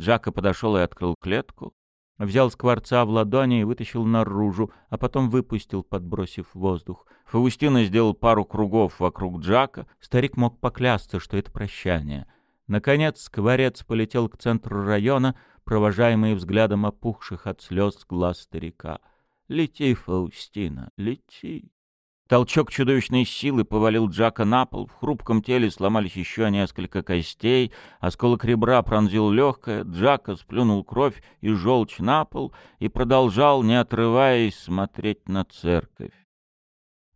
Джака подошел и открыл клетку, взял скворца в ладони и вытащил наружу, а потом выпустил, подбросив воздух. Фаустина сделал пару кругов вокруг Джака. Старик мог поклясться, что это прощание. Наконец скворец полетел к центру района, провожаемый взглядом опухших от слез глаз старика. «Лети, Фаустина, лети!» Толчок чудовищной силы повалил Джака на пол, в хрупком теле сломались еще несколько костей, осколок ребра пронзил легкое, Джака сплюнул кровь и желчь на пол и продолжал, не отрываясь, смотреть на церковь.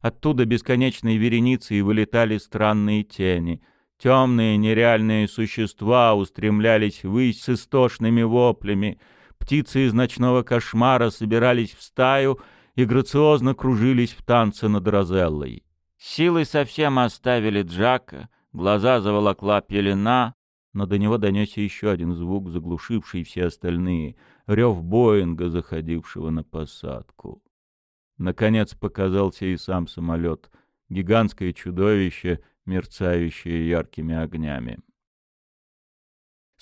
Оттуда бесконечные вереницы и вылетали странные тени. Темные нереальные существа устремлялись ввысь с истошными воплями. Птицы из ночного кошмара собирались в стаю — и грациозно кружились в танце над Розеллой. Силы совсем оставили Джака, глаза заволокла пелена, но до него донесся еще один звук, заглушивший все остальные — рев Боинга, заходившего на посадку. Наконец показался и сам самолет, гигантское чудовище, мерцающее яркими огнями.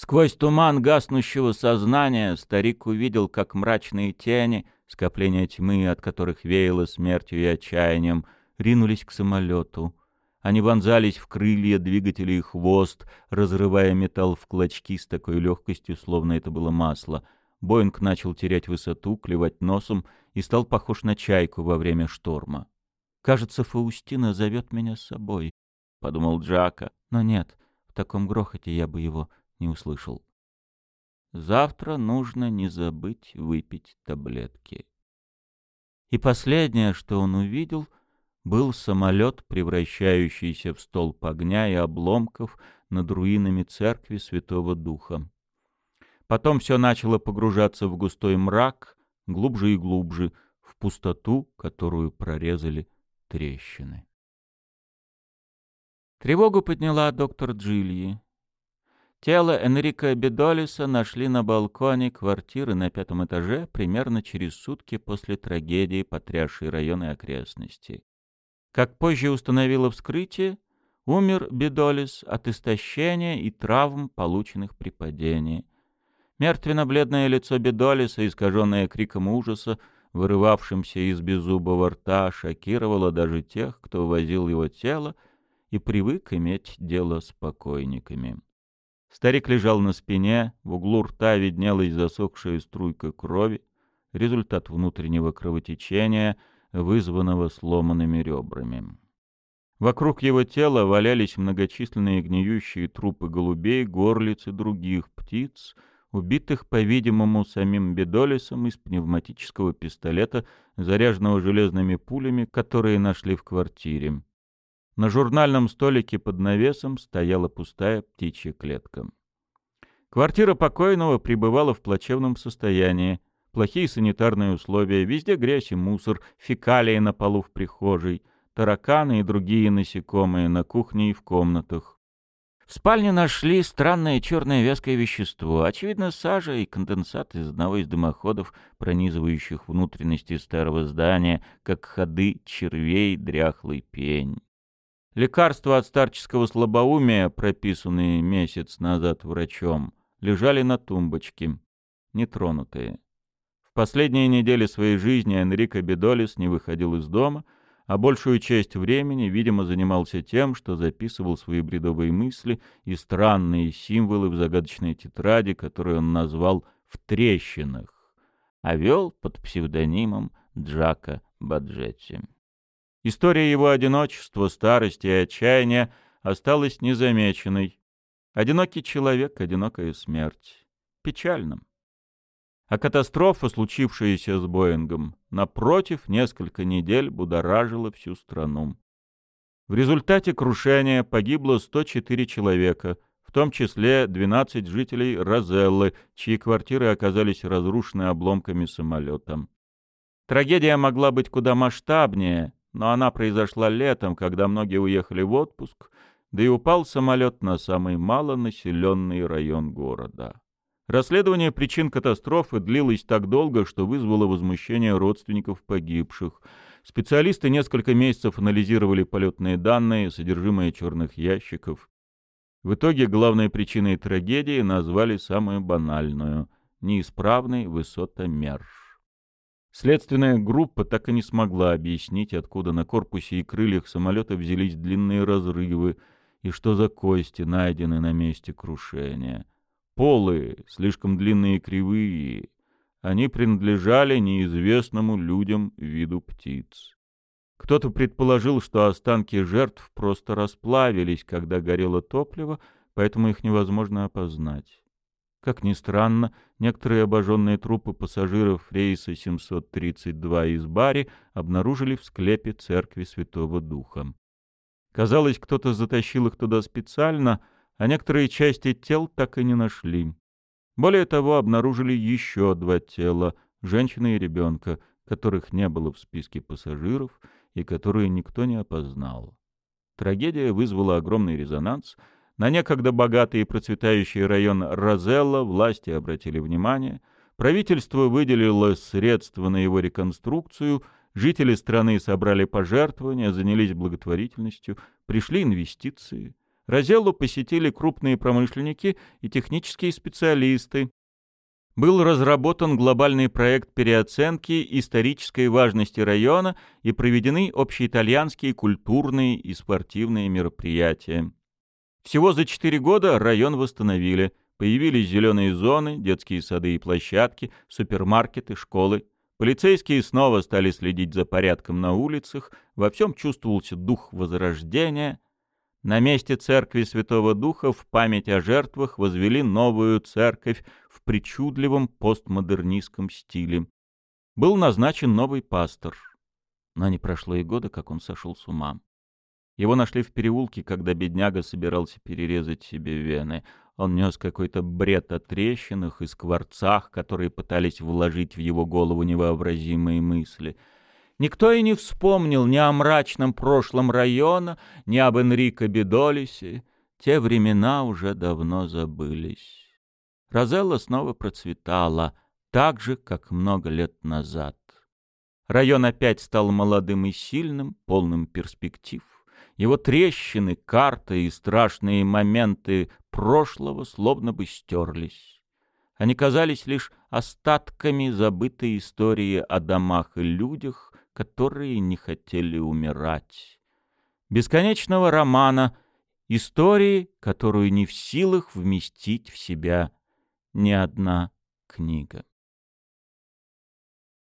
Сквозь туман гаснущего сознания старик увидел, как мрачные тени — скопления тьмы, от которых веяло смертью и отчаянием, ринулись к самолету. Они вонзались в крылья, двигатели и хвост, разрывая металл в клочки с такой легкостью, словно это было масло. Боинг начал терять высоту, клевать носом и стал похож на чайку во время шторма. «Кажется, Фаустина зовет меня с собой», — подумал Джака. «Но нет, в таком грохоте я бы его не услышал». Завтра нужно не забыть выпить таблетки. И последнее, что он увидел, был самолет, превращающийся в столб огня и обломков над руинами церкви Святого Духа. Потом все начало погружаться в густой мрак, глубже и глубже, в пустоту, которую прорезали трещины. Тревогу подняла доктор Джильи. Тело Энрико Бедолиса нашли на балконе квартиры на пятом этаже примерно через сутки после трагедии, потрясшей район и окрестности. Как позже установило вскрытие, умер Бедолис от истощения и травм, полученных при падении. Мертвенно-бледное лицо Бедолиса, искаженное криком ужаса, вырывавшимся из беззубого рта, шокировало даже тех, кто возил его тело и привык иметь дело с покойниками. Старик лежал на спине, в углу рта виднелась засохшая струйка крови, результат внутреннего кровотечения, вызванного сломанными ребрами. Вокруг его тела валялись многочисленные гниющие трупы голубей, горлиц и других птиц, убитых, по-видимому, самим Бедолисом из пневматического пистолета, заряженного железными пулями, которые нашли в квартире. На журнальном столике под навесом стояла пустая птичья клетка. Квартира покойного пребывала в плачевном состоянии. Плохие санитарные условия, везде грязь и мусор, фекалии на полу в прихожей, тараканы и другие насекомые на кухне и в комнатах. В спальне нашли странное черное вязкое вещество, очевидно, сажа и конденсат из одного из дымоходов, пронизывающих внутренности старого здания, как ходы червей дряхлый пень. Лекарства от старческого слабоумия, прописанные месяц назад врачом, лежали на тумбочке, нетронутые. В последние недели своей жизни Энрико Бедолис не выходил из дома, а большую часть времени, видимо, занимался тем, что записывал свои бредовые мысли и странные символы в загадочной тетради, которую он назвал «В трещинах», а вел под псевдонимом Джака Баджетти. История его одиночества, старости и отчаяния осталась незамеченной. Одинокий человек, одинокая смерть. Печальным. А катастрофа, случившаяся с Боингом, напротив, несколько недель будоражила всю страну. В результате крушения погибло 104 человека, в том числе 12 жителей Розеллы, чьи квартиры оказались разрушены обломками самолета. Трагедия могла быть куда масштабнее, но она произошла летом, когда многие уехали в отпуск, да и упал самолет на самый малонаселенный район города. Расследование причин катастрофы длилось так долго, что вызвало возмущение родственников погибших. Специалисты несколько месяцев анализировали полетные данные, содержимое черных ящиков. В итоге главной причиной трагедии назвали самую банальную — неисправный высотомер. Следственная группа так и не смогла объяснить, откуда на корпусе и крыльях самолета взялись длинные разрывы и что за кости найдены на месте крушения. Полы, слишком длинные и кривые, они принадлежали неизвестному людям виду птиц. Кто-то предположил, что останки жертв просто расплавились, когда горело топливо, поэтому их невозможно опознать. Как ни странно, некоторые обожженные трупы пассажиров рейса 732 из Бари обнаружили в склепе церкви Святого Духа. Казалось, кто-то затащил их туда специально, а некоторые части тел так и не нашли. Более того, обнаружили еще два тела — женщины и ребенка, которых не было в списке пассажиров и которые никто не опознал. Трагедия вызвала огромный резонанс — на некогда богатый и процветающий район Розелла власти обратили внимание, правительство выделило средства на его реконструкцию, жители страны собрали пожертвования, занялись благотворительностью, пришли инвестиции. Розеллу посетили крупные промышленники и технические специалисты. Был разработан глобальный проект переоценки исторической важности района и проведены общеитальянские культурные и спортивные мероприятия. Всего за четыре года район восстановили. Появились зеленые зоны, детские сады и площадки, супермаркеты, школы. Полицейские снова стали следить за порядком на улицах, во всем чувствовался дух возрождения. На месте церкви Святого Духа в память о жертвах возвели новую церковь в причудливом постмодернистском стиле. Был назначен новый пастор. Но не прошло и года, как он сошел с ума. Его нашли в переулке, когда бедняга собирался перерезать себе вены. Он нес какой-то бред о трещинах и скворцах, которые пытались вложить в его голову невообразимые мысли. Никто и не вспомнил ни о мрачном прошлом района, ни об Энрико Бедолисе. Те времена уже давно забылись. Розелла снова процветала, так же, как много лет назад. Район опять стал молодым и сильным, полным перспектив. Его трещины, карты и страшные моменты прошлого словно бы стерлись. Они казались лишь остатками забытой истории о домах и людях, которые не хотели умирать. Бесконечного романа, истории, которую не в силах вместить в себя ни одна книга.